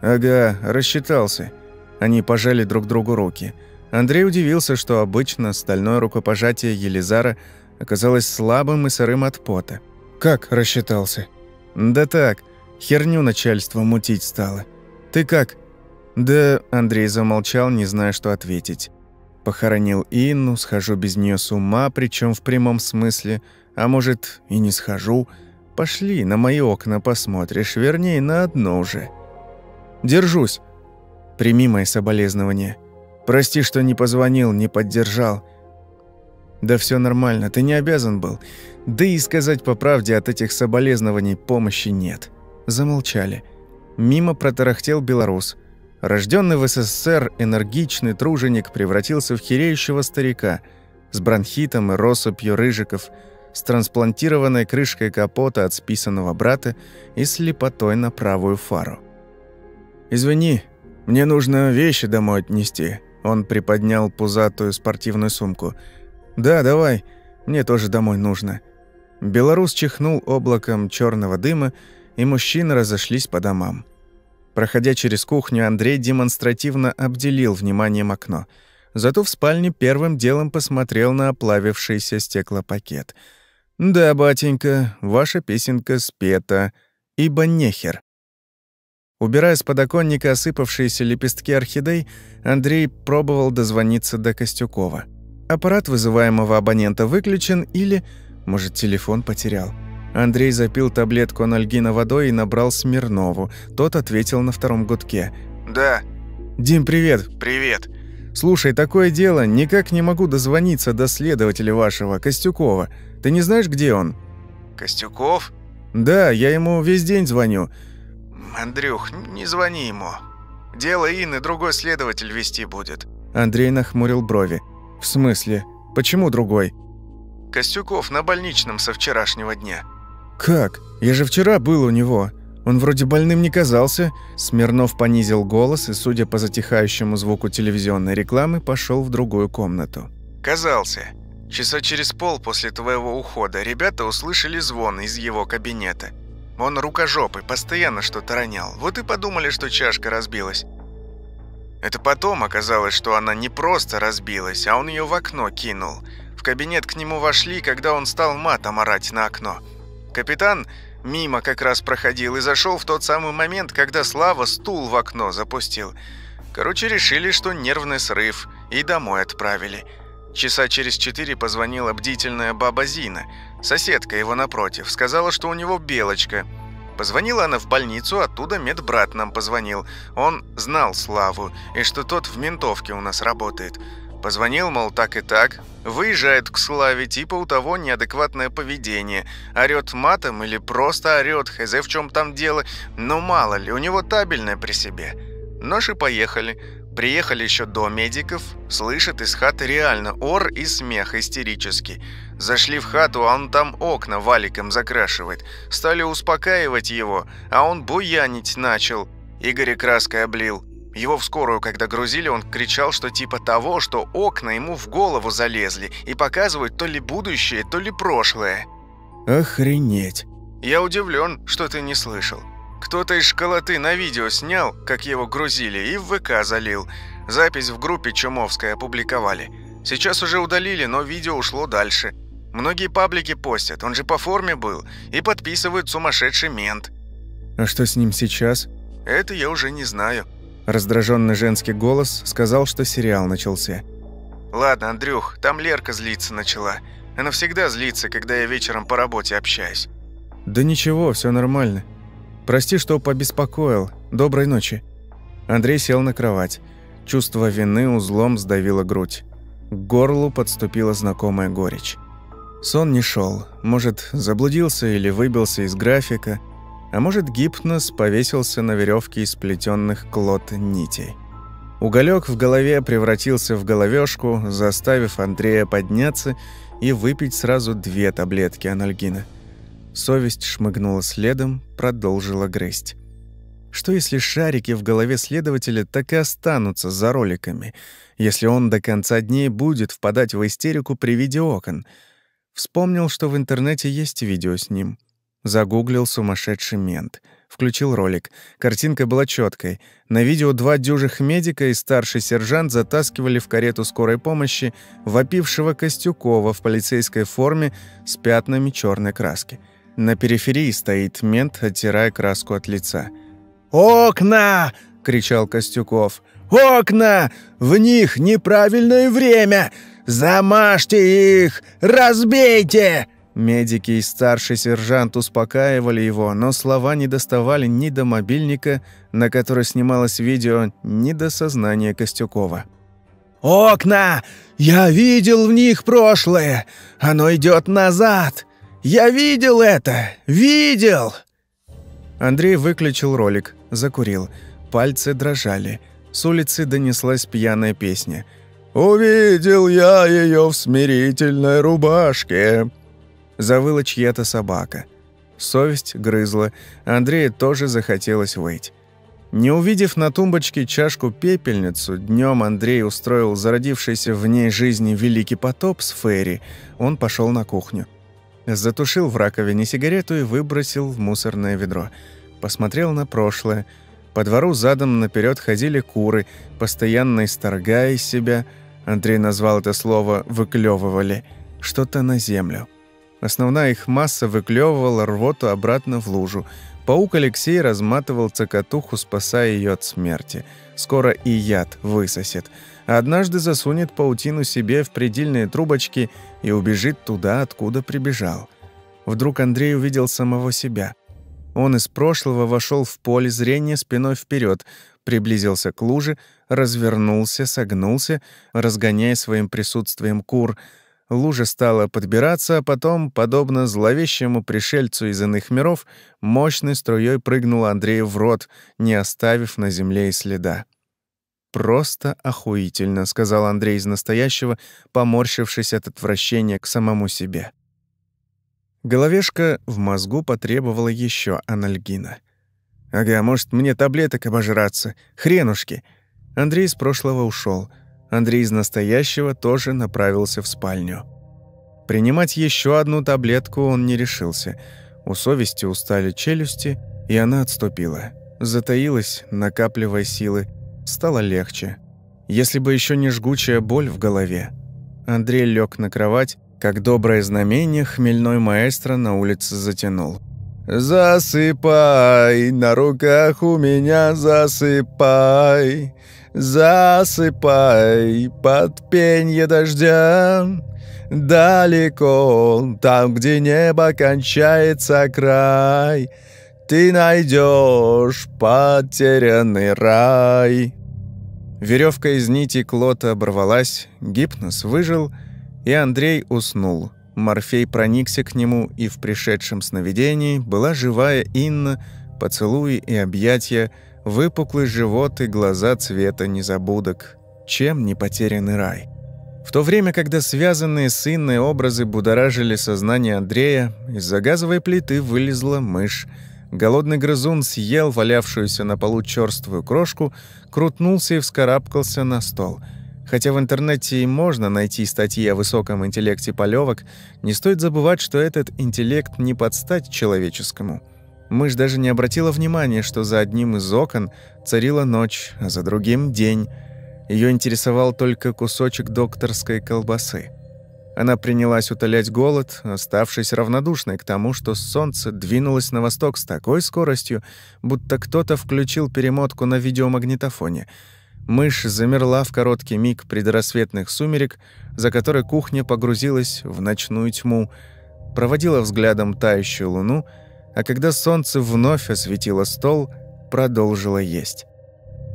«Ага, рассчитался». Они пожали друг другу руки. Андрей удивился, что обычно стальное рукопожатие Елизара оказалось слабым и сырым от пота. «Как рассчитался?» «Да так, херню начальство мутить стало. Ты как?» «Да...» — Андрей замолчал, не зная, что ответить. Похоронил Инну, схожу без нее с ума, причем в прямом смысле, а может и не схожу. Пошли, на мои окна посмотришь, вернее, на одно уже. Держусь. Прими мои соболезнования. Прости, что не позвонил, не поддержал. Да все нормально, ты не обязан был. Да и сказать по правде, от этих соболезнований помощи нет. Замолчали. Мимо протарахтел белорус. Рожденный в СССР энергичный труженик превратился в хереющего старика с бронхитом и россыпью рыжиков, с трансплантированной крышкой капота от списанного брата и слепотой на правую фару. «Извини, мне нужно вещи домой отнести», он приподнял пузатую спортивную сумку. «Да, давай, мне тоже домой нужно». Белорус чихнул облаком черного дыма, и мужчины разошлись по домам. Проходя через кухню, Андрей демонстративно обделил вниманием окно. Зато в спальне первым делом посмотрел на оплавившийся стеклопакет. «Да, батенька, ваша песенка спета, ибо нехер». Убирая с подоконника осыпавшиеся лепестки орхидей, Андрей пробовал дозвониться до Костюкова. Аппарат вызываемого абонента выключен или, может, телефон потерял. Андрей запил таблетку анальгина водой и набрал Смирнову. Тот ответил на втором гудке. «Да». «Дим, привет». «Привет». «Слушай, такое дело, никак не могу дозвониться до следователя вашего, Костюкова. Ты не знаешь, где он?» «Костюков?» «Да, я ему весь день звоню. «Андрюх, не звони ему. Дело Инны другой следователь вести будет». Андрей нахмурил брови. «В смысле? Почему другой?» «Костюков на больничном со вчерашнего дня». «Как? Я же вчера был у него. Он вроде больным не казался». Смирнов понизил голос и, судя по затихающему звуку телевизионной рекламы, пошел в другую комнату. «Казался. Часа через пол после твоего ухода ребята услышали звон из его кабинета. Он рукожопый, постоянно что-то ронял. Вот и подумали, что чашка разбилась. Это потом оказалось, что она не просто разбилась, а он ее в окно кинул. В кабинет к нему вошли, когда он стал матом орать на окно. Капитан мимо как раз проходил и зашел в тот самый момент, когда Слава стул в окно запустил. Короче, решили, что нервный срыв, и домой отправили. Часа через четыре позвонила бдительная баба Зина, соседка его напротив, сказала, что у него белочка. Позвонила она в больницу, оттуда медбрат нам позвонил. Он знал Славу, и что тот в ментовке у нас работает. Позвонил, мол, так и так. Выезжает к Славе, типа у того неадекватное поведение. Орет матом или просто орет, хз в чем там дело. Но мало ли, у него табельное при себе. Наши поехали. Приехали еще до медиков, слышат из хаты реально ор и смех истерический. Зашли в хату, а он там окна валиком закрашивает. Стали успокаивать его, а он буянить начал. Игоря краской облил. Его в скорую, когда грузили, он кричал, что типа того, что окна ему в голову залезли и показывают то ли будущее, то ли прошлое. Охренеть. Я удивлен, что ты не слышал. Кто-то из школоты на видео снял, как его грузили, и в ВК залил. Запись в группе Чумовской опубликовали. Сейчас уже удалили, но видео ушло дальше. Многие паблики постят, он же по форме был, и подписывают сумасшедший мент. А что с ним сейчас? Это я уже не знаю. Раздраженный женский голос сказал, что сериал начался. Ладно, Андрюх, там Лерка злиться начала. Она всегда злится, когда я вечером по работе общаюсь. Да ничего, все нормально. Прости, что побеспокоил. Доброй ночи». Андрей сел на кровать. Чувство вины узлом сдавило грудь. К горлу подступила знакомая горечь. Сон не шел. Может, заблудился или выбился из графика, а может, гипноз повесился на веревке из плетенных клот нитей. Уголек в голове превратился в головешку, заставив Андрея подняться и выпить сразу две таблетки анальгина – Совесть шмыгнула следом, продолжила грызть. Что если шарики в голове следователя так и останутся за роликами, если он до конца дней будет впадать в истерику при виде окон? Вспомнил, что в интернете есть видео с ним. Загуглил сумасшедший мент. Включил ролик. Картинка была четкой. На видео два дюжих медика и старший сержант затаскивали в карету скорой помощи вопившего Костюкова в полицейской форме с пятнами черной краски. На периферии стоит мент, оттирая краску от лица. «Окна!» — кричал Костюков. «Окна! В них неправильное время! Замажьте их! Разбейте!» Медики и старший сержант успокаивали его, но слова не доставали ни до мобильника, на который снималось видео, ни до сознания Костюкова. «Окна! Я видел в них прошлое! Оно идет назад! Я видел это! Видел!» Андрей выключил ролик, закурил. Пальцы дрожали. С улицы донеслась пьяная песня. «Увидел я ее в смирительной рубашке!» Завыла чья-то собака. Совесть грызла. Андрею тоже захотелось выйти. Не увидев на тумбочке чашку-пепельницу, днем Андрей устроил зародившийся в ней жизни великий потоп с Ферри. Он пошел на кухню. Затушил в раковине сигарету и выбросил в мусорное ведро. Посмотрел на прошлое. По двору задом наперед ходили куры, постоянно исторгая из себя, Андрей назвал это слово «выклевывали», что-то на землю. Основная их масса выклевывала рвоту обратно в лужу. Паук Алексей разматывал цокотуху, спасая ее от смерти. Скоро и яд высосет. Однажды засунет паутину себе в предельные трубочки и убежит туда, откуда прибежал. Вдруг Андрей увидел самого себя. Он из прошлого вошел в поле зрения спиной вперед, приблизился к луже, развернулся, согнулся, разгоняя своим присутствием кур — Лужа стала подбираться, а потом, подобно зловещему пришельцу из иных миров, мощной струей прыгнула Андрею в рот, не оставив на земле и следа. «Просто охуительно», — сказал Андрей из настоящего, поморщившись от отвращения к самому себе. Головешка в мозгу потребовала еще анальгина. «Ага, может, мне таблеток обожраться? Хренушки!» Андрей из прошлого ушел. Андрей из настоящего тоже направился в спальню. Принимать еще одну таблетку он не решился. У совести устали челюсти, и она отступила. Затаилась, накапливая силы. Стало легче. Если бы еще не жгучая боль в голове. Андрей лег на кровать, как доброе знамение хмельной маэстро на улице затянул. «Засыпай, на руках у меня засыпай, Засыпай под пенье дождя Далеко, там, где небо кончается край Ты найдешь потерянный рай Веревка из нити Клота оборвалась, гипноз выжил, и Андрей уснул. Морфей проникся к нему, и в пришедшем сновидении была живая Инна, поцелуи и объятия, выпуклый живот и глаза цвета незабудок. Чем не потерянный рай? В то время, когда связанные с Инной образы будоражили сознание Андрея, из-за газовой плиты вылезла мышь. Голодный грызун съел валявшуюся на полу черствую крошку, крутнулся и вскарабкался на стол. Хотя в интернете и можно найти статьи о высоком интеллекте полевок, не стоит забывать, что этот интеллект не подстать человеческому – Мышь даже не обратила внимания, что за одним из окон царила ночь, а за другим — день. Ее интересовал только кусочек докторской колбасы. Она принялась утолять голод, оставшись равнодушной к тому, что солнце двинулось на восток с такой скоростью, будто кто-то включил перемотку на видеомагнитофоне. Мышь замерла в короткий миг предрассветных сумерек, за которой кухня погрузилась в ночную тьму, проводила взглядом тающую луну — а когда солнце вновь осветило стол, продолжила есть.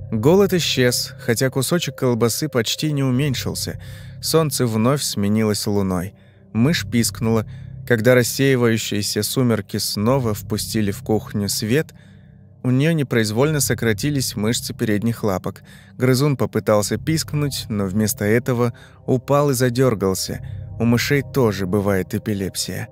Голод исчез, хотя кусочек колбасы почти не уменьшился. Солнце вновь сменилось луной. Мышь пискнула. Когда рассеивающиеся сумерки снова впустили в кухню свет, у нее непроизвольно сократились мышцы передних лапок. Грызун попытался пискнуть, но вместо этого упал и задергался. У мышей тоже бывает эпилепсия.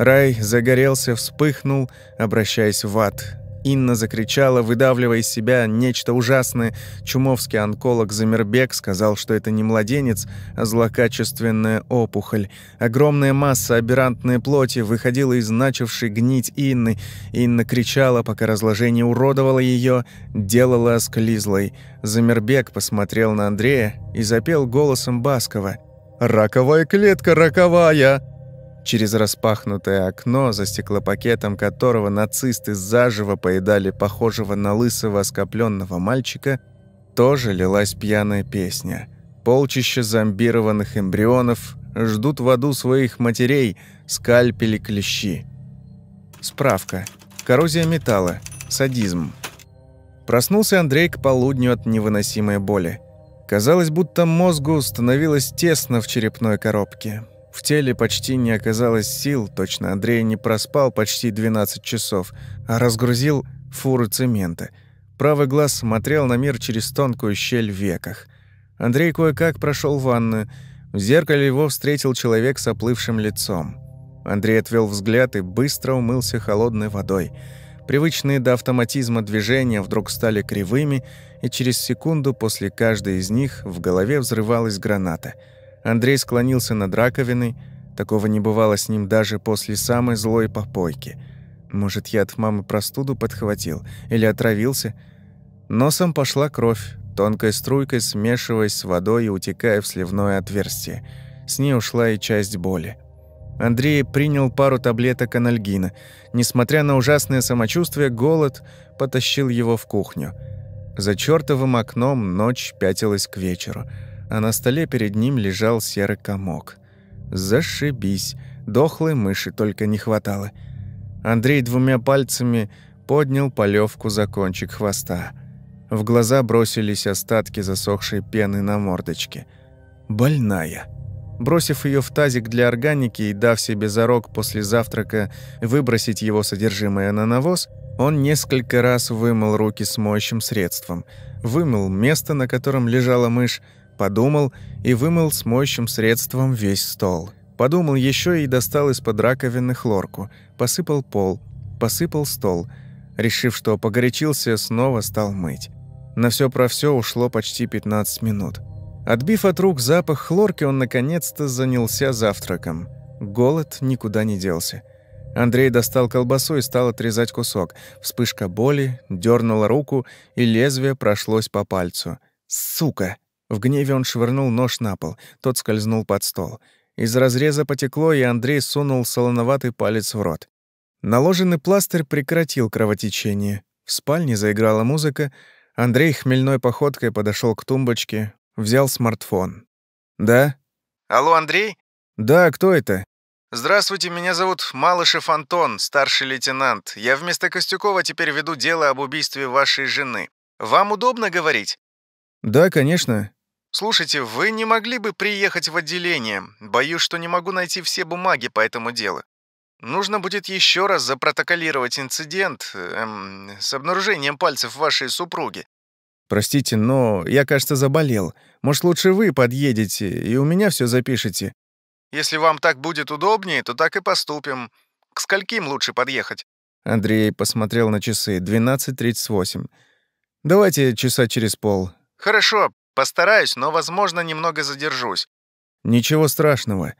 Рай загорелся, вспыхнул, обращаясь в ад. Инна закричала, выдавливая из себя нечто ужасное. Чумовский онколог Замербек сказал, что это не младенец, а злокачественная опухоль. Огромная масса аберрантной плоти выходила из начавшей гнить Инны. Инна кричала, пока разложение уродовало ее, делала осклизлой. Замербек посмотрел на Андрея и запел голосом Баскова. «Раковая клетка, роковая!» Через распахнутое окно, за стеклопакетом которого нацисты заживо поедали похожего на лысого оскопленного мальчика, тоже лилась пьяная песня. Полчища зомбированных эмбрионов ждут в аду своих матерей, скальпели клещи. Справка. Коррозия металла. Садизм. Проснулся Андрей к полудню от невыносимой боли. Казалось, будто мозгу становилось тесно в черепной коробке. В теле почти не оказалось сил, точно Андрей не проспал почти 12 часов, а разгрузил фуры цемента. Правый глаз смотрел на мир через тонкую щель в веках. Андрей кое-как прошел ванную. В зеркале его встретил человек с оплывшим лицом. Андрей отвел взгляд и быстро умылся холодной водой. Привычные до автоматизма движения вдруг стали кривыми, и через секунду после каждой из них в голове взрывалась граната — Андрей склонился над раковиной. Такого не бывало с ним даже после самой злой попойки. Может, я от мамы простуду подхватил или отравился? Носом пошла кровь, тонкой струйкой смешиваясь с водой и утекая в сливное отверстие. С ней ушла и часть боли. Андрей принял пару таблеток анальгина. Несмотря на ужасное самочувствие, голод потащил его в кухню. За чертовым окном ночь пятилась к вечеру – а на столе перед ним лежал серый комок. Зашибись, дохлой мыши только не хватало. Андрей двумя пальцами поднял полевку за кончик хвоста. В глаза бросились остатки засохшей пены на мордочке. Больная. Бросив ее в тазик для органики и дав себе зарок после завтрака выбросить его содержимое на навоз, он несколько раз вымыл руки с моющим средством, вымыл место, на котором лежала мышь, Подумал и вымыл с моющим средством весь стол. Подумал еще и достал из-под раковины хлорку. Посыпал пол, посыпал стол. Решив, что погорячился, снова стал мыть. На все про все ушло почти 15 минут. Отбив от рук запах хлорки, он наконец-то занялся завтраком. Голод никуда не делся. Андрей достал колбасу и стал отрезать кусок. Вспышка боли, дернула руку, и лезвие прошлось по пальцу. «Сука!» В гневе он швырнул нож на пол, тот скользнул под стол. Из разреза потекло, и Андрей сунул солоноватый палец в рот. Наложенный пластырь прекратил кровотечение. В спальне заиграла музыка. Андрей хмельной походкой подошел к тумбочке, взял смартфон. «Да?» «Алло, Андрей?» «Да, кто это?» «Здравствуйте, меня зовут Малышев Антон, старший лейтенант. Я вместо Костюкова теперь веду дело об убийстве вашей жены. Вам удобно говорить?» «Да, конечно. «Слушайте, вы не могли бы приехать в отделение? Боюсь, что не могу найти все бумаги по этому делу. Нужно будет еще раз запротоколировать инцидент эм, с обнаружением пальцев вашей супруги». «Простите, но я, кажется, заболел. Может, лучше вы подъедете и у меня все запишете?» «Если вам так будет удобнее, то так и поступим. К скольким лучше подъехать?» Андрей посмотрел на часы. 12.38. «Давайте часа через пол». «Хорошо, Постараюсь, но, возможно, немного задержусь». «Ничего страшного».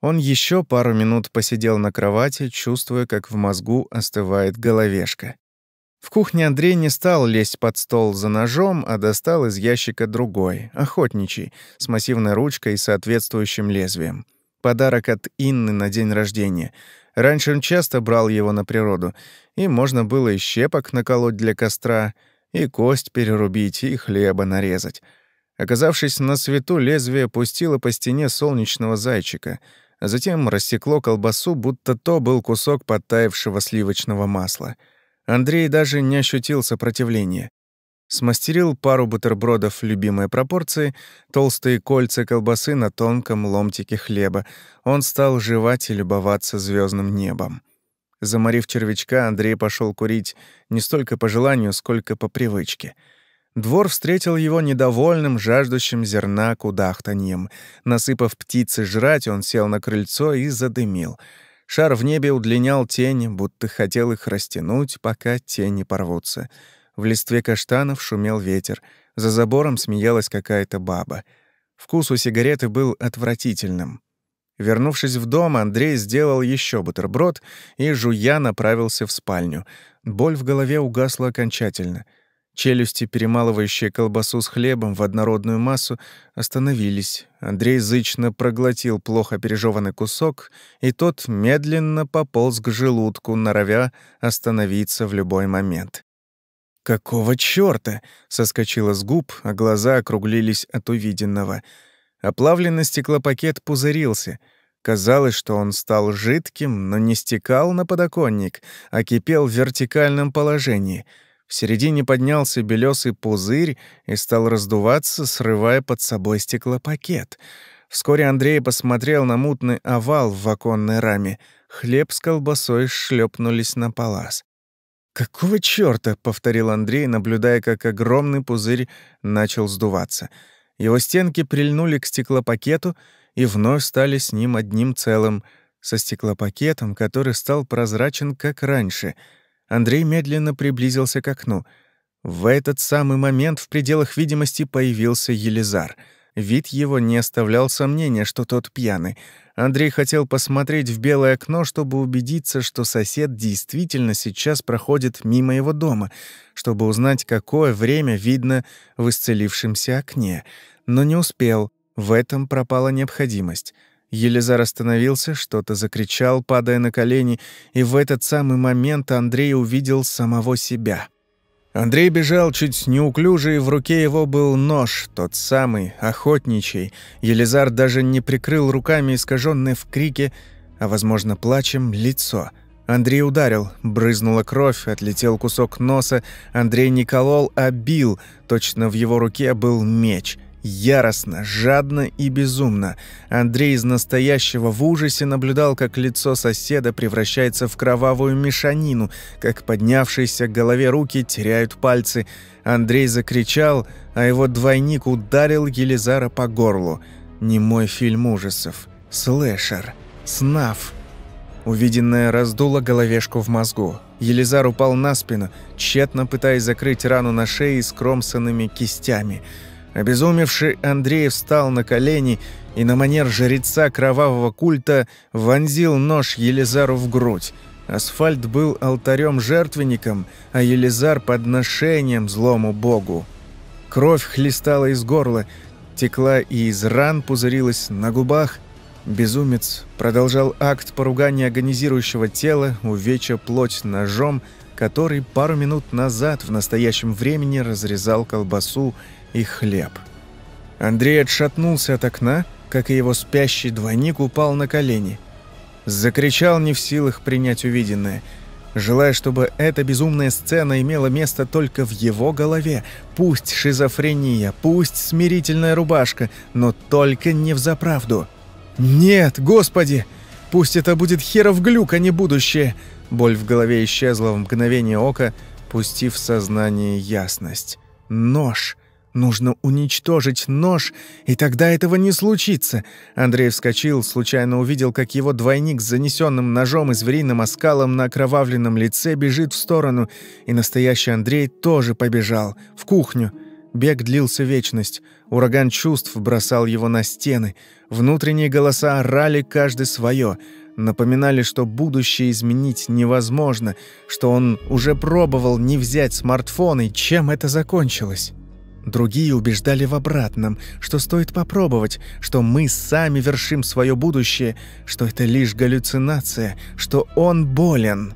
Он еще пару минут посидел на кровати, чувствуя, как в мозгу остывает головешка. В кухне Андрей не стал лезть под стол за ножом, а достал из ящика другой, охотничий, с массивной ручкой и соответствующим лезвием. Подарок от Инны на день рождения. Раньше он часто брал его на природу, и можно было и щепок наколоть для костра, и кость перерубить, и хлеба нарезать. Оказавшись на свету, лезвие пустило по стене солнечного зайчика, а затем рассекло колбасу, будто то был кусок подтаявшего сливочного масла. Андрей даже не ощутил сопротивления. Смастерил пару бутербродов любимой пропорции, толстые кольца колбасы на тонком ломтике хлеба. Он стал жевать и любоваться звездным небом. Заморив червячка, Андрей пошел курить не столько по желанию, сколько по привычке — Двор встретил его недовольным, жаждущим зерна кудахтаньем. Насыпав птицы жрать, он сел на крыльцо и задымил. Шар в небе удлинял тени, будто хотел их растянуть, пока тени порвутся. В листве каштанов шумел ветер. За забором смеялась какая-то баба. Вкус у сигареты был отвратительным. Вернувшись в дом, Андрей сделал еще бутерброд и, жуя, направился в спальню. Боль в голове угасла окончательно — Челюсти, перемалывающие колбасу с хлебом в однородную массу, остановились. Андрей зычно проглотил плохо пережеванный кусок, и тот медленно пополз к желудку, норовя остановиться в любой момент. «Какого чёрта?» — соскочило с губ, а глаза округлились от увиденного. Оплавленный стеклопакет пузырился. Казалось, что он стал жидким, но не стекал на подоконник, а кипел в вертикальном положении — в середине поднялся белесый пузырь и стал раздуваться, срывая под собой стеклопакет. Вскоре Андрей посмотрел на мутный овал в оконной раме. Хлеб с колбасой шлепнулись на палас. «Какого чёрта?» — повторил Андрей, наблюдая, как огромный пузырь начал сдуваться. Его стенки прильнули к стеклопакету и вновь стали с ним одним целым, со стеклопакетом, который стал прозрачен, как раньше. Андрей медленно приблизился к окну. В этот самый момент в пределах видимости появился Елизар — Вид его не оставлял сомнения, что тот пьяный. Андрей хотел посмотреть в белое окно, чтобы убедиться, что сосед действительно сейчас проходит мимо его дома, чтобы узнать, какое время видно в исцелившемся окне. Но не успел. В этом пропала необходимость. Елизар остановился, что-то закричал, падая на колени, и в этот самый момент Андрей увидел самого себя — Андрей бежал чуть неуклюже, и в руке его был нож, тот самый, охотничий. Елизар даже не прикрыл руками искаженное в крике, а, возможно, плачем, лицо. Андрей ударил, брызнула кровь, отлетел кусок носа. Андрей не колол, а бил. Точно в его руке был меч. Яростно, жадно и безумно. Андрей из настоящего в ужасе наблюдал, как лицо соседа превращается в кровавую мешанину, как поднявшиеся к голове руки теряют пальцы. Андрей закричал, а его двойник ударил Елизара по горлу. Немой фильм ужасов. Слэшер. Снаф. Увиденное раздуло головешку в мозгу. Елизар упал на спину, тщетно пытаясь закрыть рану на шее скромсанными кистями – Обезумевший Андрей встал на колени и на манер жреца кровавого культа вонзил нож Елизару в грудь. Асфальт был алтарем-жертвенником, а Елизар — подношением злому богу. Кровь хлестала из горла, текла и из ран пузырилась на губах. Безумец продолжал акт поругания агонизирующего тела, увеча плоть ножом, который пару минут назад в настоящем времени разрезал колбасу и хлеб. Андрей отшатнулся от окна, как и его спящий двойник упал на колени. Закричал не в силах принять увиденное, желая, чтобы эта безумная сцена имела место только в его голове. Пусть шизофрения, пусть смирительная рубашка, но только не в заправду. «Нет, господи! Пусть это будет херов глюк, а не будущее!» Боль в голове исчезла в мгновение ока, пустив в сознание ясность. «Нож!» Нужно уничтожить нож, и тогда этого не случится. Андрей вскочил, случайно увидел, как его двойник с занесенным ножом и звериным оскалом на окровавленном лице бежит в сторону, и настоящий Андрей тоже побежал, в кухню. Бег длился вечность. Ураган чувств бросал его на стены. Внутренние голоса орали каждый свое, напоминали, что будущее изменить невозможно, что он уже пробовал не взять смартфон, и чем это закончилось. Другие убеждали в обратном, что стоит попробовать, что мы сами вершим свое будущее, что это лишь галлюцинация, что он болен.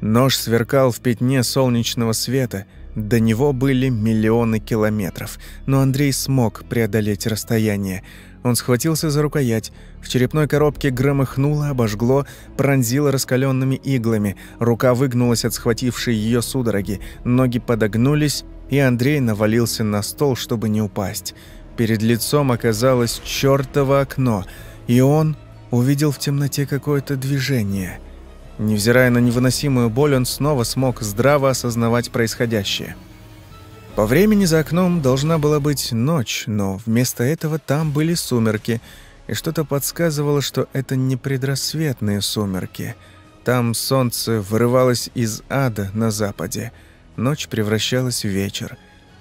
Нож сверкал в пятне солнечного света, до него были миллионы километров, но Андрей смог преодолеть расстояние. Он схватился за рукоять, в черепной коробке громыхнуло, обожгло, пронзило раскаленными иглами, рука выгнулась от схватившей ее судороги, ноги подогнулись, и Андрей навалился на стол, чтобы не упасть. Перед лицом оказалось чёртово окно, и он увидел в темноте какое-то движение. Невзирая на невыносимую боль, он снова смог здраво осознавать происходящее. По времени за окном должна была быть ночь, но вместо этого там были сумерки, и что-то подсказывало, что это не предрассветные сумерки. Там солнце вырывалось из ада на западе – Ночь превращалась в вечер.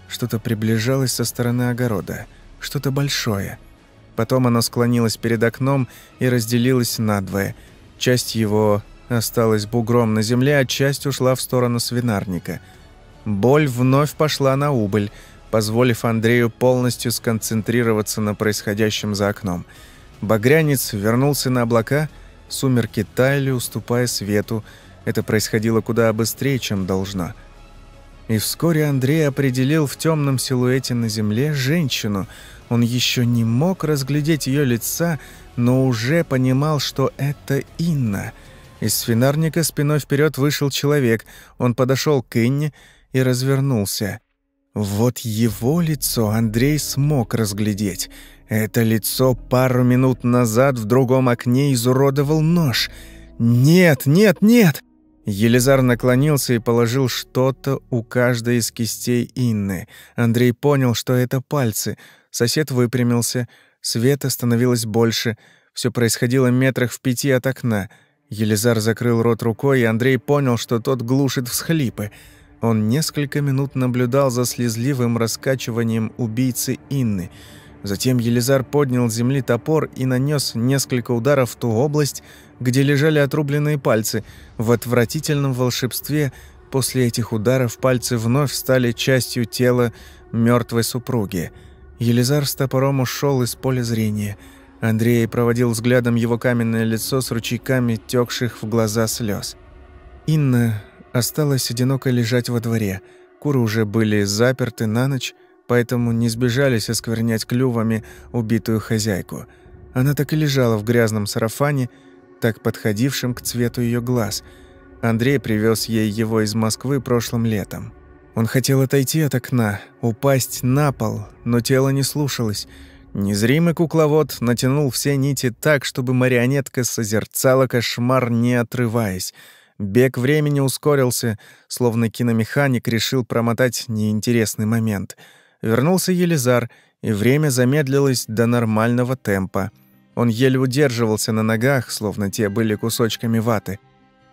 Что-то приближалось со стороны огорода. Что-то большое. Потом оно склонилось перед окном и разделилось надвое. Часть его осталась бугром на земле, а часть ушла в сторону свинарника. Боль вновь пошла на убыль, позволив Андрею полностью сконцентрироваться на происходящем за окном. Багрянец вернулся на облака, сумерки таяли, уступая свету. Это происходило куда быстрее, чем должно – и вскоре Андрей определил в темном силуэте на земле женщину. Он еще не мог разглядеть ее лица, но уже понимал, что это Инна. Из свинарника спиной вперед вышел человек. Он подошел к Инне и развернулся. Вот его лицо Андрей смог разглядеть. Это лицо пару минут назад в другом окне изуродовал нож. «Нет, нет, нет!» Елизар наклонился и положил что-то у каждой из кистей Инны. Андрей понял, что это пальцы. Сосед выпрямился. Света становилось больше. Все происходило метрах в пяти от окна. Елизар закрыл рот рукой, и Андрей понял, что тот глушит всхлипы. Он несколько минут наблюдал за слезливым раскачиванием убийцы Инны. Затем Елизар поднял с земли топор и нанес несколько ударов в ту область, где лежали отрубленные пальцы. В отвратительном волшебстве после этих ударов пальцы вновь стали частью тела мертвой супруги. Елизар с топором ушел из поля зрения. Андрей проводил взглядом его каменное лицо с ручейками текших в глаза слез. Инна осталась одиноко лежать во дворе. Куры уже были заперты на ночь, поэтому не сбежались осквернять клювами убитую хозяйку. Она так и лежала в грязном сарафане, так подходившим к цвету ее глаз. Андрей привез ей его из Москвы прошлым летом. Он хотел отойти от окна, упасть на пол, но тело не слушалось. Незримый кукловод натянул все нити так, чтобы марионетка созерцала кошмар, не отрываясь. Бег времени ускорился, словно киномеханик решил промотать неинтересный момент. Вернулся Елизар, и время замедлилось до нормального темпа. Он еле удерживался на ногах, словно те были кусочками ваты.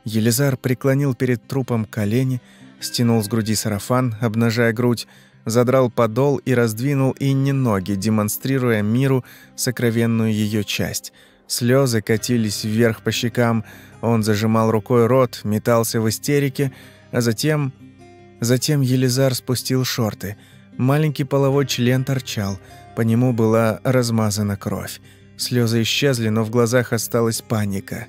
Елизар преклонил перед трупом колени, стянул с груди сарафан, обнажая грудь, задрал подол и раздвинул Инне ноги, демонстрируя миру сокровенную ее часть. Слезы катились вверх по щекам, он зажимал рукой рот, метался в истерике, а затем... Затем Елизар спустил шорты. Маленький половой член торчал, по нему была размазана кровь. Слезы исчезли, но в глазах осталась паника.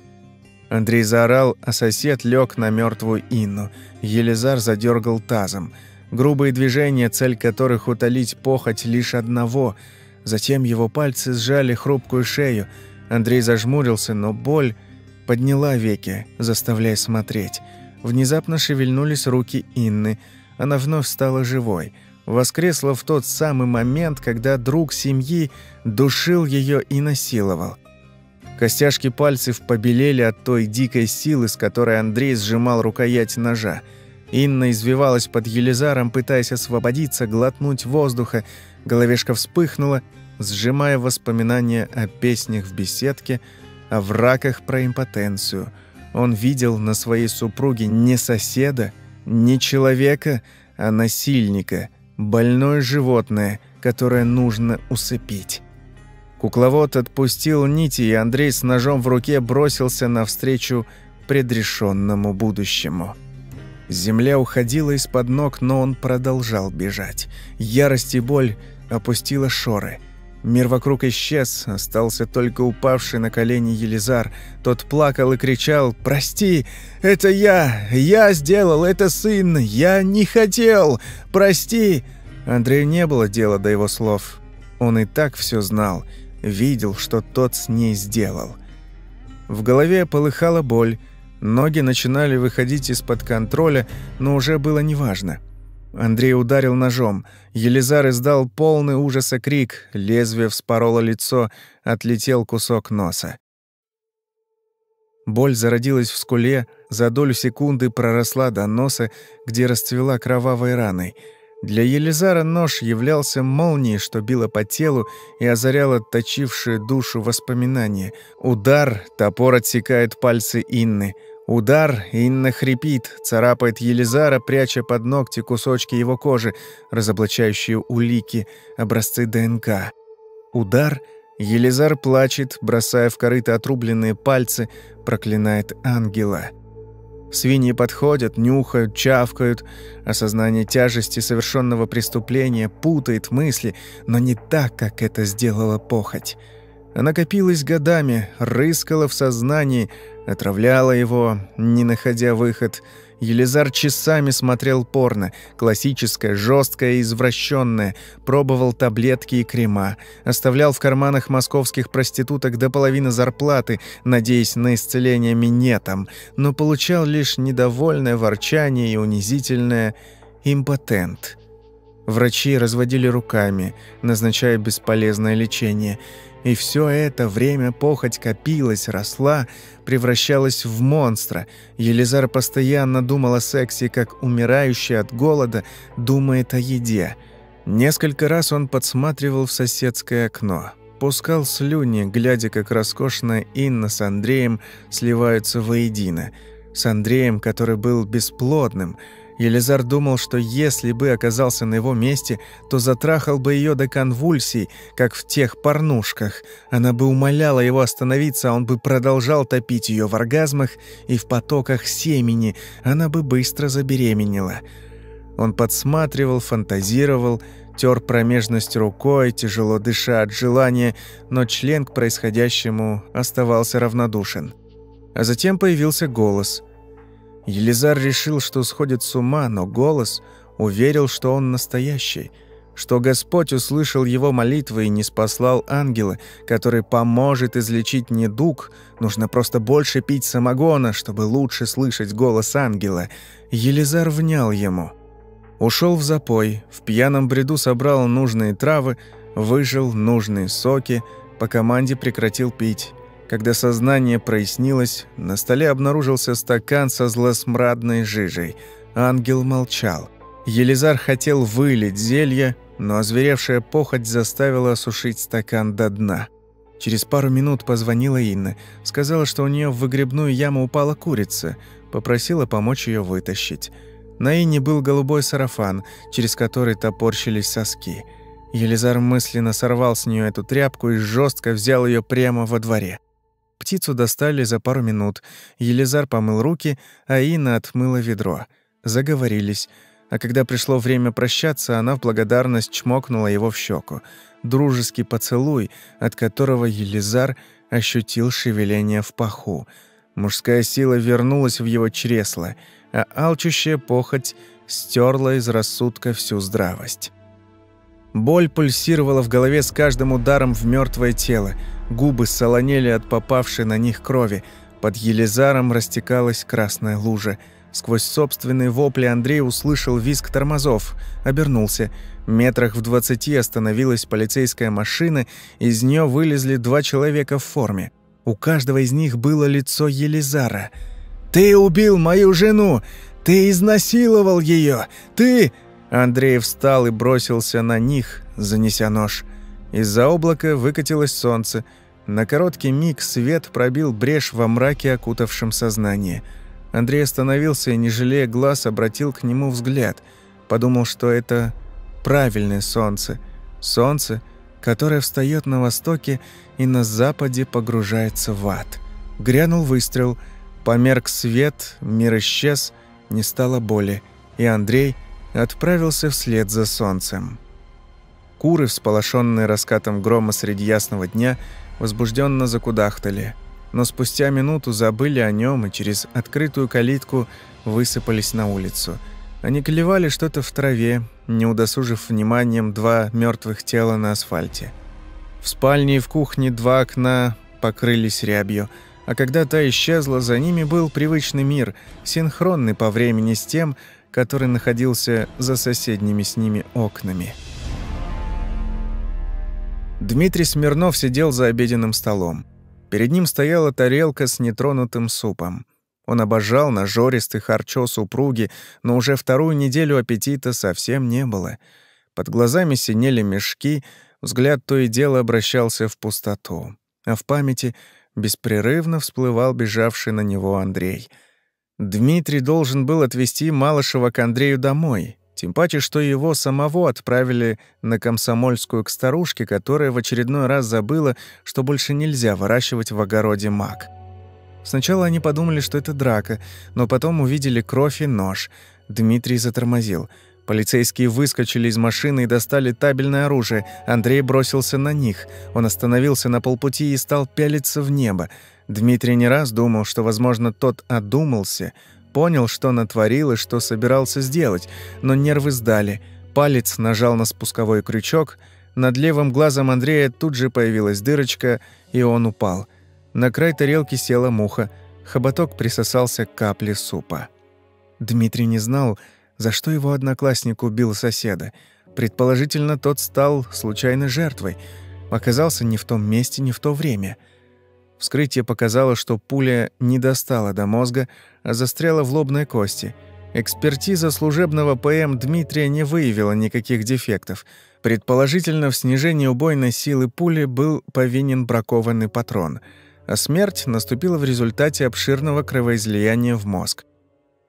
Андрей заорал, а сосед лег на мертвую Инну. Елизар задергал тазом. Грубые движения, цель которых утолить похоть лишь одного. Затем его пальцы сжали хрупкую шею. Андрей зажмурился, но боль подняла веки, заставляя смотреть. Внезапно шевельнулись руки Инны. Она вновь стала живой – воскресла в тот самый момент, когда друг семьи душил ее и насиловал. Костяшки пальцев побелели от той дикой силы, с которой Андрей сжимал рукоять ножа. Инна извивалась под Елизаром, пытаясь освободиться, глотнуть воздуха. Головешка вспыхнула, сжимая воспоминания о песнях в беседке, о враках про импотенцию. Он видел на своей супруге не соседа, не человека, а насильника – Больное животное, которое нужно усыпить. Кукловод отпустил нити, и Андрей с ножом в руке бросился навстречу предрешенному будущему. Земля уходила из-под ног, но он продолжал бежать. Ярость и боль опустила шоры – Мир вокруг исчез, остался только упавший на колени Елизар. Тот плакал и кричал «Прости, это я! Я сделал это, сын! Я не хотел! Прости!» Андрею не было дела до его слов. Он и так все знал, видел, что тот с ней сделал. В голове полыхала боль, ноги начинали выходить из-под контроля, но уже было неважно – Андрей ударил ножом. Елизар издал полный ужаса крик, лезвие вспороло лицо, отлетел кусок носа. Боль зародилась в скуле, за долю секунды проросла до носа, где расцвела кровавой раной. Для Елизара нож являлся молнией, что било по телу и озаряло точившие душу воспоминания. Удар, топор отсекает пальцы Инны — Удар, Инна хрипит, царапает Елизара, пряча под ногти кусочки его кожи, разоблачающие улики, образцы ДНК. Удар, Елизар плачет, бросая в корыто отрубленные пальцы, проклинает ангела. Свиньи подходят, нюхают, чавкают. Осознание тяжести совершенного преступления путает мысли, но не так, как это сделала похоть. Она копилась годами, рыскала в сознании, отравляла его, не находя выход. Елизар часами смотрел порно, классическое, жесткое и извращенное, пробовал таблетки и крема, оставлял в карманах московских проституток до половины зарплаты, надеясь на исцеление минетом, но получал лишь недовольное ворчание и унизительное «импотент». Врачи разводили руками, назначая бесполезное лечение. И все это время похоть копилась, росла, превращалась в монстра. Елизар постоянно думал о сексе, как умирающий от голода думает о еде. Несколько раз он подсматривал в соседское окно. Пускал слюни, глядя, как роскошная Инна с Андреем сливаются воедино. С Андреем, который был бесплодным – Елизар думал, что если бы оказался на его месте, то затрахал бы ее до конвульсий, как в тех порнушках. Она бы умоляла его остановиться, а он бы продолжал топить ее в оргазмах и в потоках семени. Она бы быстро забеременела. Он подсматривал, фантазировал, тер промежность рукой, тяжело дыша от желания, но член к происходящему оставался равнодушен. А затем появился голос – Елизар решил, что сходит с ума, но голос уверил, что он настоящий, что Господь услышал его молитвы и не спаслал ангела, который поможет излечить недуг, нужно просто больше пить самогона, чтобы лучше слышать голос ангела. Елизар внял ему. Ушел в запой, в пьяном бреду собрал нужные травы, выжил нужные соки, по команде прекратил пить. Когда сознание прояснилось, на столе обнаружился стакан со злосмрадной жижей. Ангел молчал. Елизар хотел вылить зелье, но озверевшая похоть заставила осушить стакан до дна. Через пару минут позвонила Инна. Сказала, что у нее в выгребную яму упала курица. Попросила помочь ее вытащить. На Инне был голубой сарафан, через который топорщились соски. Елизар мысленно сорвал с нее эту тряпку и жестко взял ее прямо во дворе. Птицу достали за пару минут. Елизар помыл руки, а Инна отмыла ведро. Заговорились. А когда пришло время прощаться, она в благодарность чмокнула его в щеку. Дружеский поцелуй, от которого Елизар ощутил шевеление в паху. Мужская сила вернулась в его чресло, а алчущая похоть стерла из рассудка всю здравость. Боль пульсировала в голове с каждым ударом в мертвое тело. Губы солонели от попавшей на них крови. Под Елизаром растекалась красная лужа. Сквозь собственные вопли Андрей услышал визг тормозов. Обернулся. Метрах в двадцати остановилась полицейская машина, из нее вылезли два человека в форме. У каждого из них было лицо Елизара. «Ты убил мою жену! Ты изнасиловал ее! Ты...» Андрей встал и бросился на них, занеся нож. Из-за облака выкатилось солнце. На короткий миг свет пробил брешь во мраке, окутавшем сознание. Андрей остановился и, не жалея глаз, обратил к нему взгляд. Подумал, что это правильное солнце. Солнце, которое встает на востоке и на западе погружается в ад. Грянул выстрел. Померк свет, мир исчез, не стало боли. И Андрей отправился вслед за солнцем. Куры, всполошенные раскатом грома среди ясного дня, возбужденно закудахтали, но спустя минуту забыли о нем и через открытую калитку высыпались на улицу. Они клевали что-то в траве, не удосужив вниманием два мертвых тела на асфальте. В спальне и в кухне два окна покрылись рябью, а когда та исчезла, за ними был привычный мир, синхронный по времени с тем, который находился за соседними с ними окнами. Дмитрий Смирнов сидел за обеденным столом. Перед ним стояла тарелка с нетронутым супом. Он обожал нажористый харчо супруги, но уже вторую неделю аппетита совсем не было. Под глазами синели мешки, взгляд то и дело обращался в пустоту. А в памяти беспрерывно всплывал бежавший на него Андрей. Дмитрий должен был отвезти Малышева к Андрею домой, тем паче, что его самого отправили на комсомольскую к старушке, которая в очередной раз забыла, что больше нельзя выращивать в огороде мак. Сначала они подумали, что это драка, но потом увидели кровь и нож. Дмитрий затормозил. Полицейские выскочили из машины и достали табельное оружие. Андрей бросился на них. Он остановился на полпути и стал пялиться в небо. Дмитрий не раз думал, что, возможно, тот одумался — Понял, что натворил и что собирался сделать, но нервы сдали. Палец нажал на спусковой крючок. Над левым глазом Андрея тут же появилась дырочка, и он упал. На край тарелки села муха. Хоботок присосался к капле супа. Дмитрий не знал, за что его одноклассник убил соседа. Предположительно, тот стал случайной жертвой. Оказался не в том месте, не в то время. Вскрытие показало, что пуля не достала до мозга, а застряла в лобной кости. Экспертиза служебного ПМ Дмитрия не выявила никаких дефектов. Предположительно, в снижении убойной силы пули был повинен бракованный патрон, а смерть наступила в результате обширного кровоизлияния в мозг.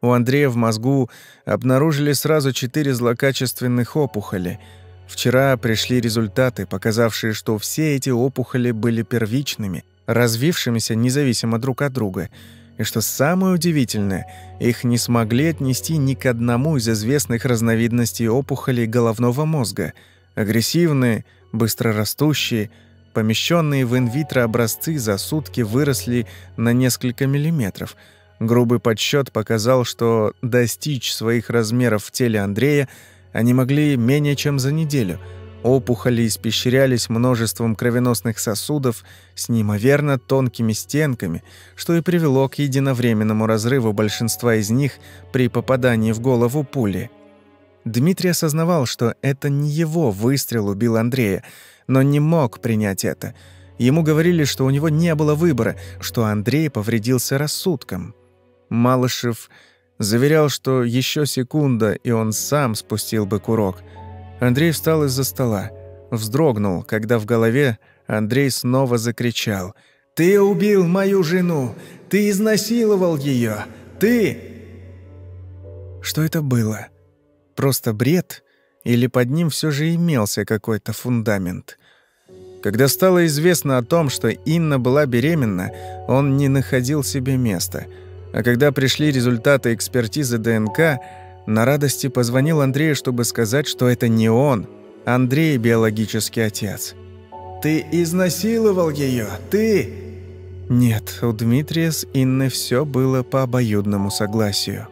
У Андрея в мозгу обнаружили сразу четыре злокачественных опухоли. Вчера пришли результаты, показавшие, что все эти опухоли были первичными, развившимися независимо друг от друга. И что самое удивительное, их не смогли отнести ни к одному из известных разновидностей опухолей головного мозга. Агрессивные, быстрорастущие, помещенные в инвитро образцы за сутки выросли на несколько миллиметров – Грубый подсчет показал, что достичь своих размеров в теле Андрея они могли менее чем за неделю. Опухоли испещрялись множеством кровеносных сосудов с неимоверно тонкими стенками, что и привело к единовременному разрыву большинства из них при попадании в голову пули. Дмитрий осознавал, что это не его выстрел убил Андрея, но не мог принять это. Ему говорили, что у него не было выбора, что Андрей повредился рассудком. Малышев заверял, что еще секунда, и он сам спустил бы курок. Андрей встал из-за стола, вздрогнул, когда в голове Андрей снова закричал «Ты убил мою жену! Ты изнасиловал ее! Ты...» Что это было? Просто бред? Или под ним все же имелся какой-то фундамент? Когда стало известно о том, что Инна была беременна, он не находил себе места – а когда пришли результаты экспертизы ДНК, на радости позвонил Андрею, чтобы сказать, что это не он, Андрей – биологический отец. «Ты изнасиловал ее, Ты...» Нет, у Дмитрия с Инной все было по обоюдному согласию.